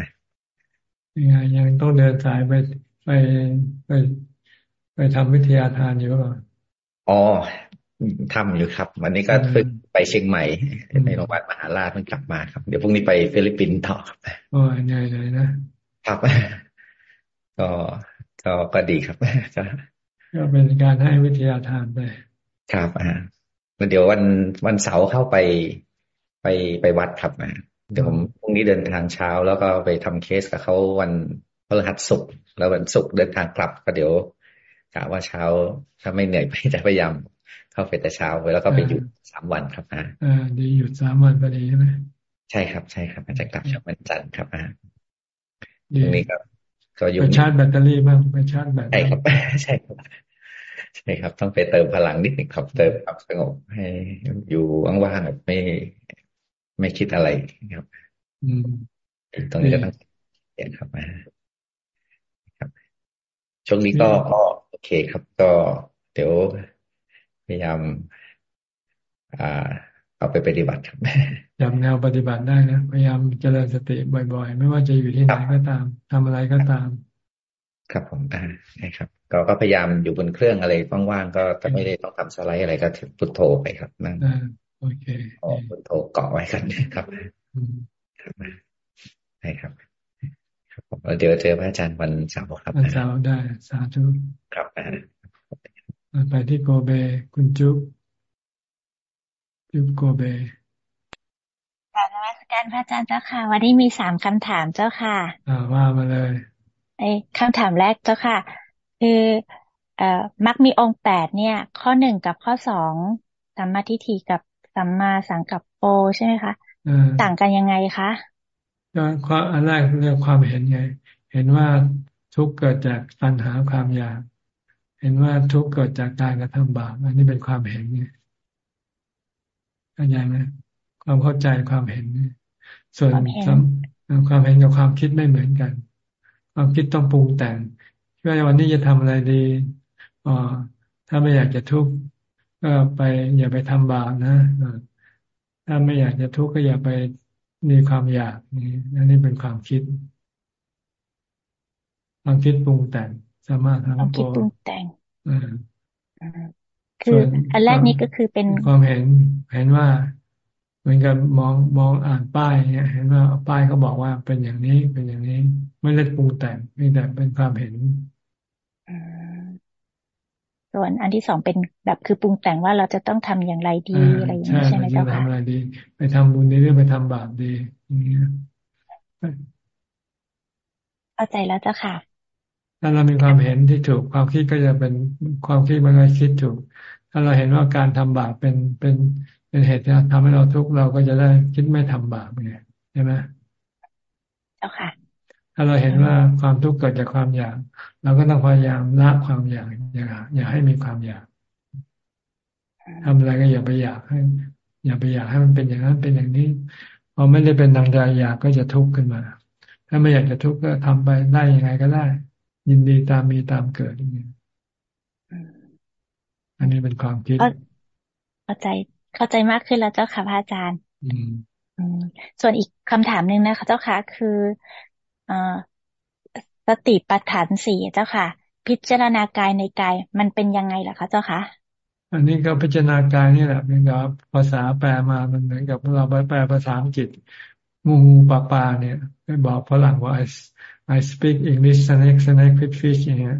ยังไงยังต้องเดินสายไปไปไป ไปทำวิทยาทานอยู่หรออ๋อทำอยู่ครับ วันนี้ก็ฝึกไปเชียงใหม่ในโรงพยาบาลมหาราชเพิ่งกลับมาครับ เดี๋ยวพรุ่งนี้ไปฟิลิปปินส์ต่อครับโอ้ยเหนื่อยเลยนะครับก็ก็ก็ดีครับ ก็เป็นการให้วิทยาทานไป ครับอ่าเดี๋ยววันวันเสาร์เข้าไปไปไปวัดครับนะเดี๋ยวผมพรุ่งนี้เดินทางเช้า แล้วก็ไปทำเคสกับเขาวันพฤหัสศุกร์แล้ววันศุกร์เดินทางกลับ ก็เดี๋ยวกะว่าเช้าถ้าไม่เหนื่อยไปจะพยายามเข้าไปแต่เช้าไปแล้วก็ไปหยุดสามวันครับอ่าอ่าดีหยุดสามวันพอดีใช่ไหมใช่ครับใช่ครับอาจจะกลับช่วงวันจันทร์ครับอ่าตรงนี้ก็ ก็อยู่ไปชาร์จแบตเตอรี่บ้างไปชาร์จแบตใช่ครับใช่ครับใช่ครับ ต้องไปเติมพลังนิดหนึ่งครับ เติมความสงบให้อยู่ว่างๆแบบไม่ ไม่คิดอะไรครับ อืมตรงนี้ก็ต้องเห็นครับนะครับช่วงนี้ก็โอเคครับ ก็เดี๋ยวพยายามอ่า เอาไปปฏิบัติครับจำแนวปฏิบัติได้นะพยายามเจริญสติบ่อยๆ ไม่ว่าจะอยู่ที่ไหนก็ตามทำอะไรก็ตาม ครับผมอ่าใช่ครับก็ก็พยายามอยู่บนเครื่องอะไรว่างๆก็จะไม่ได้ต้องทำสไลด์อะไรก็พุทโธไปครับนั่งโอเคพุทโธเกาะไว้กันครับครับใช่ครับครับผมเดี๋ยวเจอพระอาจารย์วันเสาร์ครับวันเสาร์ได้สาธุครับไปที่โกเบคุณจุ๊บ จุ๊บโกเบกราบนมัสการพระอาจารย์เจ้าค่ะ วันนี้มีสามคำถามเจ้าค่ะ อ่าว่ามาเลยไอ้คำถามแรกเจ้าค่ะ คือเอ่อมักมีองค์แปดเนี่ย ข้อหนึ่งกับข้อสองสัมมาทิฏฐิกับสัมมาสังกัปโปใช่ไหมคะต่างกันยังไงคะก็ความอันแรกเรียกความเห็นไง เห็นว่าทุกเกิดจากตัณหาความอยาก เห็นว่าทุกเกิดจากการกระทำบาปอันนี้เป็นความเห็นไง เข้าใจไหมความเข้าใจความเห็น ส่วนความเห็นกับความคิดไม่เหมือนกัน ความคิดต้องปรุงแต่งว่าวันนี้จะทำอะไรดีอ๋อถ้าไม่อยากจะทุกข์ก็ไปอย่าไปทำบาปนะถ้าไม่อยากจะทุกข์ก็อย่าไปมีความอยากนี่อันนี้เป็นความคิด ความคิดปรุงแต่งสามารถทำความคิดปรุงแต่ง คืออันแรกนี้ก็คือเป็นความเห็นเห็นว่าเหมือนกับมองมองอ่านป้ายเนี่ยเห็นว่าป้ายเขาบอกว่าเป็นอย่างนี้เป็นอย่างนี้ ไม่ได้ปรุงแต่งไม่แต่เป็นความเห็นส่วนอันที่สองเป็นแบบคือปรุงแต่งว่าเราจะต้องทำอย่างไรดีอะไรอย่างนี้ใช่ไหมเจ้าค่ะทำอะไรดี ไปทำบุญดีหรือไปทำบาปดีอย่างเงี้ยเข้าใจแล้วเจ้าค่ะถ้าเรามีความเห็นที่ถูกความคิดก็จะเป็นความคิดมันก็คิดถูก ถ้าเราเห็นว่าการทำบาปเป็นเป็นเป็นเหตุที่ทำให้เราทุกข์เราก็จะได้คิดไม่ทำบาปไงใช่ไหมเจ้าค่ะ ถ้าเราเห็นว่าความทุกข์เกิดจากความอยากเราก็ต้องพยายามละความอยากอย่าอย่าให้มีความอยากทำอะไรก็อย่าไปอยากให้ อย่าไปอยากให้มันเป็นอย่างนั้นเป็นอย่างนี้พอไม่ได้เป็นดังใจอยากก็จะทุกข์ขึ้นมา ถ้าไม่อยากจะทุกข์ก็ทำไปได้ยังไงก็ได้ ยินดีตามมีตามเกิดอย่างนี้ อันนี้เป็นความคิดเข้าใจเข้าใจมากขึ้นแล้วเจ้าค่ะพระอาจารย์ส่วนอีกคำถามหนึ่งนะคะเจ้าค่ะคือสติปัฏฐานสี่เจ้าค่ะปพิจารณากายในกายมันเป็นยังไงล่ะคะเจ้าคะอันนี้ก็พิจารณากายนี่แหละเป็นกับภาษาแปลมามันเหมือนกับเราไปแปลภาษาอังกฤษงูงูปลาปลาเนี่ยไปบอกฝรั่งว่า I I speak English snake snake fish fish อย่างเงี้ย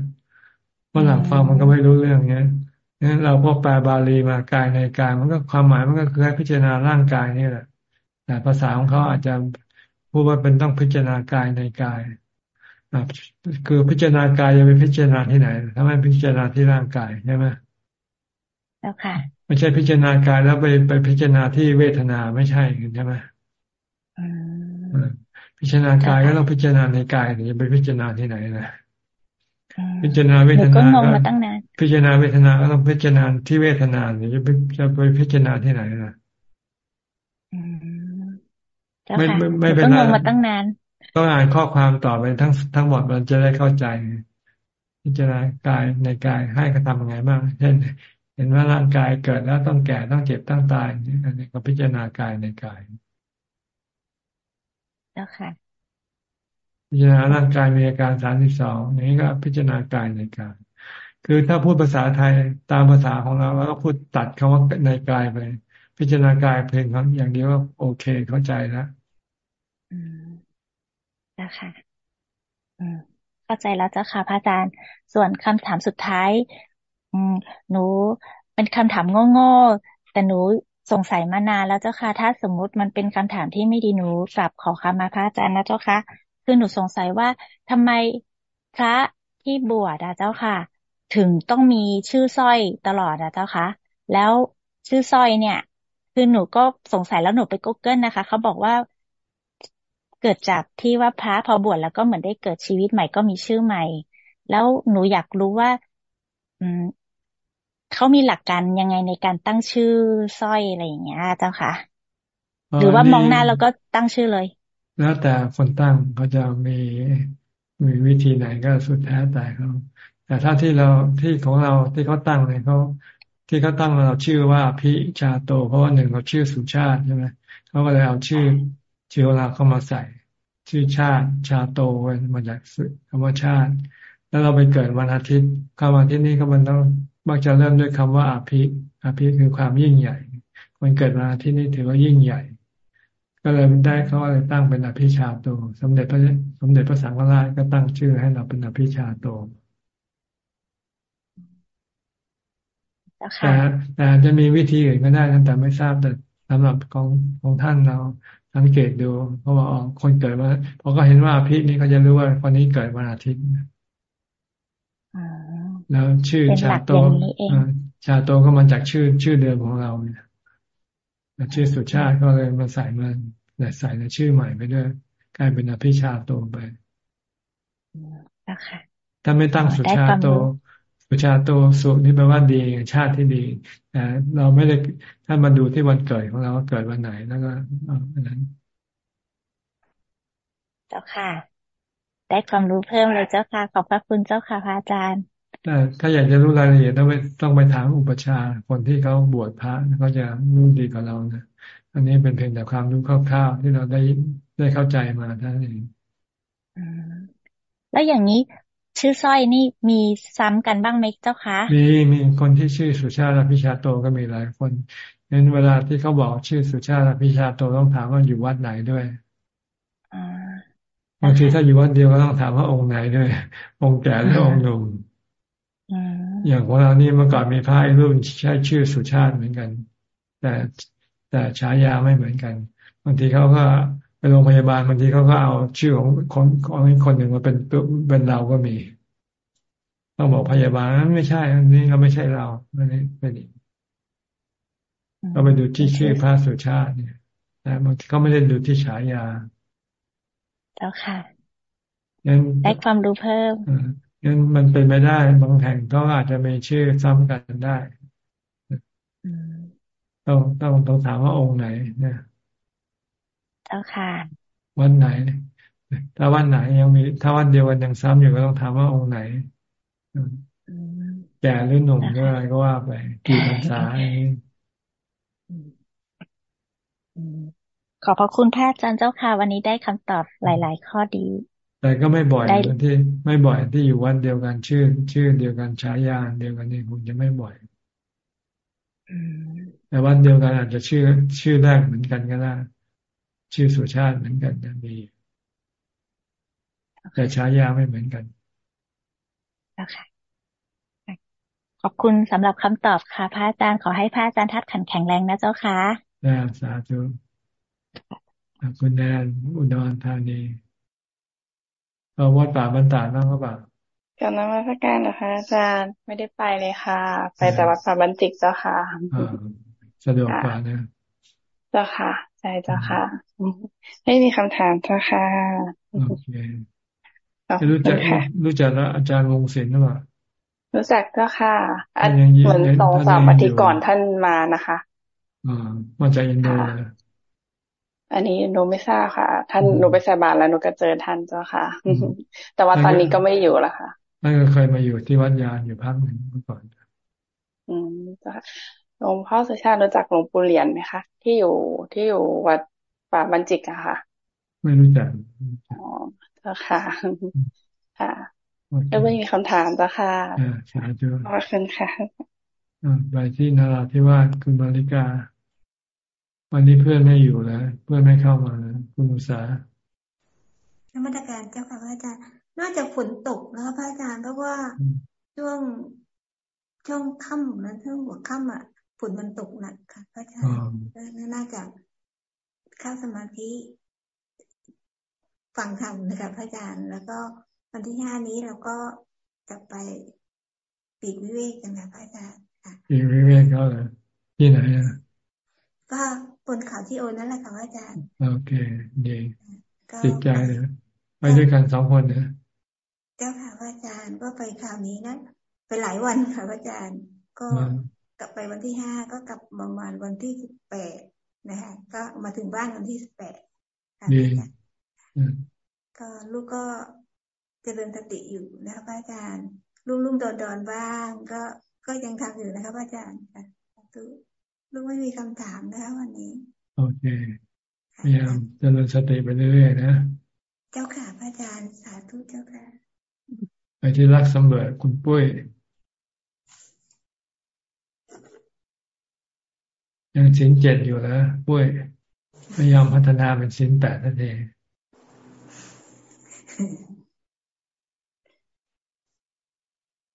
ฝรั่งฟังมันก็ไม่รู้เรื่องเงี้ย งั้นเราพอแปลบาลีมากายในกาย มันก็ความหมายมันก็คือให้พิจารณาร่างกายนี่แหละ แต่ภาษาของเขาอาจจะพูดว่าเป็นต้องพิจารณากายในกายคือพิจารณากายจะไปพิจารณาที่ไหนถ้าไม่พิจารณาที่ร่างกายใช่ไหมแล้วค่ะ ไม่ใช่พิจารณากายแล้วไปไปพิจารณาที่เวทนาไม่ใช่ใช่ไหมพิจารณากายก็ต้องพิจารณาในกายจะไปพิจารณาที่ไหนนะพิจารณาเวทนาก็ พิจารณาเวทนาก็ต้องพิจารณาที่เวทนาเนี่ยจะไปจะไปพิจารณาที่ไหนนะไม่ไม่ไม่เป็นไรมาตั้งนานต้องอ่านข้อความต่อไปทั้งทั้งหมดมันจะได้เข้าใจ พิจารณากายในกายให้กระทำยังไงบ้างเช่นเห็นว่าร่างกายเกิดแล้วต้องแก่ต้องเจ็บต้องตายอันนี้ก็พิจารณากายในกายแล้วค่ะพิจารณาร่างกายมีอาการสามสิบสองนี้ก็พิจารณากายในกาย คือถ้าพูดภาษาไทยตามภาษาของเราเราก็พูดตัดคำว่าในกายไป พิจารณากายเพียงอย่างเดียวก็โอเคเข้าใจแล้วอืมแล้วค่ะอืมเข้าใจแล้วเจ้าค่ะพระอาจารย์ ส่วนคำถามสุดท้าย อืมหนูเป็นคำถามโง่ๆแต่หนูสงสัยมานานแล้วเจ้าค่ะ ถ้าสมมุติมันเป็นคำถามที่ไม่ดีหนูกลับขอคำมาพระอาจารย์นะเจ้าค่ะ คือหนูสงสัยว่าทำไมพระที่บวชอะเจ้าค่ะ ถึงต้องมีชื่อสร้อยตลอดอะเจ้าคะ แล้วชื่อสร้อยเนี่ย คือหนูก็สงสัยแล้วหนูไปกูเกิลนะคะ เขาบอกว่าเกิดจากที่ว่าพระพอบวชแล้วก็เหมือนได้เกิดชีวิตใหม่ก็มีชื่อใหม่ แล้วหนูอยากรู้ว่า อืมเขามีหลักการยังไงในการตั้งชื่อสร้อยอะไรอย่างเงี้ยเจ้าค่ะ หรือว่ามองหน้าแล้วก็ตั้งชื่อเลย แล้วแต่คนตั้งเขาจะมีมีวิธีไหนก็สุดแท้แต่เขา แต่ถ้าที่เราที่ของเราที่เขาตั้งเนี่ยเขาที่เขาตั้งเราชื่อว่าพิชาโต เพราะว่าหนึ่งเราชื่อสุชาติใช่ไหมเขาก็เลยเอาชื่อชื่อเราเข้ามาใส่ ชื่อชาติชาโตมาจากคำว่าชาติ แล้วเราไปเกิดวันอาทิตย์คำวันอาทิตย์นี้ก็มันต้องมักจะเริ่มด้วยคำว่าอาภิอาภิคือความยิ่งใหญ่คนเกิดวันอาทิตย์นี้ถือว่ายิ่งใหญ่ ก็เลยได้เขาเลยตั้งเป็นอภิชาโต สมเด็จพระสมเด็จพระสังฆราชก็ตั้งชื่อให้เราเป็นอภิชาโต แต่แต่จะมีวิธีอื่นก็ได้แต่ไม่ทราบแต่สำหรับของของท่านเราสังเกตดูเพราะว่าคนเกิดมาพอก็เห็นว่าพิษนี้เขาจะรู้ว่าคนนี้เกิดวันอาทิตย์แล้วชื่อชาโตชาโตก็มาจากชื่อชื่อเดิมของเราเนี่ยชื่อสุชาติก็เลยมาใส่มาใส่ในชื่อใหม่ไปด้วยกลายเป็นอภิชาโตไปถ้าไม่ตั้งสุชาโต สุชาโตสุนี่แปลว่าดีชาติที่ดีแต่เราไม่ได้ถ้ามาดูที่วันเกิดของเราว่าเกิดวันไหนแล้วก็อันนั้นเจ้าค่ะ ได้ความรู้เพิ่มเลยเจ้าค่ะ ขอบพระคุณเจ้าค่ะพระอาจารย์แต่ถ้าอยากจะรู้รายละเอียดต้องไปต้องไปถามอุปชาคนที่เขาบวชพระเขาจะรู้ดีกว่าเรานะอันนี้เป็นเพียงแต่ความรู้คร่าวๆที่เราได้ได้เข้าใจมาเท่านั้นเองแล้วอย่างนี้ ชื่อสร้อยนี่มีซ้ำกันบ้างไหมเจ้าคะมีมีคนที่ชื่อสุชาติพิชาโตก็มีหลายคนงั้นเวลาที่เขาบอกชื่อสุชาติพิชาโตต้องถามว่าอยู่วัดไหนด้วยบางทีถ้าอยู่วัดเดียวก็ต้องถามว่าองค์ไหนด้วย องค์แก่หรือองค์หนุ่มอย่างของเรานี่เมื่อก่อนมีพระรุ่นใช้ชื่อสุชาติเหมือนกัน แต่แต่ฉายาไม่เหมือนกันบางทีเขาก็ ไปโรงพยาบาลบางทีเขาก็เอาชื่อของคนของอีกคนหนึ่งมาเป็นตัวเป็นเราก็มีต้องบอกพยาบาลนั้นไม่ใช่ อันนี้ก็ไม่ใช่เราอันนี้เป็นอีกก็ไปดูที่ชื่อพระสุชาติเนี่ยแต่บางทีเขาไม่ได้ดูที่ฉายาแล้วค่ะได้ความรู้เพิ่มงั้นมันเป็นไม่ได้บางแห่งก็อาจจะมีชื่อซ้ำกันได้ต้องต้องต้องถามว่าองค์ไหนเนี่ย เจ้าค่ะ วันไหน ถ้าวันไหนยังมี ถ้าวันเดียวกันยังซ้ำอยู่ก็ต้องถามว่าองค์ไหนแก่หรือหนุ่มหรืออะไรก็ว่าไป กี่พรรษาอย่างนี้ขอบพระคุณพระอาจารย์เจ้าค่ะ วันนี้ได้คำตอบหลาย ๆ ข้อดี แต่ก็ไม่บ่อยที่ไม่บ่อยที่อยู่วันเดียวกันชื่อ ชื่อเดียวกันฉายาเดียวกันนี่คงจะไม่บ่อยแต่วันเดียวกันอาจจะชื่อ ชื่อแรกเหมือนกันก็ได้ ชื่อสุชาติเหมือนกันจะมีแต่ฉายาไม่เหมือนกันค่ะขอบคุณสำหรับคำตอบค่ะพระอาจารย์ขอให้พระอาจารย์ทัดขันแข็งแรงนะเจ้าค่ะสาธุคุณแนนอุดรธานีเราวัดป่าบรรดาบ้างหรือเปล่ากับนมัสการนะคะอาจารย์ไม่ได้ไปเลยค่ะ ไปแต่วัดป่าบรรจิกเจ้าค่ะสะดวกกว่านะเจ้าค่ะใช่เจ้าค่ะ ไม่มีคำถามเจ้าค่ะโอเครู้จักรู้จักแล้วอาจารย์วงศิลป์หรือเปล่ารู้จักเจ้าค่ะเหมือนสองสามอาทิตย์ก่อนท่านมานะคะอ่ามาจากอินโดอันนี้หนูไม่ทราบค่ะ ท่านหนูไปสาบานแล้วหนูก็เจอท่านเจ้าค่ะ แต่ว่าตอนนี้ก็ไม่อยู่แล้วค่ะท่านก็เคยมาอยู่ที่วัดยานอยู่พักหนึ่งเมื่อก่อนอืมจ้ะ หลวงพ่อสุชาติรู้จักหลวงปู่เหรียญไหมคะ ที่อยู่ที่อยู่วัดป่าบัญจิกอะค่ะ ไม่รู้จักอ๋อเจ้าค่ะค่ะแล้วไม่มีคำถามจ้ะค่ะสาธุขอบคุณค่ะไปที่นาราธิวาสคุณมาริกา วันนี้เพื่อนไม่อยู่แล้ว เพื่อนไม่เข้ามาคุณอุษานมัตการเจ้าค่ะพระอาจารย์น่าจะฝนตกนะคะพระอาจารย์เพราะว่าช่วงช่วงค่ำนะช่วงหัวค่ำอะ ฝนมันตกหนักค่ะพระอาจารย์น่าจะเข้าสมาธิฟังธรรมนะคะพระอาจารย์ แล้วก็วันที่ห้านี้เราก็จะไปปีกวิเวกกันนะพระอาจารย์ปีกวิเวกเขาเลยที่ไหนอะก็บนเขาที่โอนั่นแหละค่ะอาจารย์ โอเคดีติดใจเลยไปด้วยกันสองคนนะเจ้าค่ะอาจารย์ก็ไปคราวนี้นะไปหลายวันค่ะอาจารย์ ก็ กลับไปวันที่ห้าก็กลับประมาณวันที่สิบแปดนะคะก็มาถึงบ้านวันที่สิบแปดดีก็ลูกก็เจริญสติอยู่นะคะอาจารย์ลุ่มลุ่มดอนดอนบ้าง ก็ก็ยังทำอยู่นะคะอาจารย์ค่ะลูกไม่มีคำถามนะคะวันนี้ โอเคพยายามเจริญสติไปเรื่อยๆนะ เจ้าค่ะพระอาจารย์สาธุเจ้าค่ะไปที่รักสมเบิดคุณปุ้ย ยังสินเจ็ดอยู่นะปุ้ยพยายามพัฒนาเป็นสินแปดนั่นเอง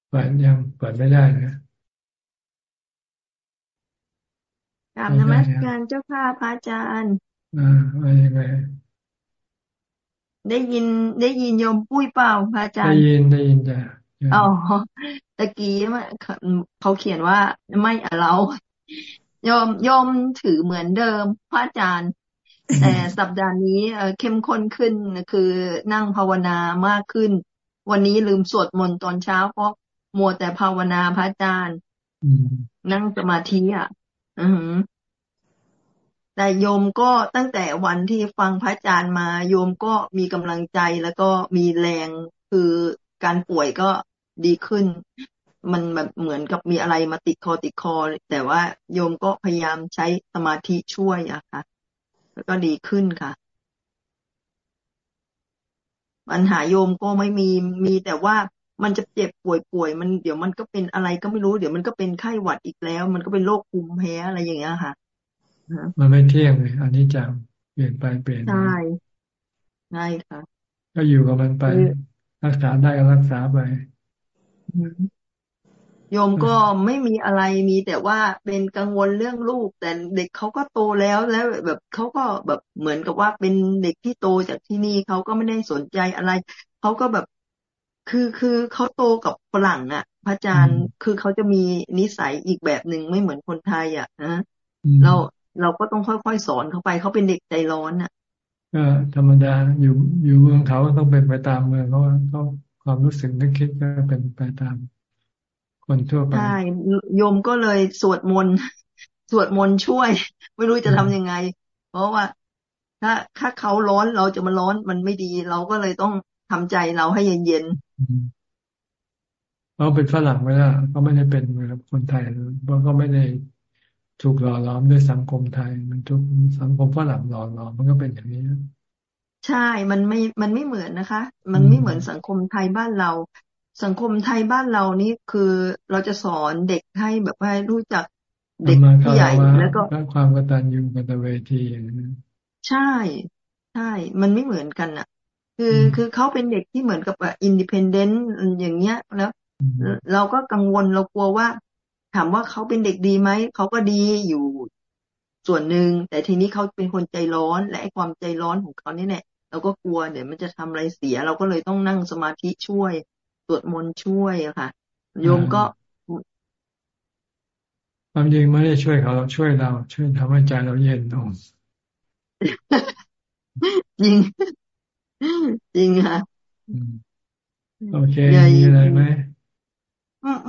เปิดยังเปิดไม่ได้นะกราบนมัสการเจ้าค่ะพระอาจารย์อ่าว่ายังไงได้ยินได้ยินโยมปุ้ยเปล่าพระอาจารย์ได้ยินได้ยินจ้ะอ๋อตะกี้เขาเขียนว่าไม่เรา ยอมยอมถือเหมือนเดิมพระอาจารย์ แต่สัปดาห์นี้เข้มข้นขึ้นคือนั่งภาวนามากขึ้น วันนี้ลืมสวดมนต์ตอนเช้าเพราะมัวแต่ภาวนาพระอาจารย์นั่งสมาธิอะ อือแต่โยมก็ตั้งแต่วันที่ฟังพระอาจารย์มา โยมก็มีกำลังใจแล้วก็มีแรงคือการป่วยก็ดีขึ้น มันแบบเหมือนกับมีอะไรมาติดคอติดคอ แต่ว่าโยมก็พยายามใช้สมาธิช่วยอะค่ะ แล้วก็ดีขึ้นค่ะ ปัญหาโยมก็ไม่มีมีแต่ว่ามันจะเจ็บป่วยป่วยมันเดี๋ยวมันก็เป็นอะไรก็ไม่รู้ เดี๋ยวมันก็เป็นไข้หวัดอีกแล้ว มันก็เป็นโรคภูมิแพ้อะไรอย่างเงี้ยค่ะมันไม่เที่ยงเลยอันนี้จังเปลี่ยนไปเปลี่ยนใช่ใช่ค่ะ ก็อยู่กับมันไป รักษาได้ก็รักษาไป โยมก็ไม่มีอะไรมีแต่ว่าเป็นกังวลเรื่องลูก แต่เด็กเขาก็โตแล้วแล้วแบบเขาก็แบบเหมือนกับว่าเป็นเด็กที่โตจากที่นี่เขาก็ไม่ได้สนใจอะไรเขาก็แบบคือคือเขาโตกับฝรั่งอะ พระอาจารย์คือเขาจะมีนิสัยอีกแบบหนึ่งไม่เหมือนคนไทยอะนะเราเราก็ต้องค่อยๆสอนเขาไปเขาเป็นเด็กใจร้อนอะก็ธรรมดาอยู่อยู่เมืองเขาต้องเป็นไปตามเมืองเขาเขาความรู้สึกนึกคิดก็เป็นไปตาม คนทั่วไปใช่โยมก็เลยสวดมนต์สวดมนต์ช่วย ไม่รู้จะทำยังไง เพราะว่า ถ้าถ้าเขาร้อนเราจะมาร้อนมันไม่ดี เราก็เลยต้องทำใจเราให้เย็นๆเขาเป็นฝรั่งไม่ได้เขาไม่ได้เป็นเหมือนคนไทยเพราะเขาไม่ได้ถูกหล่อล้อมด้วยสังคมไทย มันทุกสังคมฝรั่งหล่อหลอมมันก็เป็นอย่างนี้ใช่ มันไม่ มันไม่เหมือนนะคะ มันไม่เหมือนสังคมไทยบ้านเรา สังคมไทยบ้านเรานี่คือเราจะสอนเด็กให้แบบว่ารู้จักเด็กผู้ใหญ่แล้วก็ความกตัญญูกตเวทีอย่างนี้ใช่ใช่ มันไม่เหมือนกันอะ คือคือเขาเป็นเด็กที่เหมือนกับ independent อย่างเงี้ยแล้ว เราก็กังวลเรากลัวว่า ถามว่าเขาเป็นเด็กดีไหมเขาก็ดีอยู่ส่วนหนึ่งแต่ทีนี้เขาเป็นคนใจร้อน และไอ้ความใจร้อนของเขานี่แหละเราก็กลัวเดี๋ยวมันจะทำอะไรเสีย เราก็เลยต้องนั่งสมาธิช่วยส วดมนต์ช่วยอะค่ะ โยมก็ความจริงไม่ได้ช่วยเขาเราช่วยเรา ช่วยทำให้ใจเราเย็นลงจริง จริงค่ะโอเคมีอะไรไหม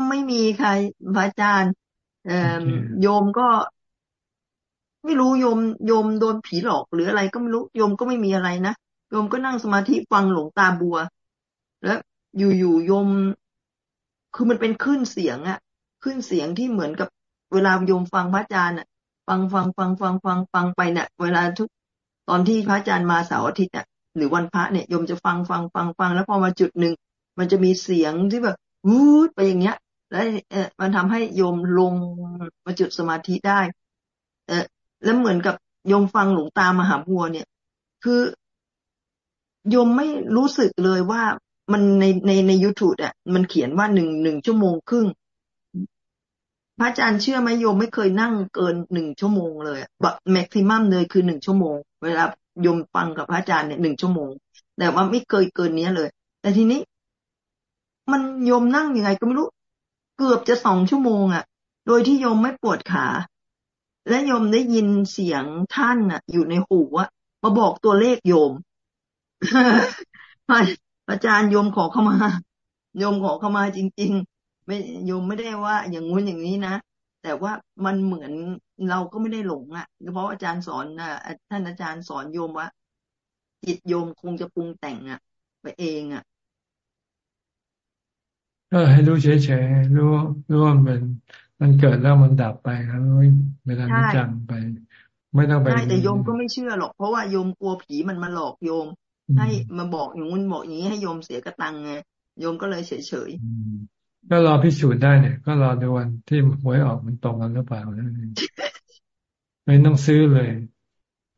ไม่มีใครพระอาจารย์โยมก็ ไม่รู้โยมโยมโดนผีหลอกหรืออะไรก็ไม่รู้โยมก็ไม่มีอะไรนะโยมก็นั่งสมาธิฟังหลวงตาบัว แล้ว อยู่ๆโยม คือมันเป็นคลื่นเสียงอะคลื่นเสียงที่เหมือนกับเวลาโยมฟังพระอาจารย์อะฟังฟังฟังฟังฟังฟังไปเนี่ยเวลาทุกตอนที่พระอาจารย์มาเสาร์อาทิตย์เนี่ยหรือวันพระเนี่ยโยมจะฟังฟังฟังฟังแล้วพอมาจุดหนึ่งมันจะมีเสียงที่แบบวูดไปอย่างเงี้ย แล้วเออมันทำให้โยมลงมาจุดสมาธิได้ เออแล้วเหมือนกับโยมฟังหลวงตามหาบัวเนี่ย คือโยมไม่รู้สึกเลยว่า มันในในในยูทูบอะ มันเขียนว่าหนึ่งหนึ่งชั่วโมงครึ่ง พระอาจารย์เชื่อไหมโยมไม่เคยนั่งเกินหนึ่งชั่วโมงเลยแบบแม็กซิมัมเลยคือหนึ่งชั่วโมง เวลาโยมฟังกับพระอาจารย์เนี่ยหนึ่งชั่วโมง แต่ว่าไม่เคยเกินเนี้ยเลย แต่ทีนี้ มันโยมนั่งยังไง ก็ไม่รู้ เกือบจะสองชั่วโมงอะ โดยที่โยมไม่ปวดขา และโยมได้ยินเสียงท่านอะ อยู่ในหูอะมาบอกตัวเลขโยม อาจารย์โยมขอเข้ามาโยมขอเข้ามาจริง ๆ ไม่โยมไม่ได้ว่า อย่างงู้นอย่างนี้นะแต่ว่ามันเหมือนเราก็ไม่ได้หลงอะเพราะอาจารย์สอนนะท่านอาจารย์สอนโยมว่าจิตโยมคงจะปรุงแต่งอะ ไปเองอะก็ให้รู้เฉยๆรู้รู้ว่ามันมันเกิดแล้วมันดับไปครับเวลามันจังไป ไม่ต้องไปใช่แต่โยมก็ไม่เชื่อหรอกเพราะว่าโยมกลัวผีมันมาหลอกโยม ให้มาบอกอย่างงู้นบอกอย่างนี้ให้โยมเสียกระตังไงโยมก็เลยเฉยๆก็รอพิสูจน์ได้เนี่ย ก็รอดูวันที่หวยออกมันตรงกันหรือเปล่านั่นเองไม่ต้องซื้อเลย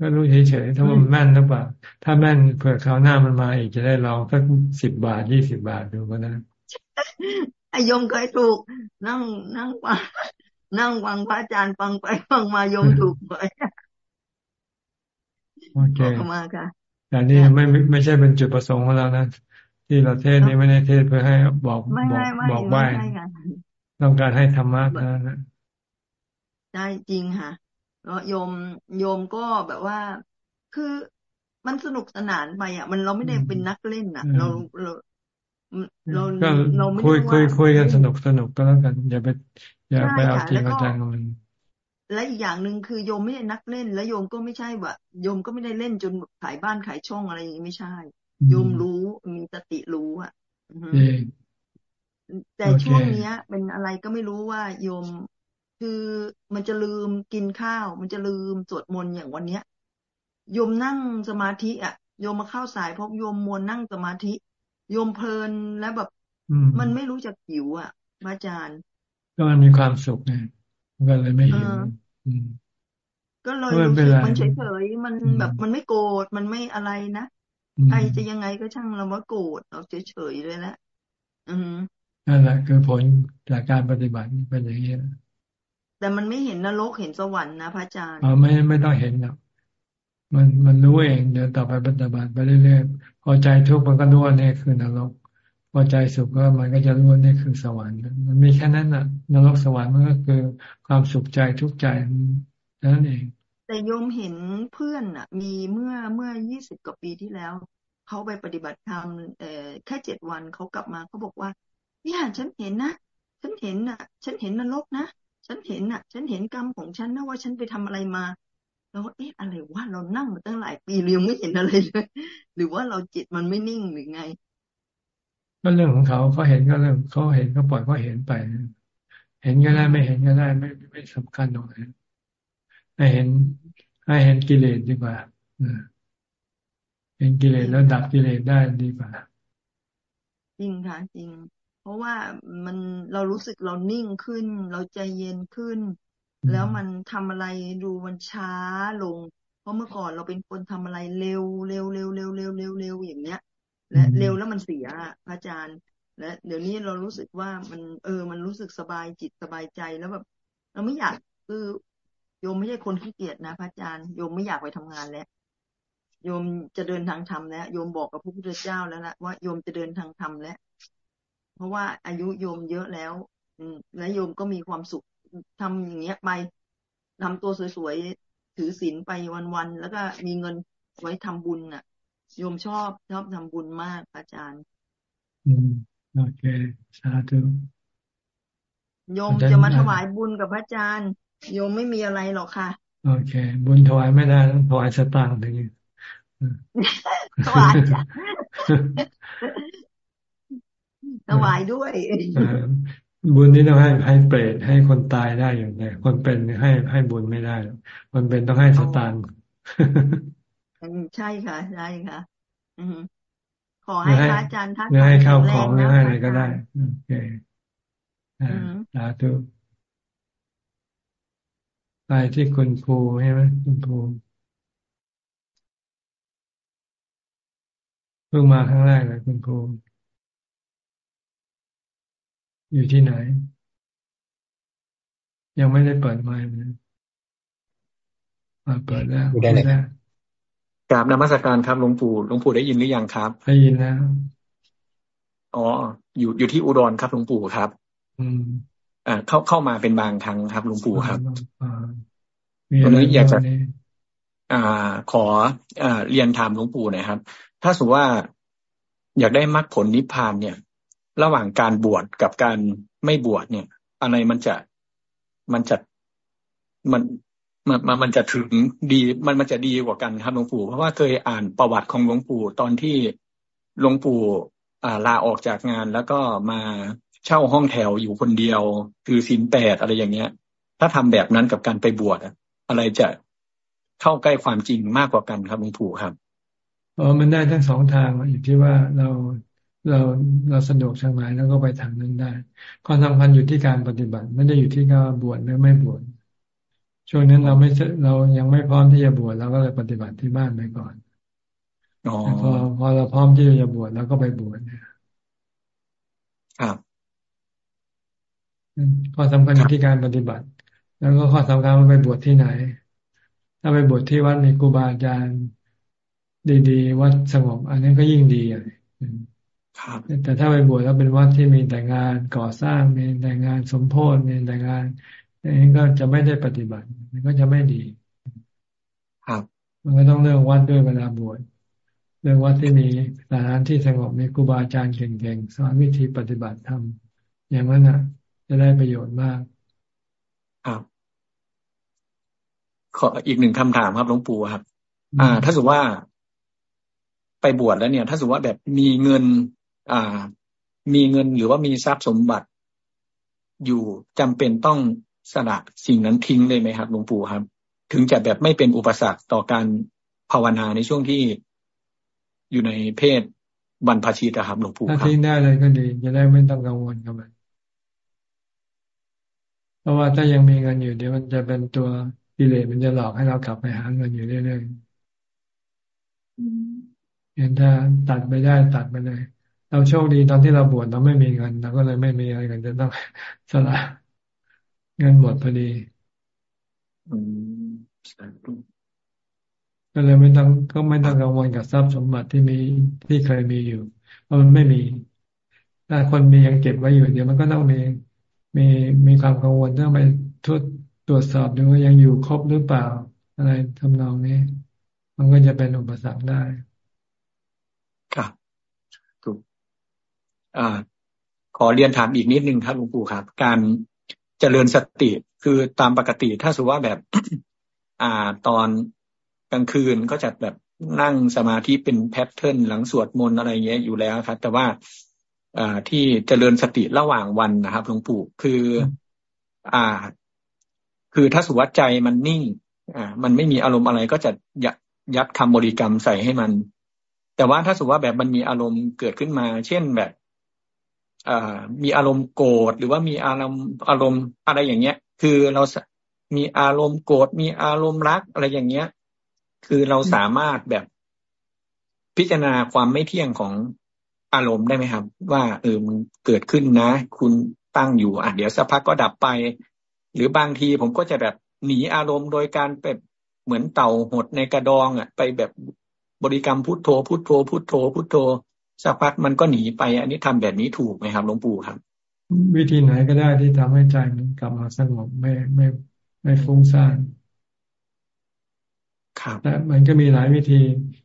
ก็รู้เฉยๆถ้ามันแม่นหรือเปล่า ถ้าแม่นเผื่อคราวหน้ามันมาอีกจะได้ลองสักสิบบาทยี่สิบาทดูก็ได้ไอยมเคยถูก นั่งนั่งฟังนั่งฟังพระอาจารย์ฟังไปฟังมายมถูกไปโอเคมาค่ะ แต่นี่ไม่ไม่ใช่เป็นจุดประสงค์ของเรานะที่เราเทศนี้ไม่ได้เทศเพื่อให้บอกบอกบอกว่าต้องการให้ธรรมะนะใช่จริงค่ะแล้วโยมโยมก็แบบว่า คือมันสนุกสนานไปอะ มันเราไม่ได้เป็นนักเล่นอะ เราเราเราเราไม่คุยคุยคุยกันสนุกสนุกก็แล้วกัน อย่าไป อย่าไปเอาจริงเอาจังมัน และอีกอย่างหนึ่งคือโยมไม่ได้นักเล่น และโยมก็ไม่ใช่ว่าโยมก็ไม่ได้เล่นจนขายบ้านขายช่องอะไรอย่างนี้ไม่ใช่ โยมรู้มีสติรู้อะแต่ช่วงเนี้ย เป็นอะไรก็ไม่รู้ว่าโยมคือมันจะลืมกินข้าว มันจะลืมสวดมนต์อย่างวันเนี้ยโยมนั่งสมาธิอะโยมมาเข้าสายเพราะโยมมวนนั่งสมาธิ โยมเพลินแล้วแบบมันไม่รู้จักหิวอะอาจารย์ ก็มันมีความสุขไง ก็เลยไม่หิวก็เลยรู้สึกมันเฉยๆมันแบบมันไม่โกรธมันไม่อะไรนะใครจะยังไงก็ช่างเราว่าโกรธเราเฉยๆเลยแหละอืมนั่นแหละคือผลจากการปฏิบัติเป็นอย่างนี้แต่มันไม่เห็นนรกเห็นสวรรค์นะพระอาจารย์อ๋อไม่ไม่ต้องเห็นหรอกมันมันรู้เองเดินต่อไปปฏิบัติไปเรื่อยๆพอใจทุกข์มันก็รู้ว่านี่คือนรก พอใจสุขก็มันก็จะรู้ว่านี่คือสวรรค์ มันมีแค่นั้นน่ะ นรกสวรรค์มันก็คือความสุขใจทุกใจนั่นเอง แต่โยมเห็นเพื่อนอะ มีเมื่อเมื่อยี่สิบกว่าปีที่แล้วเขาไปปฏิบัติธรรมเอ่อแค่เจ็ดวันเขากลับมาเขาบอกว่าเนี่ยฉันเห็นนะฉันเห็นน่ะ ฉันเห็นนรกนะฉันเห็นน่ะ ฉันเห็นกรรมของฉันนะว่าฉันไปทำอะไรมาเราเอ๊ะอะไรวะเรานั่งมาตั้งหลายปีเรียงไม่เห็นอะไรเลย หรือว่าเราจิตมันไม่นิ่งหรือไง ก็เรื่องของเขาเขาเห็นก็เรื่องเขาเห็นก็ปล่อยเขาเห็นไป เห็นก็ได้ไม่เห็นก็ได้ไม่ไม่สำคัญตรงนั้นให้เห็นให้เห็นกิเลสดีกว่าเห็นกิเลสแล้วดับกิเลสได้ดีกว่าจริงค่ะจริง เพราะว่ามันเรารู้สึกเรานิ่งขึ้น เราใจเย็นขึ้น แล้วมันทำอะไรดูมันช้าลง เพราะเมื่อก่อนเราเป็นคนทำอะไรเร็วเร็วเร็วเร็วเร็วเร็วเร็วอย่างเนี้ย และเร็วแล้วมันเสียพระอาจารย์ และเดี๋ยวนี้เรารู้สึกว่ามันเออ มันรู้สึกสบายจิตสบายใจแล้วแบบเราไม่อยากคือโยมไม่ใช่คนขี้เกียจนะพระอาจารย์โยมไม่อยากไปทำงานแล้วโยมจะเดินทางธรรมแล้ว โยมบอกกับพระพุทธเจ้าแล้วละว่าโยมจะเดินทางธรรมแล้ว เพราะว่าอายุโยมเยอะแล้ว อืมและโยมก็มีความสุขทำอย่างเงี้ยไปทำตัวสวยๆถือศีลไปวันๆแล้วก็มีเงินไว้ทำบุญน่ะ โยมชอบชอบทำบุญมากอาจารย์ อืมโอเคสาธุโยมจะมาถวายบุญกับพระอาจารย์โยมไม่มีอะไรหรอกค่ะ โอเค บุญถวายไม่ได้ต้องถวายสตางค์ถึงถวายจ้ะถวายด้วยบุญนี้ต้องให้ให้เปรตให้คนตายได้อยู่แต่คนเป็นให้ให้บุญไม่ได้ คนเป็นต้องให้สตางค์ ใช่ค่ะ ใช่ค่ะขอให้พระอาจารย์ท่านให้ข้าวของหรือให้อะไรก็ได้ โอเคสาธุไปที่คุณภูใช่ไหมคุณภูเพิ่งมาครั้งแรกเลยคุณภูอยู่ที่ไหน ยังไม่ได้เปิดไมค์เลยเปิดแล้วได้เลย กราบนมัสการครับหลวงปู่หลวงปู่ได้ยินหรือยังครับได้ยินแล้วอ๋ออยู่อยู่ที่อุดรครับหลวงปู่ครับ อืมอ่าเข้าเข้ามาเป็นบางครั้งครับหลวงปู่ครับตอนนี้อยากจะอ่า ขออ่าเรียนถามหลวงปู่หน่อยครับ ถ้าสมมติว่าอยากได้มรรคผลนิพพานเนี่ย ระหว่างการบวชกับการไม่บวชเนี่ย อะไรมันจะมันจะมัน มันมันมันจะถึงดีมันมันจะดีกว่ากันครับหลวงปู่ เพราะว่าเคยอ่านประวัติของหลวงปู่ตอนที่หลวงปู่อ่าลาออกจากงานแล้วก็มาเช่าห้องแถวอยู่คนเดียว คือศีลแปดอะไรอย่างเงี้ย ถ้าทำแบบนั้นกับการไปบวชอะไรจะเข้าใกล้ความจริงมากกว่ากันครับหลวงปู่ครับอ๋อมันได้ทั้งสองทางอยู่ที่ว่าเราเราเราสะดวกทางไหนแล้วก็ไปทางนั้นได้ ความสำคัญอยู่ที่การปฏิบัติ ไม่ได้อยู่ที่การบวชหรือไม่บวช ช่วงนั้นเราไม่เรายังไม่พร้อมที่จะบวชเราก็เลยปฏิบัติที่บ้านไปก่อนอพอพอเราพร้อมที่จะบวชแล้วก็ไปบวชเนี่ยครับข้อสำคัญอยู่ที่การปฏิบัติ แล้วก็ข้อสำคัญว่าไปบวชที่ไหน ถ้าไปบวชที่วัดมีครูบาอาจารย์ดีๆวัดสงบ อันนี้ก็ยิ่งดีอะแต่ถ้าไปบวชแล้วเป็นวัดที่มีแต่งานก่อสร้างมีแต่งานสมโพธิมีแต่งาน อันนี้ก็จะไม่ได้ปฏิบัติมันก็จะไม่ดี ครับ มันก็ต้องเลือกวัดด้วยเวลาบวชเลือกวัดที่มีสถานที่สงบมีครูบาอาจารย์เก่งๆสอนวิธีปฏิบัติธรรมอย่างนั้นนะจะได้ประโยชน์มากครับขออีกหนึ่งคำถามครับหลวงปู่ครับ อ่า ถ้าสมมติว่าไปบวชแล้วเนี่ย ถ้าสมมติว่าแบบมีเงิน อ่า มีเงินหรือว่ามีทรัพย์สมบัติ อยู่จำเป็นต้อง สละสิ่งนั้นทิ้งเลยไหมครับหลวงปู่ครับ ถึงจะแบบไม่เป็นอุปสรรคต่อการภาวนาในช่วงที่อยู่ในเพศบรรพชิตครับหลวงปู่ถ้าทิ้งได้เลยก็ดีจะได้ไม่ต้องกังวลกับมันเพราะว่าถ้ายังมีเงินอยู่เดี๋ยวมันจะเป็นตัวกิเลสมันจะหลอกให้เรากลับไปหาเงินอยู่เรื่อยๆเห็นถ้าตัดไปได้ตัดไปเลย เราโชคดีตอนที่เราบวชเราไม่มีเงินเราก็เลยไม่มีอะไรกันจะต้องสละ เงินหมดพอดีก็เลยไม่ต้องก็ไม่ต้องกังวลกับทรัพย์สมบัติที่มีที่เคยมีอยู่ เพราะมันไม่มีถ้าคนมียังเก็บไว้อยู่เดี๋ยวมันก็ต้องมีมีมีความกังวลต้องไปทดตรวจสอบดูว่ายังอยู่ครบหรือเปล่า อะไรทำนองนี้ มันก็จะเป็นอุปสรรคได้ครับถูกอ่าขอเรียนถามอีกนิดนึงครับหลวงปู่ครับ การ เจริญสติคือตามปกติถ้าสมมติว่าแบบ อ่าตอนกลางคืนก็จะแบบนั่งสมาธิเป็นแพทเทิร์นหลังสวดมนต์อะไรเงี้ยอยู่แล้วครับ แต่ว่าอ่าที่เจริญสติระหว่างวันนะครับหลวงปู่คือ อ่า คือถ้าสุวัใจมันนิ่ง อ่า มันไม่มีอารมณ์อะไรก็จะยัดยัดคำบริกรรมใส่ให้มัน แต่ว่าถ้าสมมติว่าแบบมันมีอารมณ์เกิดขึ้นมา เช่นแบบอ่า มีอารมณ์โกรธหรือว่ามีอารมณ์อารมณ์อะไรอย่างเงี้ย คือเรามีอารมณ์โกรธมีอารมณ์รักอะไรอย่างเงี้ย คือเราสามารถแบบพิจารณาความไม่เที่ยงของอารมณ์ได้ไหมครับ ว่าเออมันเกิดขึ้นนะ คุณตั้งอยู่อะเดี๋ยวสักพักก็ดับไป หรือบางทีผมก็จะแบบหนีอารมณ์โดยการแบบเหมือนเต่าหดในกระดองอะ ไปแบบบริกรรมพุทโธพุทโธพุทโธพุทโธ สักพักมันก็หนีไป อันนี้ทำแบบนี้ถูกไหมครับหลวงปู่ครับ วิธีไหนก็ได้ที่ทำให้ใจมันกลับมาสงบไม่ไม่ไม่ฟุ้งซ่านครับแต่มันก็มีหลายวิธี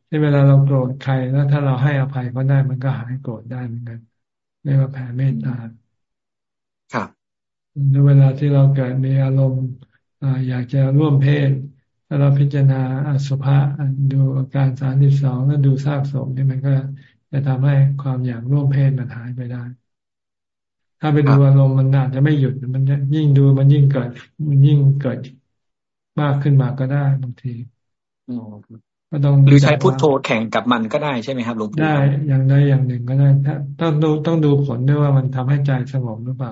ที่เวลาเราโกรธใครแล้วถ้าเราให้อภัยเขาได้มันก็หายโกรธได้เหมือนกันเรียกว่าแผ่เมตตาครับในเวลาที่เราเกิดมีอารมณ์อยากจะร่วมเพศถ้าเราพิจารณาอสุภะดูอาการสามสิบสองแล้วดูซากศพนี่มันก็ จะทำให้ความอยากร่วมเพศมันหายไปได้ ถ้าไปดูอารมณ์มันอาจจะไม่หยุดมันยิ่งดูมันยิ่งเกิด มันยิ่งเกิดมากขึ้นมาก็ได้บางทีก็ต้องหรือใช้พุทโธแข่งกับมันก็ได้ใช่ไหมครับหลวงปู่ได้อย่างใดอย่างหนึ่งก็ได้ถ้าต้องดูต้องดูผลด้วยว่ามันทำให้ใจสงบหรือเปล่า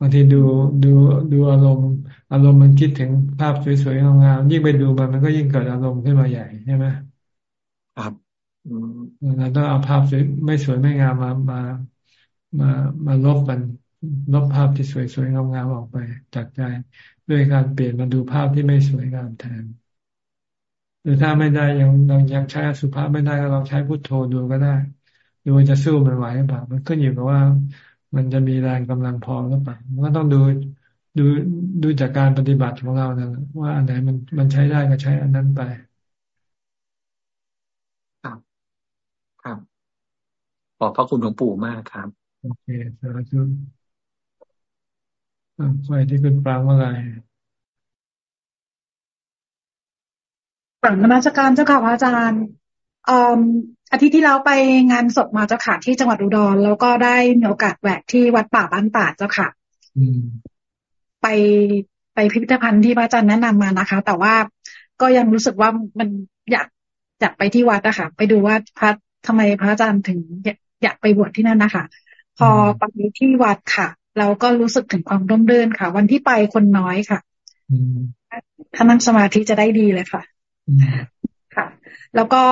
บางทีดูดูดูอารมณ์ อารมณ์มันคิดถึงภาพสวยๆงามๆยิ่งไปดูมันมันก็ยิ่งเกิดอารมณ์ขึ้นมาใหญ่ใช่ไหมครับ เราต้องเอาภาพสวยไม่สวยไม่งามมามามามาลบมันลบภาพที่สวยๆงามๆออกไปจากใจ ด้วยการเปลี่ยนมาดูภาพที่ไม่สวยงามแทน หรือถ้าไม่ได้ยังยังยังใช้สุภาพไม่ได้ก็ลองใช้พุทโธดูก็ได้ดูจะสู้มันไหวหรือเปล่ามันก็อยู่กับว่ามันจะมีแรงกำลังพอหรือเปล่ามันก็ต้องดูดูดูจากการปฏิบัติของเรานะว่าอันไหนมันมันใช้ได้ก็ใช้อันนั้นไป ครับ ครับขอบพระคุณหลวงปู่มากครับ โอเคสาธุไปที่คุณปรางว่าไงฝั่งนมัสการเจ้าค่ะพระอาจารย์อาทิตย์ที่แล้วไปงานศพมาเจ้าค่ะที่จังหวัดอุดร แล้วก็ได้มีโอกาสแวะที่วัดป่าบ้านตาดเจ้าค่ะไปไปพิพิธภัณฑ์ที่พระอาจารย์แนะนำมานะคะ แต่ว่าก็ยังรู้สึกว่ามันอยากอยากไปที่วัดอะค่ะไปดูว่าพระ ทำไมพระอาจารย์ถึงอยากไปบวชที่นั่นนะคะ พอไปที่วัดค่ะ เราก็รู้สึกถึงความร่มรื่นค่ะ วันที่ไปคนน้อยค่ะถ้านั่งสมาธิจะได้ดีเลยค่ะค่ะ แล้วก็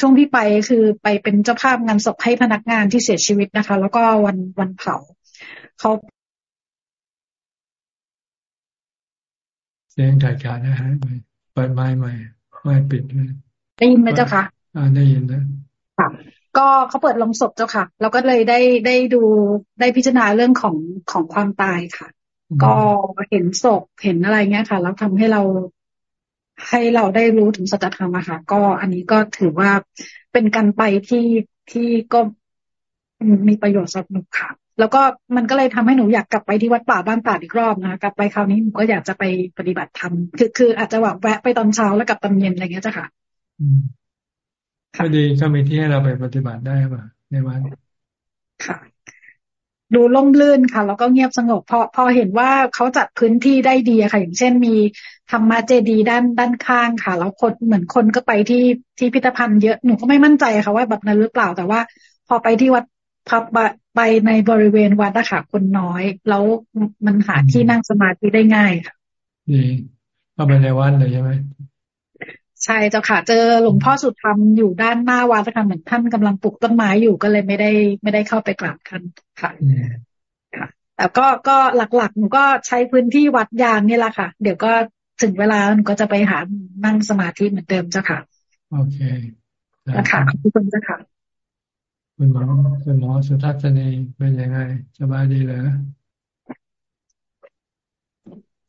ช่วงที่ไปคือไปเป็นเจ้าภาพงานศพให้พนักงานที่เสียชีวิตนะคะ แล้วก็วันวันเผาเขาเสียงถ่ายการนะฮะเปิดไม้ใหม่ไม่ปิดเลยได้ยินไหมเจ้าคะอ่าได้ยินนะ ค่ะก็เขาเปิดลงศพเจ้าค่ะแล้วก็เลยได้ได้ดูได้พิจารณาเรื่องของของความตายค่ะ ก็เห็นศพเห็นอะไรเงี้ยค่ะแล้วทำให้เราให้เราได้รู้ถึงสัจธรรมอะค่ะ ก็อันนี้ก็ถือว่าเป็นการไปที่ที่ก็มีประโยชน์สำหรับหนูค่ะ แล้วก็มันก็เลยทำให้หนูอยากกลับไปที่วัดป่าบ้านตาดอีกรอบนะคะกลับไปคราวนี้หนูก็อยากจะไปปฏิบัติธรรมคือคืออาจจะแบบแวะไปตอนเช้าแล้วกลับตอนเย็นอะไรเงี้ยจ้ะค่ะ ก็ดีก็มีที่ให้เราไปปฏิบัติได้ป่ะในวันค่ะดูล่มลื่นค่ะ แล้วก็เงียบสงบพอพอเห็นว่าเขาจัดพื้นที่ได้ดีค่ะ อย่างเช่นมีธรรมะเจดีด้านด้านข้างค่ะ แล้วคนเหมือนคนก็ไปที่ที่พิพิธภัณฑ์เยอะหนูก็ไม่มั่นใจค่ะ ว่าแบบนั้นหรือเปล่า แต่ว่า พอไปที่วัดพับไปในบริเวณวัดนะคะคนน้อย แล้วมันหาที่นั่งสมาธิได้ง่ายค่ะดีเข้าไปในวัดเลยใช่ไหม ใช่เจ้าค่ะเจอหลวงพ่อสุดธรรมอยู่ด้านหน้าวัดค่ะเหมือนท่านกำลังปลูกต้นไม้อยู่ก็เลยไม่ได้ไม่ได้เข้าไปกราบท่านค่ะค่ะแต่ก็ก็หลักๆหนูก็ใช้พื้นที่วัดยานนี่แหละค่ะ เดี๋ยวก็ถึงเวลาหนูก็จะไปหานั่งสมาธิเหมือนเดิมเจ้าค่ะโอเคนะคะขอบคุณเจ้าค่ะคุณหมอคุณหมอสุทัศนีเป็นยังไงสบายดีเหรอ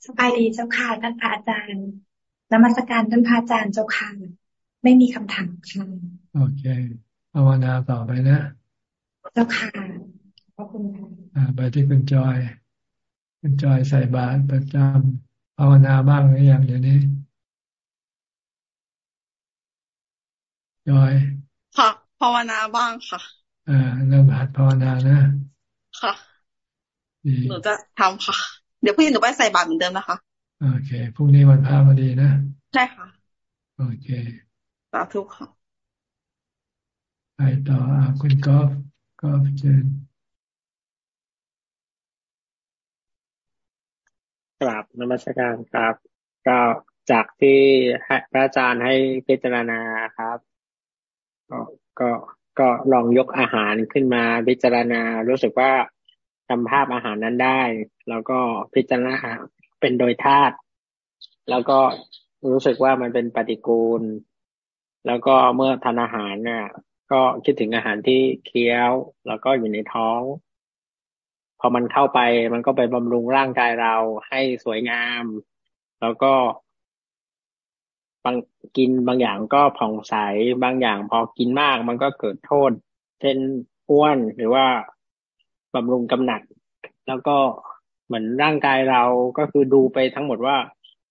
สบายดีเจ้าค่ะท่านพระอาจารย์ นมัสการท่านพระอาจารย์เจ้าค่ะไม่มีคำถามค่ะโอเคภาวนาต่อไปนะ เจ้าค่ะขอบคุณค่ะอ่าไปที่คุณจอยคุณจอยใส่บาตรประจำภาวนาบ้างหรือยังเดี๋ยวนี้ จอยค่ะภาวนาบ้างค่ะอ่าเริ่มหัดภาวนานะ ค่ะหนูจะทำค่ะ เดี๋ยวพี่หนูไปใส่บาตรเหมือนเดิมนะคะ โอเคพรุ่งนี้วันพระพอดีนะใช่ค่ะ โอเคสาธุค่ะไปต่ออาคุณกอล์ฟกอล์ฟเชิญกราบนมัสการครับก็จากที่พระอาจารย์ให้พิจารณาครับ ก็ก็ก็ลองยกอาหารขึ้นมาพิจารณา รู้สึกว่าจำภาพอาหารนั้นได้ แล้วก็พิจารณา เป็นโดยธาตุแล้วก็รู้สึกว่ามันเป็นปฏิกูล แล้วก็เมื่อทานอาหารเนี่ยก็คิดถึงอาหารที่เคี้ยว แล้วก็อยู่ในท้อง พอมันเข้าไปมันก็ไปบำรุงร่างกายเราให้สวยงาม แล้วก็บางกินบางอย่างก็ผ่องใสบางอย่างพอกินมาก มันก็เกิดโทษ เช่นอ้วนหรือว่าบำรุงกำหนัด แล้วก็ เหมือนร่างกายเราก็คือดูไปทั้งหมดว่า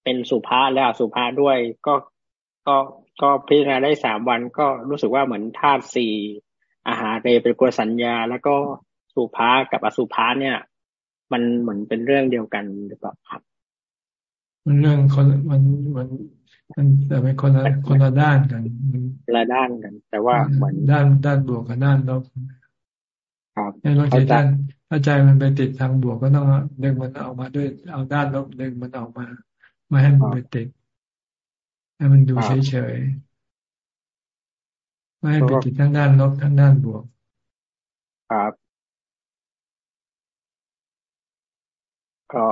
เป็นสุภาษและอสุภาษด้วย ก็ก็ก็พิจารณาได้สามวันก็รู้สึกว่าเหมือนธาตุสี่อาหารเรเป็นกุสัญญา แล้วก็สุภากับอสุภาเนี่ย มันเหมือนเป็นเรื่องเดียวกันหรือเปล่าครับ มันเรื่องคนมันมันมันแต่เป็นคนละคนละด้านกันละด้านกัน แต่ว่าเหมือนด้านด้านบวกกับด้านลบครับในบางทีด้าน ถ้าใจมันไปติดทางบวกก็ต้องดึงมันออกมาด้วย เอาด้านลบดึงมันออกมา ไม่ให้มันไปติด ให้มันดูเฉยๆ ไม่ให้ไปติดทั้งด้านลบทั้งด้านบวก ครับก็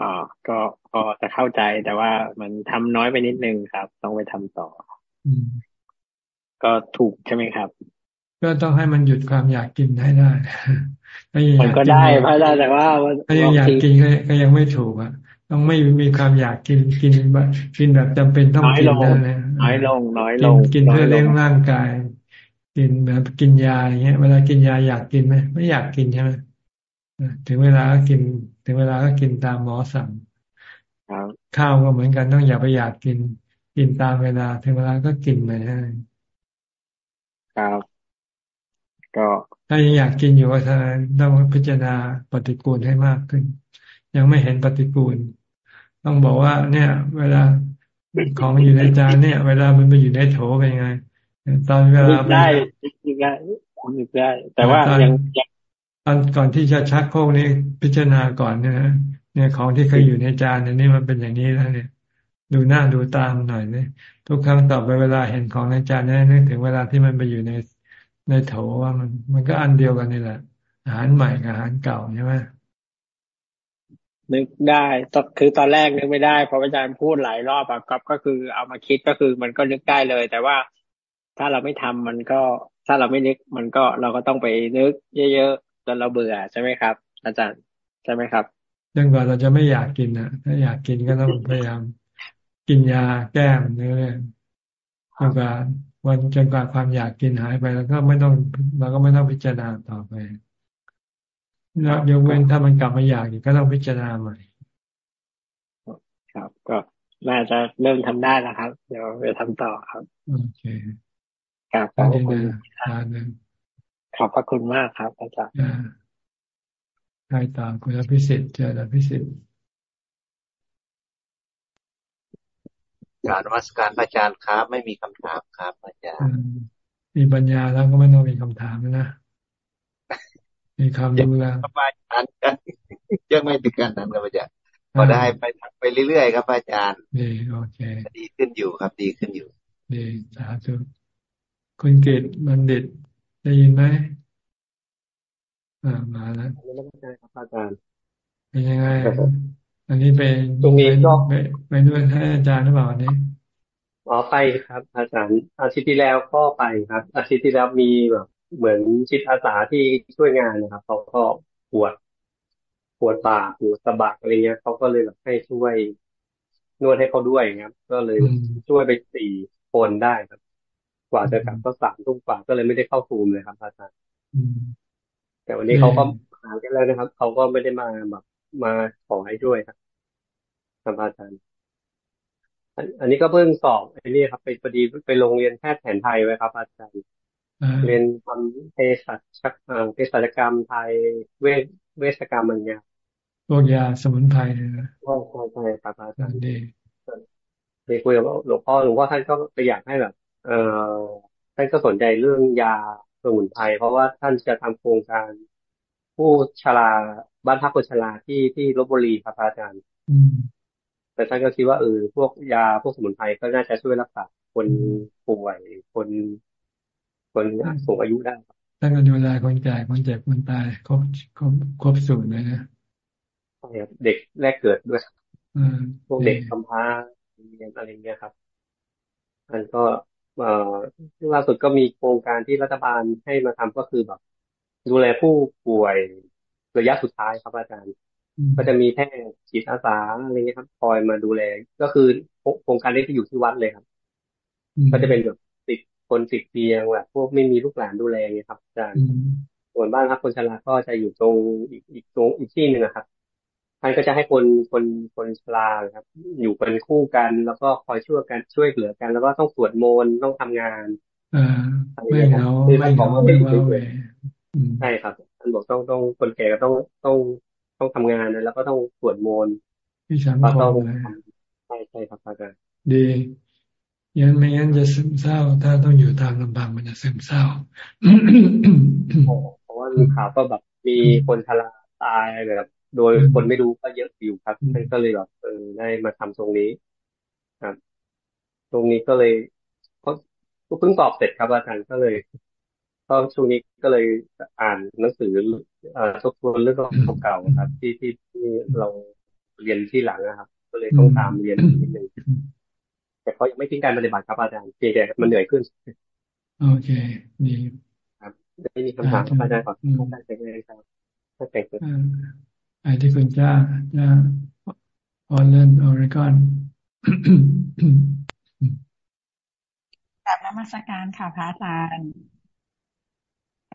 อ่าก็ก็จะเข้าใจแต่ว่ามันทำน้อยไปนิดนึงครับ ต้องไปทำต่ออืมก็ถูกใช่ไหมครับ ก็ต้องให้มันหยุดความอยากกินให้ได้มันก็ได้พระอาจารย์แต่ว่าถ้ายังอยากกินก็ยังไม่ถูกอะต้องไม่มีความอยากกินกินแบบกินแบบจำเป็นต้องกินนะน้อยลงน้อยลงกินเพื่อเลี้ยงร่างกาย กินแบบกินยาอย่างเงี้ย เวลากินยาอยากกินไหมไม่อยากกินใช่ไหมถึงเวลาก็กิน ถึงเวลาก็กินตามหมอสั่งข้าวก็เหมือนกันต้องอย่าไปอยากกิน กินตามเวลา ถึงเวลาก็กินไปให้ครับ ก็ถ้ายังอยากกินอยู่ก็ต้องพิจารณาปฏิกูลให้มากขึ้น ยังไม่เห็นปฏิกูล ต้องบอกว่า เนี่ย เวลาของอยู่ในจานเนี่ย เวลามันไปอยู่ในโถเป็นยังไง ตอนเวลาได้ได้ได้ แต่ว่ายังตอนก่อนที่จะชักโครกนี่พิจารณาก่อนเนี่ยเนี่ยของที่เคยอยู่ในจานเนี่ยนี่มันเป็นอย่างนี้แล้วเนี่ย ดูหน้าดูตามหน่อยเนี่ยทุกครั้งต่อไปเวลาเห็นของในจานนี่นึกถึงเวลาที่มันไปอยู่ใน ในโถว่ามัน มันก็อันเดียวกันนี่แหละ อาหารใหม่กับอาหารเก่าใช่ไหมนึกได้ตคือตอนแรกนึกไม่ได้เพราะอาจารย์พูดหลายรอบอะก็ก็คือเอามาคิดก็คือมันก็นึกได้เลย แต่ว่าถ้าเราไม่ทำมันก็ ถ้าเราไม่นึก มันก็เราก็ต้องไปนึก เยอะๆจนเราเบื่อใช่ไหมครับ อาจารย์ใช่ไหมครับจนกว่าเราจะไม่อยากกินนะถ้าอยากกินก็ต้องพยายามกินยาแก้มเนื้อจนกว่า วันจนกว่าความอยากกินหายไปแล้วก็ไม่ต้องเราก็ไม่ต้องพิจารณาต่อไปแล้วยกเว้นถ้ามันกลับมาอยากอีกก็ต้องพิจารณาใหม่ ครับ ก็น่าจะเริ่มทำได้แล้วครับ เดี๋ยวไปทำต่อครับโอเคครับขอบคุณขอบพระคุณมากครับอาจารย์ใครตามคุณพิเศษเจอพิเศษ การวัสการอาจารย์ครับ ไม่มีคำถามครับอาจารย์ มีปัญญาแล้วก็ไม่ต้องมีคำถามนะมีความรู้แล้วอาจารย์ยังไม่ถึงกันนั้นครับอาจารย์พอได้ไปไปเรื่อยๆครับอาจารย์ดีโอเค ดีขึ้นอยู่ครับ ดีขึ้นอยู่ ดีสาธุคุณเกตบัณฑิตได้ยินไหมอ่ามาแล้วไม่ได้ครับอาจารย์เป็นยังไง อันนี้เป็นตรงนี้ก็ไปไปด้วยให้อาจารย์หรือเปล่าอันนี้อ๋อไปครับ อาจารย์อาทิตย์ที่แล้วก็ไปครับ อาทิตย์ที่แล้วมีแบบเหมือนจิตอาสาที่ช่วยงานนะครับเขาก็ปวดปวดบ่าปวดสะบักอะไรเงี้ยเขาก็เลยแบบให้ช่วยนวดให้เขาด้วยครับก็เลยช่วยไปสี่คนได้ครับ กว่าจะกลับก็สามทุ่มกว่าก็เลยไม่ได้เข้าซูมเลยครับอาจารย์แต่วันนี้เขาก็หากันแล้วนะครับเขาก็ไม่ได้มาแบบ มาขอให้ด้วยครับอาจารย์อันนี้ก็เพิ่งสอบไอ้นี่ครับ ไปพอดีไปโรงเรียนแพทย์แผนไทยไว้ครับ อาจารย์เรียนทำเภสัชเภสัชกรรมไทยเวชเวชกรรมอะไรเงี้ยพวกยาสมุนไพรนะใช่ใช่ใช่ครับอาจารย์ดีไปคุยกับหลวงพ่อหลวงพ่อท่านก็ไปอยากให้แบบ เออท่านก็สนใจเรื่องยาสมุนไพรเพราะว่าท่านจะทำโครงการ ผู้ชราบ้านพักคนชราที่ที่ลบบุรีครับอาจารย์แต่ท่านก็คิดว่าเออพวกยาพวกสมุนไพรก็น่าจะช่วยรักษาคนป่วยคน คนสูงอายุได้ท่านก็ดูแลคนแก่คนเจ็บคนตายครบครบครบสูตรเลยนะเด็กแรกเกิดด้วยพวกเด็กกำพร้าอะไรเงี้ยครับมันก็เอ่อล่าสุดก็มีโครงการที่รัฐบาลให้มาทำก็คือแบบ ดูแลผู้ป่วยระยะสุดท้ายครับอาจารย์ ก็จะมีแพทย์จิตอาสาอะไรเงี้ยครับ คอยมาดูแล ก็คือโครงการนี้ที่อยู่ที่วัดเลยครับ ก็จะเป็นแบบติดคนติดเตียงแบบพวกไม่มีลูกหลานดูแลเงี้ยครับอาจารย์ส่วนบ้านพักคนชราก็จะอยู่ตรงอีกอีกตรงอีกที่หนึ่งครับท่านก็จะให้คนคนคนชราครับ อยู่เป็นคู่กัน แล้วก็คอยช่วยกันช่วยเหลือกัน แล้วก็ต้องสวดมนต์ต้องทำงานไม่เหงาไม่เหงาไม่ว้าเว ใช่ครับท่านบอกต้องต้องคนแก่ก็ต้องต้องต้องทำงานนะแล้วก็ต้องสวดมนต์ที่ฉันพอเลยใช่ใช่ครับอาจารย์ดียันไม่งั้นจะซึมเศร้า ถ้าต้องอยู่ทางลำบากมันจะซึมเศร้าเพราะว่ามีข่าวก็แบบมีคนทลาตายแบบโดยคนไม่รู้ก็เยอะอยู่ครับท่านก็เลยแบบเออได้มาทำตรงนี้ครับ ตรงนี้ก็เลยเพราะเพิ่งตอบเสร็จครับอาจารย์ก็เลย ก็ช่วงนี้ก็เลยอ่านหนังสือเอ่อทบทวนเรื่องเก่าๆครับ ที่ที่ที่เราเรียนที่หลังนะครับ ก็เลยต้องตามเรียนนิดนึงแต่เขายังไม่ทิ้งการปฏิบัติครับอาจารย์เพียงแต่มันเหนื่อยขึ้น โอเค ดีครับไม่มีคำถามอาจารย์ขอขอบคุณครับถ้าเป็นไอ้ที่คุณจ้าจ้าออเลนออริกอนกลับนมัสการค่ะพระอาจารย์พระ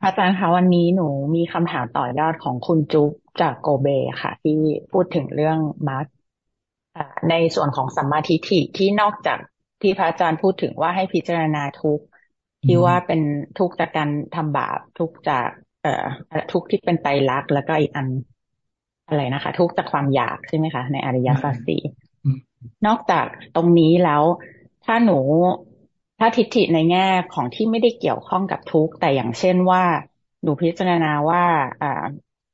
อาจารย์คะวันนี้หนูมีคำถามต่อยอดของคุณจุ๊บจากโกเบค่ะ ที่พูดถึงเรื่องมัสในส่วนของสัมมาทิฏฐิที่นอกจากที่พระอาจารย์พูดถึงว่าให้พิจารณาทุกที่ว่าเป็นทุกจากการทำบาปทุกจาก เอ่อทุกที่เป็นไตรลักษณ์แล้วก็อีกอันอะไรนะคะ ทุกจากความอยากใช่ไหมคะ ในอริยสัจสี่นอกจากตรงนี้แล้วถ้าหนู ถ้าทิฏฐิในแง่ของที่ไม่ได้เกี่ยวข้องกับทุกข์แต่อย่างเช่นว่าหนูพิจารณาว่าอ่า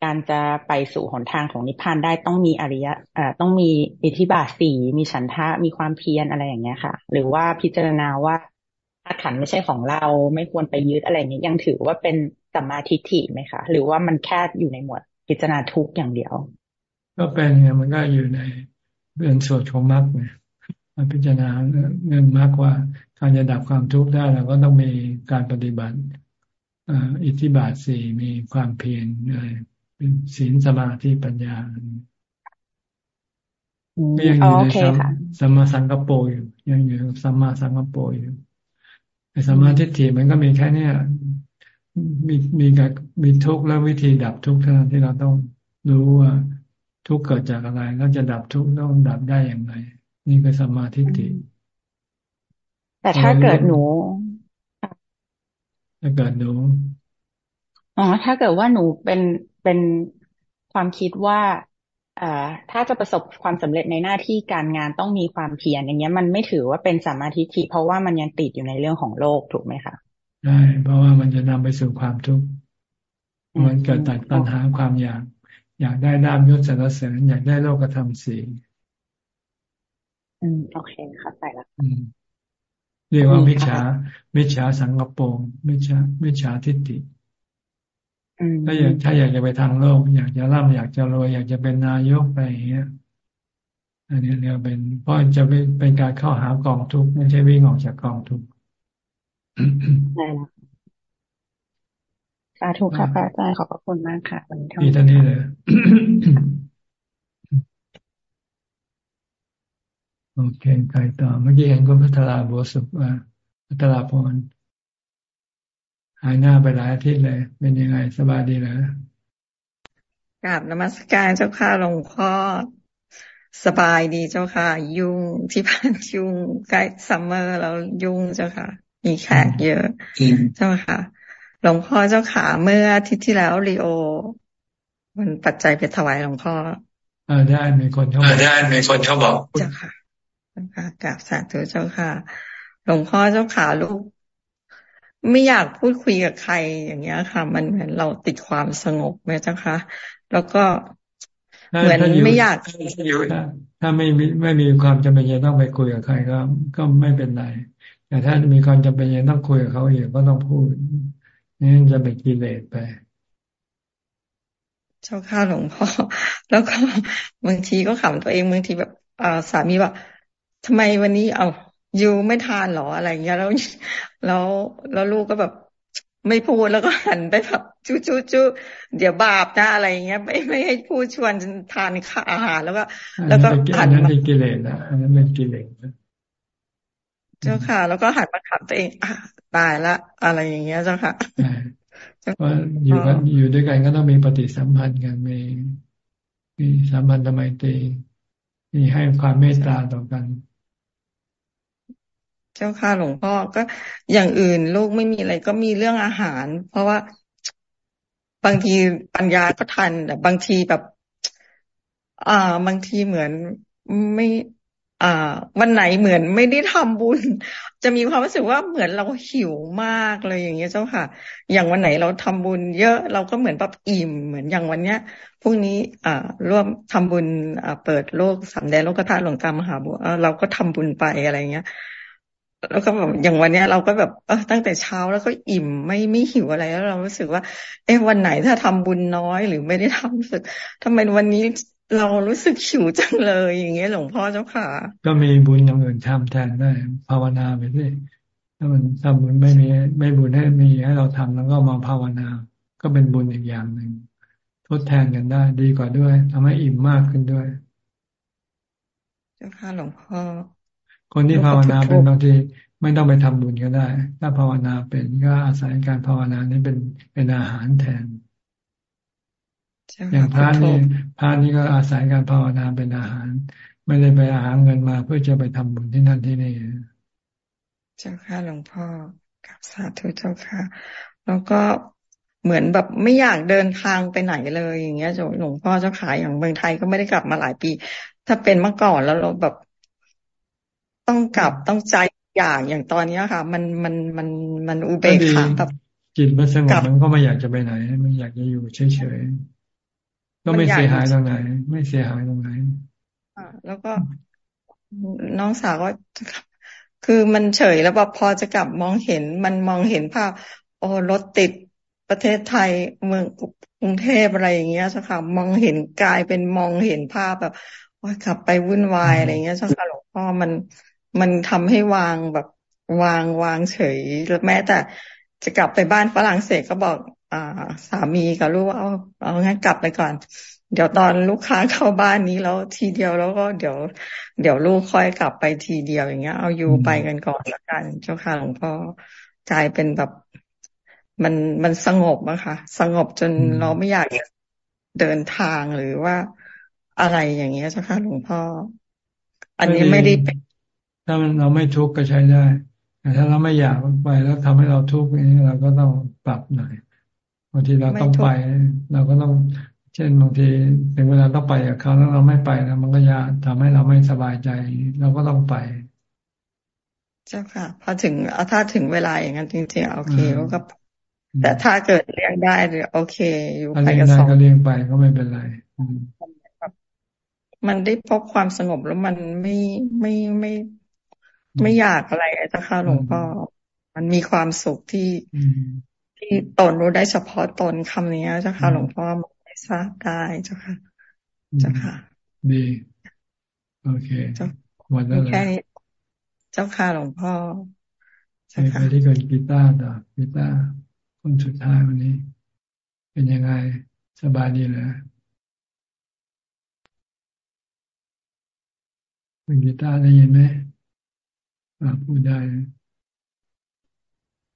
การจะไปสู่หนทางของนิพพานได้ต้องมีอริยะต้องมีอิทธิบาทสี่มีฉันทะมีความเพียรอะไรอย่างเงี้ยค่ะ หรือว่าพิจารณาว่าถ้าขันไม่ใช่ของเราไม่ควรไปยึดอะไรนี้ยยังถือว่าเป็นสัมมาทิฏฐิไหมคะ หรือว่ามันแค่อยู่ในหมวดพิจารณาทุกอย่างเดียว ก็เป็นไงมันก็อยู่ในเป็นส่วนของมรรคไงมาพิจารณาเงินมากว่า การจะดับความทุกข์ได้เราก็ต้องมีการปฏิบัติอิทธิบาทสี่มีความเพียรอะไรเป็นศีลสมาธิปัญญาก็ยังอยู่ในสัมมาสังกปรอยู่ ยังอยู่สัมมาสังกปรอยู่ไอ้สัมมาทิฏฐิมันก็มีแค่เนี้ยมีมีกับมีทุกข์แล้ววิธีดับทุกข์เท่านั้นที่เราต้องรู้ว่าทุกข์เกิดจากอะไรแล้วจะดับทุกข์ต้องดับได้อย่างไร นี่คือสัมมาทิฏฐิ แต่ถ้าเกิดหนูถ้าเกิดหนูอ๋อถ้าเกิดว่าหนูเป็นเป็นความคิดว่าอ่าถ้าจะประสบความสำเร็จในหน้าที่การงานต้องมีความเพียรอย่างเงี้ย มันไม่ถือว่าเป็นสัมมาทิฏฐิเพราะว่ามันยังติดอยู่ในเรื่องของโลกถูกไหมคะใช่เพราะว่ามันจะนำไปสู่ความทุกข์มันเกิดจากตัณหาความอยาก อยากได้ดามยศสรรเสริญอยากได้โลกธรรมสีอืมโอเคค่ะไปละ เรียกว่ามิจฉามิจฉาสังกปงมิจฉามิจฉาทิฏฐิถ้าอยากถ้าอยากจะไปทางโลก อยากจะร่ำอยากจะรวยอยากจะเป็นนายกไปอย่างเงี้ยอันนี้เรียกเป็นเพราะจะเป็นการเข้าหากองทุกข์ไม่ใช่วิ่งออกจากกองทุกข์ได้แล้วสาธุค่ะพระอาจารย์ขอบพระคุณมากค่ะวันนี้มีท่านี้เลย โอเคใครต่อเมื่อกี้เห็นคุณพัทราบัวสุขว่าพัทราพรหายหน้าไปหลายอาทิตย์เลย เป็นยังไงสบายดีเหรอกราบนมัสการเจ้าค่ะหลวงพ่อสบายดีเจ้าค่ะ ยุ่งที่บ้านยุ่งใกล้ summer แล้วยุ่งเจ้าค่ะ มีแขกเยอะเจ้าค่ะ หลวงพ่อเจ้าขาเมื่ออาทิตย์ที่แล้วลีโอ นำปัจจัยไปถวายหลวงพ่ออ่าได้มีคนเขาบอกได้มีคนเขาบอกเจ้าค่ะเจ้า ค่ะกราบสาธุเจ้าค่ะ หลวงพ่อเจ้าขาลูก ไม่อยากพูดคุยกับใครอย่างเงี้ยค่ะ มันเหมือนเราติดความสงบไหมเจ้าคะแล้วก็เหมือนไม่อยากถ้าไม่มีไม่มีความจำเป็นจะต้องไปคุยกับใครก็ ก็ไม่เป็นไรแต่ถ้ามีความจำเป็นยังต้องคุยกับเขาอยู่ก็ต้องพูดนี่จะเป็นกิเลสไป เจ้าค่ะหลวงพ่อ แล้วก็บางทีก็ขำตัวเองบางทีแบบอ่าสามีว่า ทำไมวันนี้เอายูไม่ทานหรออะไรเงี้ยแล้วแล้วแล้วลูกก็แบบไม่พูดแล้วก็หันไปแบบจู้จู้จู้เดี๋ยวบาปนะอะไรเงี้ย ไม่ไม่ให้พูดชวนทานข้าอาหารแล้วก็ แล้วก็หันนั้นเป็นกิเลสนะอันนั้นเป็นกิเลสเจ้าค่ะ แล้วก็หันมาขับตัวเองอตายละ อะไรอย่างเงี้ยเจ้าค่ะว่าอยู่กันอยู่ด้วยกันก็ต้องมีปฏิสัมพันธ์กันมีมีสัมพันธ์ทำไมตีมีให้ความเมตตาต่อกัน เจ้าค่ะหลวงพ่อก็อย่างอื่นลูกไม่มีอะไรก็มีเรื่องอาหาร เพราะว่าบางทีปัญญาก็ทันแต่บางทีแบบ อ่า บางทีเหมือนไม่ อ่า วันไหนเหมือนไม่ได้ทำบุญ จะมีความรู้สึกว่าเหมือนเราหิวมากเลยอย่างเงี้ยเจ้าค่ะ อย่างวันไหนเราทำบุญ เยอะเราก็เหมือนแบบอิ่มเหมือนอย่างวันเนี้ยพรุ่งนี้ อ่า ร่วมทำบุญอ่าเปิดโลกสำแดงโลกธาตุหลวงตามหาบุญเราก็ทำบุญไปอะไรเงี้ย แล้วก็แบบอย่างวันนี้เราก็แบบเออตั้งแต่เช้าแล้วก็อิ่มไม่ไม่หิวอะไรแล้วเรารู้สึกว่า เอ๊ะวันไหนถ้าทำบุญน้อยหรือไม่ได้ทำสึกทำไมวันนี้เรารู้สึกหิวจังเลย อย่างเงี้ยหลวงพ่อเจ้าค่ะ ก็มีบุญอย่างอื่นทำแทนได้ ภาวนาไปด้วยถ้ามันทำบุญไม่มีไม่บุญให้มีให้เราทำแล้วก็มาภาวนา ก็เป็นบุญอีกอย่างหนึ่งทดแทนกันได้ ดีกว่าด้วยทำให้อิ่มมากขึ้นด้วย เจ้าค่ะหลวงพ่อ คนที่ภาวนาเป็นบางทีไม่ต้องไปทำบุญก็ได้ ถ้าภาวนาเป็นก็อาศัยการภาวนานี้เป็นเป็นอาหารแทน อย่างพระนี่พระนี่ก็อาศัยการภาวนาเป็นอาหาร ไม่ได้ไปหาเงินมาเพื่อจะไปทำบุญที่นั่นที่นี่เจ้าค่ะหลวงพ่อกับสาธุเจ้าค่ะ แล้วก็เหมือนแบบไม่อยากเดินทางไปไหนเลยอย่างเงี้ยหลวงพ่อเจ้าขาอย่างเมืองไทยก็ไม่ได้กลับมาหลายปี ถ้าเป็นเมื่อก่อนแล้วเราแบบ ต้องกลับต้องใจอย่างอย่างตอนนี้ค่ะ มันมันมันมันอุเบกขาแบบจิตมันสงบมันก็ไม่อยากจะไปไหน มันอยากจะอยู่เฉยๆก็ไม่เสียหายตรงไหน ไม่เสียหายตรงไหนอ่าแล้วก็น้องสาวก็คือมันเฉยแล้วพอจะกลับมองเห็น มันมองเห็นภาพโอ้รถติดประเทศไทยเมืองกรุงเทพอะไรอย่างเงี้ยสักค่ะมองเห็นกลายเป็นมองเห็นภาพแบบว่าขับไปวุ่นวายอะไรเงี้ยสักค่ะหลวงพ่อมัน มันทำให้วางแบบวางวางเฉยแล้วแม้แต่จะกลับไปบ้านฝรั่งเศสก็บอกอ่าสามีกับลูกว่าเอาเอางั้นกลับไปก่อน เดี๋ยวตอนลูกค้าเข้าบ้านนี้แล้วทีเดียวแล้วก็เดี๋ยวเดี๋ยวลูกค่อยกลับไปทีเดียวอย่างเงี้ย เอาอยู่ไปกันก่อนละกัน เจ้าค่ะหลวงพ่อกลายเป็นแบบมันมันสงบอะค่ะ สงบจนเราไม่อยากเดินทางหรือว่าอะไรอย่างเงี้ยเจ้าค่ะหลวงพ่อ อันนี้ไม่ได้เป็น ถ้าเราไม่ทุกข์ก็ใช้ได้ แต่ถ้าเราไม่อยากไปแล้วทำให้เราทุกข์นี้เราก็ต้องปรับหน่อยบางทีเราต้องไป เราก็ต้อง เช่นบางทีเป็นเวลาต้องไปกับเขาแล้วเราไม่ไปแล้วมันก็จะทำให้เราไม่สบายใจ เราก็ต้องไปเจ้าค่ะพอถึงถ้าถึงเวลาอย่างนั้นจริงๆโอเคก็แต่ถ้าเกิดเลี้ยงได้หรือโอเค อยู่ไปกับสองก็เลี้ยงไปก็ไม่เป็นไรมันได้พบความสงบแล้วมันไม่ไม่ไม่ ไม่อยากอะไรเจ้าค่ะหลวงพ่อ มันมีความสุขที่ที่ตนรู้ได้เฉพาะตนคำนี้เจ้าค่ะหลวงพ่อไม่ทราบได้เจ้าค่ะเจ้าค่ะ ดี โอเควันนั้นแค่นี้เจ้าค่ะหลวงพ่อใช่ค่ะที่เกิดกีตาร์ต่อกีตาร์คนสุดท้ายวันนี้ เป็นยังไงสบายดีเลยคุณกีตาร์ได้ยินไหม พูดได้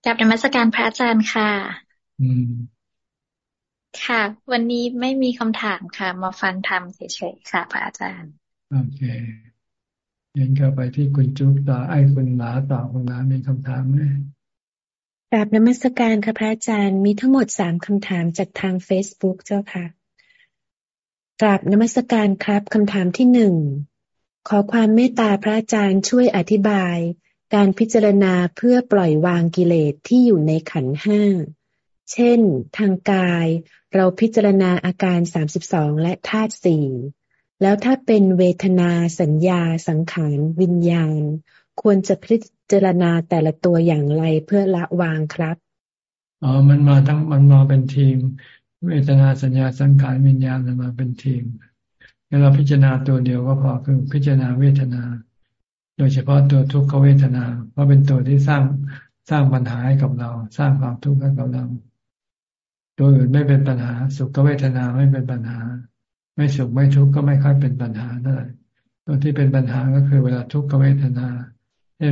กับนมัสการพระอาจารย์ค่ะ อืม ค่ะ วันนี้ไม่มีคำถามค่ะ มาฟังธรรมเฉยๆค่ะ พระอาจารย์ โอเคยันก็ไปที่คุณจุ๊บต่อไอ้คุณหลาต่อคุณหลามีคำถามไหมกราบนมัสการค่ะพระอาจารย์มีทั้งหมดสามคำถามจากทางเฟซบุ๊กเจ้าค่ะกราบนมัสการครับคำถามที่หนึ่ง ขอความเมตตาพระอาจารย์ช่วยอธิบาย การพิจารณาเพื่อปล่อยวางกิเลสที่อยู่ในขันห้า เช่น ทางกาย เราพิจารณาอาการสามสิบสองและธาตุสี่แล้วถ้าเป็นเวทนาสัญญา สังขาร วิญญาณ ควรจะพิจารณาแต่ละตัวอย่างไรเพื่อละวางครับอ๋อมันมาทั้งมันมาเป็นทีม เวทนาสัญญาสังขารวิญญาณมาเป็นทีม งั้นเราพิจารณาตัวเดียวก็พอคือพิจารณาเวทนา โดยเฉพาะตัวทุกขเวทนา เพราะเป็นตัวที่สร้างสร้างปัญหาให้กับเรา สร้างความทุกข์ให้กับเรา ตัวอื่นไม่เป็นปัญหา สุขเวทนาไม่เป็นปัญหา ไม่สุขไม่ทุกข์ก็ไม่ค่อยเป็นปัญหาเท่าไหร่ตัวที่เป็นปัญหาก็คือเวลาทุกขเวทนา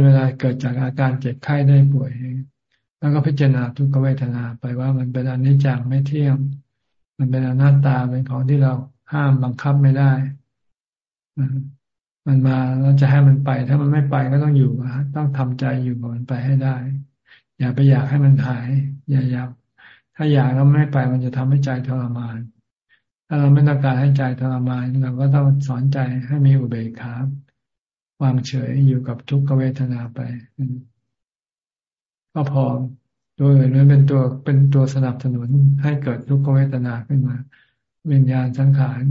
เวลาเกิดจากอาการเจ็บไข้ได้ป่วย แล้วก็พิจารณาทุกขเวทนาไปว่ามันเป็นอนิจจังไม่เที่ยง มันเป็นอนัตตาเป็นของที่เรา ห้ามบังคับไม่ได้มันมาเราจะให้มันไป ถ้ามันไม่ไปก็ต้องอยู่ต้องทำใจอยู่กับมันไปให้ได้ อย่าไปอยากให้มันหาย อย่าอยากถ้าอยากแล้วไม่ไป มันจะทำให้ใจทรมาน ถ้าเราไม่ต้องการให้ใจทรมานเราก็ต้องสอนใจให้มีอุเบกขาวางเฉยอยู่กับทุกขเวทนาไปก็พอตัวอื่นนั้นเป็นตัวเป็นตัวสนับสนุนให้เกิดทุกขเวทนาขึ้นมา วิญญาณสังขาร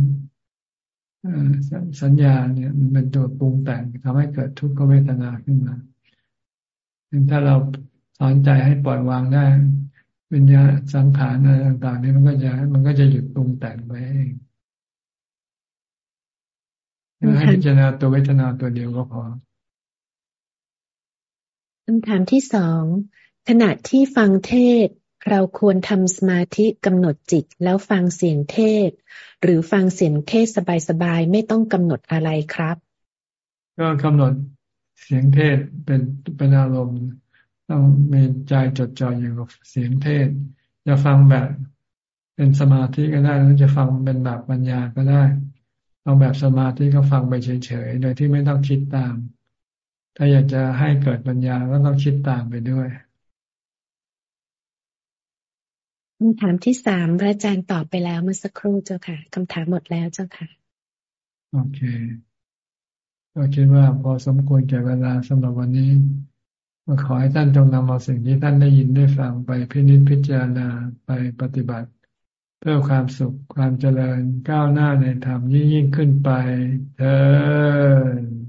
สัญญาเนี่ย มันเป็นตัวปรุงแต่งทำให้เกิดทุกขเวทนาขึ้นมาถ้าเราสอนใจให้ปล่อยวางได้ วิญญาณสังขารอะไรต่างๆนี่มันก็จะมันก็จะหยุดปรุงแต่งไปเองให้พิจารณาตัวเวทนาตัวเดียวก็พอคำถามที่สองขณะที่ฟังเทศ เราควรทำสมาธิกำหนดจิตแล้วฟังเสียงเทศ หรือฟังเสียงเทศสบายๆไม่ต้องกำหนดอะไรครับ ก็กำหนดเสียงเทศเป็นเป็นอารมณ์ต้องมีใจจดจ่ออยู่กับเสียงเทศจะฟังแบบเป็นสมาธิก็ได้หรือจะฟังเป็นแบบปัญญาก็ได้เอาแบบสมาธิก็ฟังไปเฉยๆโดยที่ไม่ต้องคิดตาม ถ้าอยากจะให้เกิดปัญญาก็ต้องคิดตามไปด้วย คำถามที่สามพระอาจารย์ตอบไปแล้วเมื่อสักครู่เจ้าค่ะคำถามหมดแล้วเจ้าค่ะ โอเค ก็คิดว่าพอสมควรแก่เวลาสำหรับวันนี้มาขอให้ท่านจงนำเอาสิ่งที่ท่านได้ยินได้ฟังไปพินิจพิจารณาไปปฏิบัติ เพื่อความสุขความเจริญก้าวหน้าในธรรมยิ่งยิ่งขึ้นไปเถิด